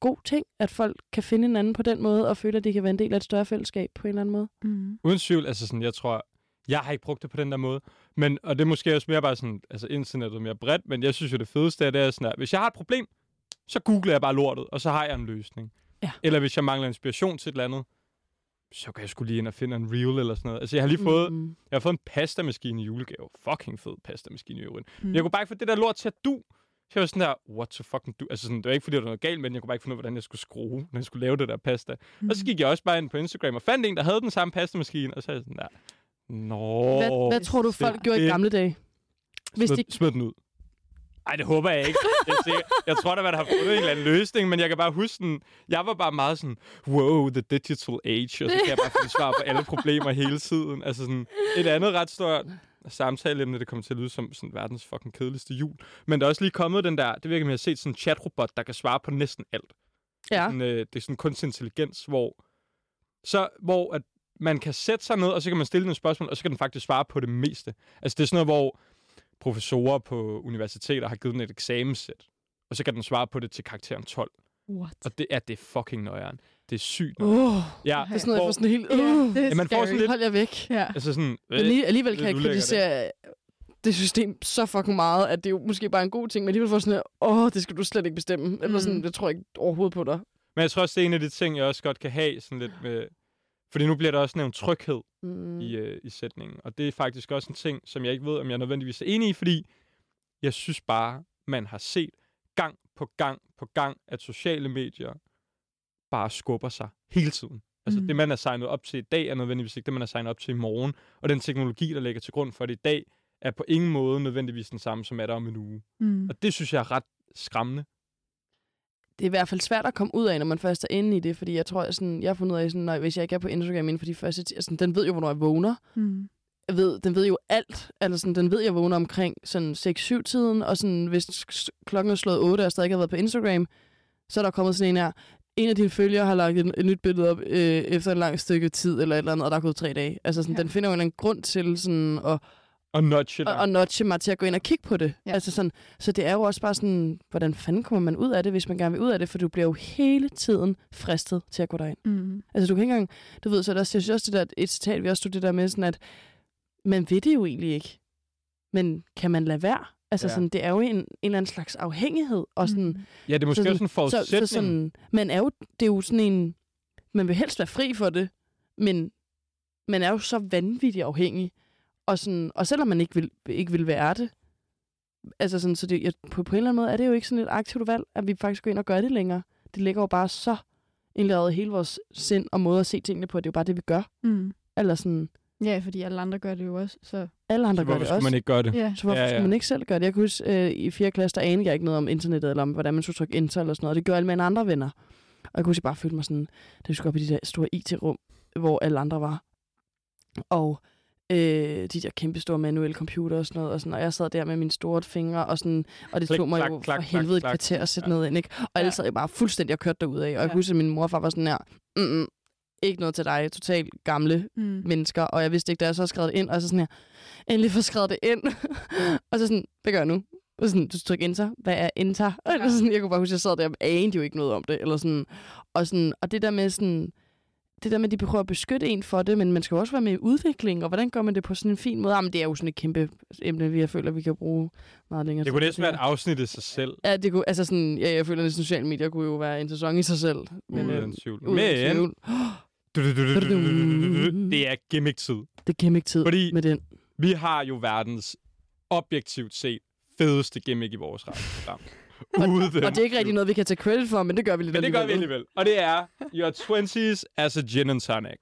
god ting, at folk kan finde hinanden på den måde, og føle, at de kan være en del af et større fællesskab på en eller anden måde. Mm. Uden tvivl, altså sådan, jeg tror, jeg har ikke brugt det på den der måde, men, og det er måske også mere bare sådan, altså internettet er mere bredt, men jeg synes jo, det fedeste er, det er sådan, at hvis jeg har et problem, så googler jeg bare lortet, og så har jeg en løsning. Ja. Eller hvis jeg mangler inspiration til et eller andet, så kan jeg skulle lige ind og finde en reel eller sådan noget. Altså, jeg har lige fået, Mm. jeg har fået en pastamaskine i julegave. Fucking fed pastamaskine i øvrigt. Mm. Jeg kunne bare ikke få det der lort til at du. Så jeg var sådan der, what to fucking do? Altså sådan, det var ikke fordi, der var noget galt, men jeg kunne bare ikke finde ud af, hvordan jeg skulle skrue, når jeg skulle lave det der pasta. Mm. Og så gik jeg også bare ind på Instagram og fandt en, der havde den samme pastamaskine, og så er jeg sådan der, nå. Hvad, hvad tror du, det- folk gjorde i det- gamle dage? Hvis smid, de... smid den ud. Ej, det håber jeg ikke. Jeg, jeg tror, der man har fundet en eller anden løsning, men jeg kan bare huske den. Jeg var bare meget sådan, wow, the digital age, og så kan jeg bare finde svar på alle problemer hele tiden. Altså sådan, et andet ret stort samtaleemne, det kommer til at lyde som sådan verdens fucking kedeligste jul. Men der er også lige kommet den der, det virker, at jeg har set sådan en chatrobot, der kan svare på næsten alt. Ja. Sådan, øh, det er sådan kunstig intelligens, hvor, så, hvor at man kan sætte sig ned, og så kan man stille et spørgsmål, og så kan den faktisk svare på det meste. Altså det er sådan noget, hvor professorer på universiteter har givet den et eksamenssæt, og så kan den svare på det til karakteren 12. What? Og det er det fucking nøjeren. Det er sygt. Oh, Ja, det er sådan noget, jeg får sådan helt... Uh, det er Ja, man får sådan lidt- hold jer væk. Ja. altså sådan... Men lige, alligevel kan jeg kritisere det system så fucking meget, at det er jo måske bare en god ting, men alligevel får sådan, åh, det skal du slet ikke bestemme. Mm. Eller sådan, Mm. det tror jeg ikke overhovedet på dig. Men jeg tror også, det er en af de ting, jeg også godt kan have sådan lidt med... Fordi nu bliver der også nævnt tryghed Mm. i, øh, i sætningen. Og det er faktisk også en ting, som jeg ikke ved, om jeg nødvendigvis er enig i, fordi jeg synes bare, man har set gang på gang på gang, at sociale medier bare skubber sig hele tiden. Altså mm. det, man er signet op til i dag, er nødvendigvis ikke det, man er signet op til i morgen. Og den teknologi, der ligger til grund for det i dag, er på ingen måde nødvendigvis den samme, som er der om en uge. Mm. Og det synes jeg er ret skræmmende. Det er i hvert fald svært at komme ud af, når man først er inde i det, fordi jeg tror, at sådan, jeg har fundet ud af, sådan, når, hvis jeg ikke er på Instagram inden for de første ti- altså, den ved jo, hvornår jeg vågner. Mm. Jeg ved, den ved jo alt. Altså, sådan, den ved, jeg vågner omkring sådan 6-7 tiden, og sådan, hvis klokken er slået 8, og jeg stadig ikke har været på Instagram, så er der kommet sådan en her, en af dine følgere har lagt et, et nyt billede op øh, efter en lang stykke tid, eller et eller andet, og der er gået tre dage. Altså, sådan, Ja. den finder jo en grund til sådan, at Og nudge og, og notche mig til at gå ind og kigge på det. Ja. Altså sådan, så det er jo også bare sådan, hvordan fanden kommer man ud af det, hvis man gerne vil ud af det, for du bliver jo hele tiden fristet til at gå derind. Mm. Altså du kan ikke engang, du ved, så er der, jeg synes også det der, et citat, vi også stod det der med, sådan at man ved det jo egentlig ikke, men kan man lade være? Altså Ja. sådan, det er jo en, en eller anden slags afhængighed, og sådan, Mm. Ja, det er måske så også en så, forudsætning. så sådan, man er jo, det er jo sådan en, man vil helst være fri for det, men man er jo så vanvittigt afhængig. Og, sådan, og selvom man ikke vil, ikke vil være det, altså sådan, så det, jeg, på, på en eller anden måde er det jo ikke sådan et aktivt valg, at vi faktisk går ind og gør det længere. Det ligger jo bare så indlæret i hele vores sind og måde at se tingene på. Det er jo bare det, vi gør. Mm. Eller sådan, Ja, fordi alle andre gør det jo også, så... Alle andre Så gør hvorfor det skulle også. man ikke gøre det? Ja. Så hvorfor Ja, ja, ja. ja. skulle man ikke selv gøre det? Jeg kan huske, øh, i 4. klasse, der anede jeg ikke noget om internettet, eller om, hvordan man skulle trykke enter eller sådan noget. Det gjorde alle mine andre venner. Og jeg kunne huske, jeg bare følte mig sådan, da vi skulle op i de der store IT-rum, hvor alle andre var. Og øh, de der kæmpe store manuelle computer og sådan noget. Og, sådan, og jeg sad der med mine store fingre, og, sådan, og det Klik, tog mig klak, jo klak, for klak, helvede et klak. kvarter at sætte Ja. noget ind. Ikke? Og alle Ja. sad bare fuldstændig og kørte derud af. Og jeg Ja. kunne huske, at min mor og far var sådan her, mm ikke noget til dig, totalt gamle Mm. mennesker, og jeg vidste ikke, da jeg så skrevet det ind, og så sådan her, endelig få skrevet det ind. [LAUGHS] og så sådan, hvad gør jeg nu? Og sådan, du trykker enter. Hvad er enter? Og Ja. sådan, jeg kunne bare huske, at jeg sad der og anede jo ikke noget om det. Eller sådan, og, sådan, og det der med sådan, det der med, at de prøver at beskytte en for det, men man skal også være med i udvikling, og hvordan gør man det på sådan en fin måde? Jamen, det er jo sådan et kæmpe emne, vi jeg føler, vi kan bruge meget længere. Det kunne næsten være et afsnit i sig selv. Ja, det kunne, altså sådan, ja, jeg føler, at sociale medier kunne jo være en sæson i sig selv. Men, uden øhm, tvivl. Uden. Det er gimmick-tid. Det er gimmick-tid med den. vi har jo verdens objektivt set fedeste gimmick i vores radioprogram. Uden Og det er ikke rigtig noget, vi kan tage credit for, men det gør vi lidt Men det gør vi alligevel. Og det er Your 20s as a gin and tonic.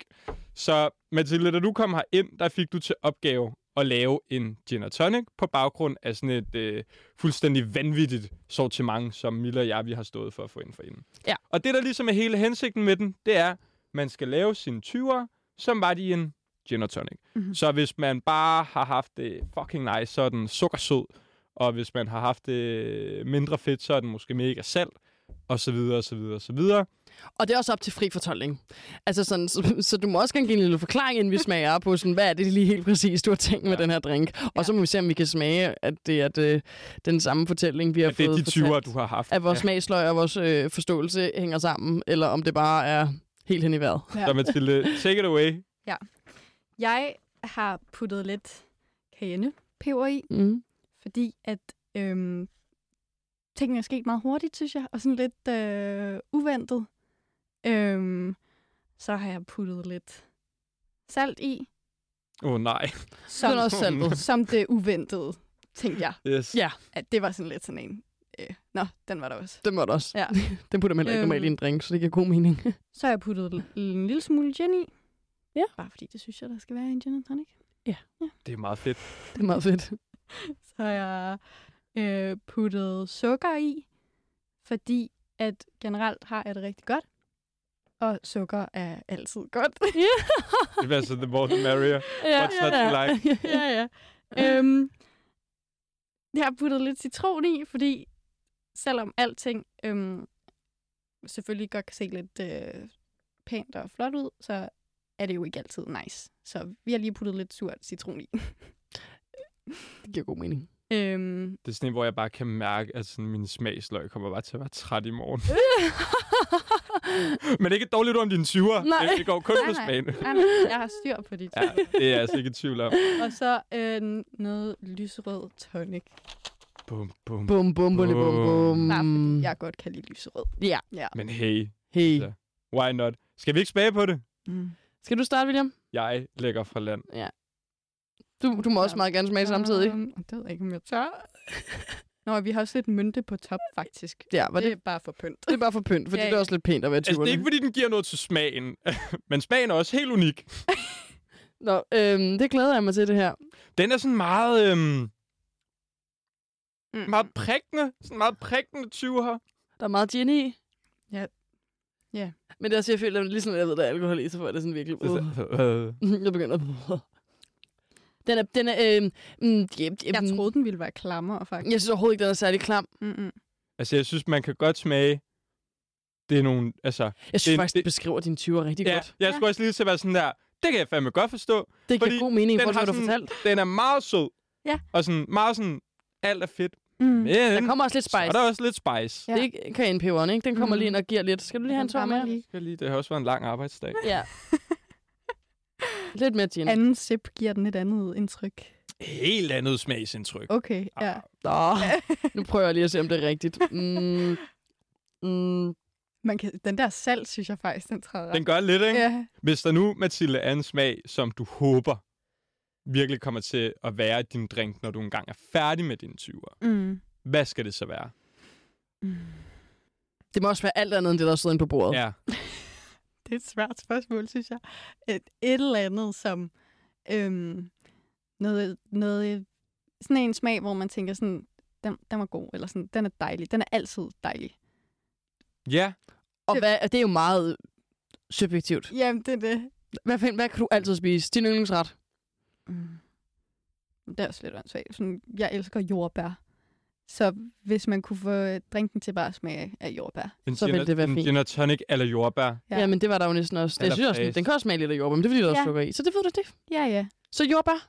Så Mathilde, da du kom her ind, der fik du til opgave at lave en gin and tonic på baggrund af sådan et øh, fuldstændig vanvittigt sortiment, som Mille og jeg vi har stået for at få ind for inden. Ja. Og det, der ligesom er hele hensigten med den, det er, man skal lave sine 20'er, som var de en gin and tonic. Mhm. Så hvis man bare har haft det fucking nice, så er den sukkersød. Og hvis man har haft det mindre fedt, så er den måske mega salt. Og så videre, og så videre, og så videre. Og det er også op til fri fortolkning. Altså sådan, så, så du må også gerne give en lille forklaring, inden vi [LAUGHS] smager på, sådan, hvad er det lige helt præcis, du har tænkt med Ja. den her drink. Og så må vi se, om vi kan smage, at det er det, den samme fortælling, vi har At det er fået de 20'er, fortalt. du har haft. At vores smagsløg og vores øh, forståelse hænger sammen, eller om det bare er helt hen i vejret. Ja. Så Mathilde, take it away. Jeg har puttet lidt cayennepeber i, Mm. Fordi at øhm, tingene er sket meget hurtigt, synes jeg, og sådan lidt øh, uventet. Øhm, så har jeg puttet lidt salt i, Åh oh, nej. som, også saltet. [LAUGHS] som det uventede, tænkte jeg. Yes. Ja. At det var sådan lidt sådan en... Øh, nå, den var der også. Den var det også. Ja. [LAUGHS] Den putter man heller ikke Øhm. normalt i en drink, så det giver god mening. [LAUGHS] Så har jeg puttet en lille smule gin i. Ja. Bare fordi det synes jeg, der skal være i en gin and tonic. Det er meget fedt. det er meget fedt. [LAUGHS] Så har jeg øh, puttet sukker i, fordi at generelt har jeg det rigtig godt. Og sukker er altid godt. [LAUGHS] [LAUGHS] Det er altså the more the merrier. ja, What's not to like? ja, ja. øhm, jeg har puttet lidt citron i, fordi selvom alting øhm, selvfølgelig godt kan se lidt øh, pænt og flot ud, så er det jo ikke altid nice. Så vi har lige puttet lidt surt citron i. Det giver god mening. øhm, Det er sådan en, hvor jeg bare kan mærke, at sådan, min smagsløg kommer bare til at være træt i morgen. [LAUGHS] Men ikke et dårligt ord om dine 20'er. Nej. Det, går kun Nej, på nej. smagen. nej, nej, jeg har styr på de ting. Ja, det er jeg altså ikke i tvivl om. Og så øh, noget lyserød tonic. Bum, bum. bum, bum, bum, bum, bum. Fordi jeg godt kan lide lyserød. Ja, Ja. Men hey, hey. Så. why not? Skal vi ikke smage på det? Mm. Skal du starte, William? Jeg lægger fra land. Du, du må også meget gerne smage samtidig. Um, det ved jeg ikke, om jeg tør. Nå, vi har også lidt mynte på top, faktisk. Ja, var det det, er bare for pynt. det er bare for pynt, fordi Ja, ja, det er også lidt pænt at være Altså, det er ikke, fordi den giver noget til smagen. [LAUGHS] Men smagen er også helt unik. [LAUGHS] Nå, øhm, det glæder jeg mig til, det her. Den er sådan meget, øhm, Mm. meget prikkende. Sådan meget prikkende 20'er. Der er meget gin i. Ja. Ja. Men det er også, jeg føler, ligesom jeg ved, der er alkohol i, så får jeg det sådan virkelig... Uh. [LAUGHS] Jeg begynder... Den er... Den er øhm, mm, ja, Jeg troede, den ville være klammer, faktisk. Jeg synes overhovedet ikke, den er særlig klam. Mm-mm. Altså, jeg synes, man kan godt smage... Det er nogle... Altså, Jeg synes Det- faktisk, det- det beskriver dine 20'er rigtig ja, godt. jeg skulle også lige til at være sådan der... Det kan jeg fandme godt forstå. Det giver fordi god mening, hvor har du fortalt. Den er meget sød. Ja. Og sådan meget sådan... Alt er fedt. Mm. Men Der kommer også lidt er spice. der også lidt spice. Ja. Det er ikke kagenpeberen, ikke? Den kommer Mm. lige ind og giver lidt. Skal du lige have en tår mere? lige. Skal lige, det har også været en lang arbejdsdag. Ja. [LAUGHS] [LAUGHS] lidt mere gin. Anden sip giver den et andet indtryk. Helt andet smagsindtryk. Okay, ja. Ah, Nå, nu prøver jeg lige at se, om det er rigtigt. Mm. Mm. Man kan, den der salt, synes jeg faktisk, den træder Den gør lidt, ikke? Ja. Hvis der nu, Mathilde, er en smag, som du håber virkelig kommer til at være i din drink, når du engang er færdig med dine 20'er, Mm. hvad skal det så være? Mm. Det må også være alt andet, end det, der sidder inde på bordet. Ja. [LAUGHS] Det er et svært spørgsmål, synes jeg. Et, et eller andet, som øhm, noget, noget, sådan en smag, hvor man tænker sådan, den, den var god, eller sådan, den er dejlig. Den er altid dejlig. Ja, Og Det- hvad, det er jo meget subjektivt. Jamen, det er det. Hvad, find- hvad kan du altid spise? Din yndlingsret? Mm. Det er også lidt åndssvagt. Sådan, jeg elsker jordbær. Så hvis man kunne få drinken til bare at smage af jordbær. en Så vil gin- det være en fint. gin og tonic eller jordbær. Ja. Ja. Jamen, det var der jo næsten også. Jeg Eller synes også, den kan også smage lidt af jordbær, men det er fordi, der Ja. også sukker i. Så det ved du det. Ja, ja. Så jordbær,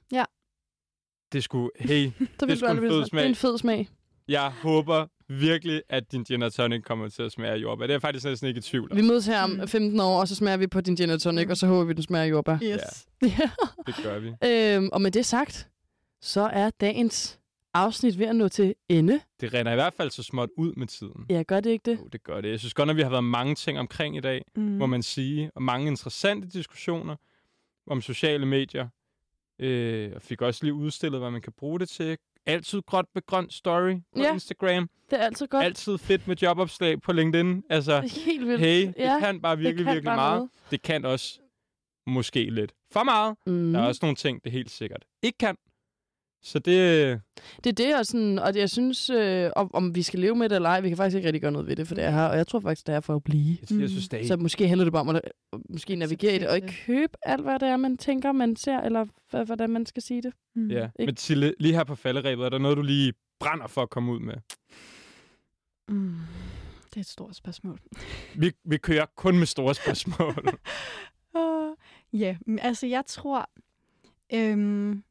Det skulle, hey, [LAUGHS] vil sgu du en fed vide. Det smag. er en fed smag. jeg håber virkelig, at din gin og tonic kommer til at smage af jordbær. Det er jeg faktisk næsten ikke i tvivl om. Vi mødes her om Mm. 15 år, og så smager vi på din gin and tonic, og så håber vi, den smager af jordbær. Yes. Ja. [LAUGHS] Det gør vi. øhm, og med det sagt, så er dagens afsnit ved at nå til ende. Det render i hvert fald så småt ud med tiden. Ja, gør det ikke det? Jo, det gør det. Jeg synes godt, at vi har været mange ting omkring i dag, Mm. må man sige, og mange interessante diskussioner om sociale medier. Øh, og fik også lige udstillet, hvad man kan bruge det til. Altid godt med grøn story på Ja. Instagram. Det er altid godt. Altid fedt med jobopslag på LinkedIn. Altså, [LAUGHS] helt vildt. hey, det Ja, kan bare virkelig, kan virkelig bare meget. noget. Det kan også måske lidt for meget. Mm. Der er også nogle ting, det helt sikkert ikke kan. Så det... Det er det, og, sådan, og jeg synes, øh, om, om vi skal leve med det eller ej, vi kan faktisk ikke rigtig gøre noget ved det, for det er her, og jeg tror faktisk, det er for at blive. Jeg, jeg synes, det er Så måske handler det bare om at at måske navigere i det, og ikke købe alt, hvad det er, man tænker, man ser, eller hvad, hvordan man skal sige det. Mm. Ja, Ikke? Mathilde, lige her på falderæbet, er der noget, du lige brænder for at komme ud med? Mm. Det er et stort spørgsmål. Vi, vi kører kun med store spørgsmål. [LAUGHS] Uh, ja, men altså jeg tror, øhm,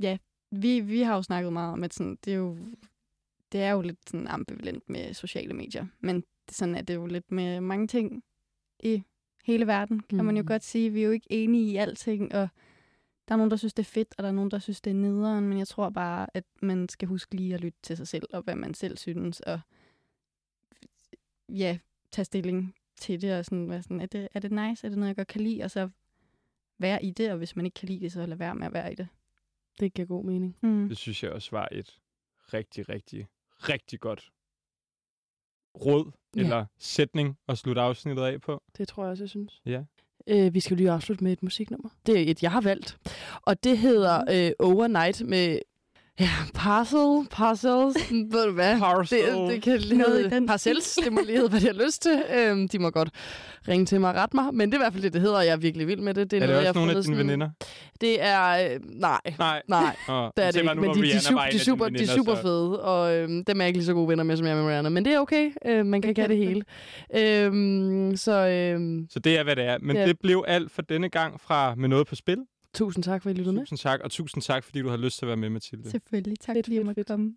ja, vi, vi har jo snakket meget om, at sådan, det, er jo, det er jo lidt sådan ambivalent med sociale medier, men sådan er det jo lidt med mange ting i hele verden, kan man jo Mhm. godt sige. Vi er jo ikke enige i alting, og der er nogen, der synes, det er fedt, og der er nogen, der synes, det er nederen, men jeg tror bare, at man skal huske lige at lytte til sig selv, og hvad man selv synes, og ja, tage stilling til det, og sådan, være sådan, er det, er det nice, er det noget, jeg godt kan lide, og så være i det, og hvis man ikke kan lide det, så lade være med at være i det. Det giver god mening. Mm. Det synes jeg også var et rigtig, rigtig, rigtig godt råd Ja. eller sætning at slutte afsnittet af på. Det tror jeg også, jeg synes. Ja. Øh, vi skal lige afslutte med et musiknummer. Det er et, jeg har valgt. Og det hedder øh, Overnight med ja, Parcel, Parcels, ved du hvad? Parcel. Det, det kan Noget hedde den Parcels, det må lige hedde, hvad de har lyst til. Øhm, de må godt ringe til mig og rette mig, men det er i hvert fald det, det hedder, og jeg er virkelig vild med det. Det er, Er det noget, også nogle af dine sådan- veninder? Det er, øh, nej, Nej. nej. Oh, Det er det ikke, men de, de, er super, de, er super, de er super fede, og øhm, dem er jeg ikke lige så gode venner med, som jeg er med Rihanna. Men det er okay, øh, man kan ikke have det hele. Øhm, så øhm, Så det er, hvad det er. Men ja. det blev alt for denne gang fra Med Noget på Spil. Tusind tak, for at I lyttede med. Tusind tak, og tusind tak, fordi du har lyst til at være med, Mathilde. Selvfølgelig. Tak Fedt, fordi jeg måtte komme.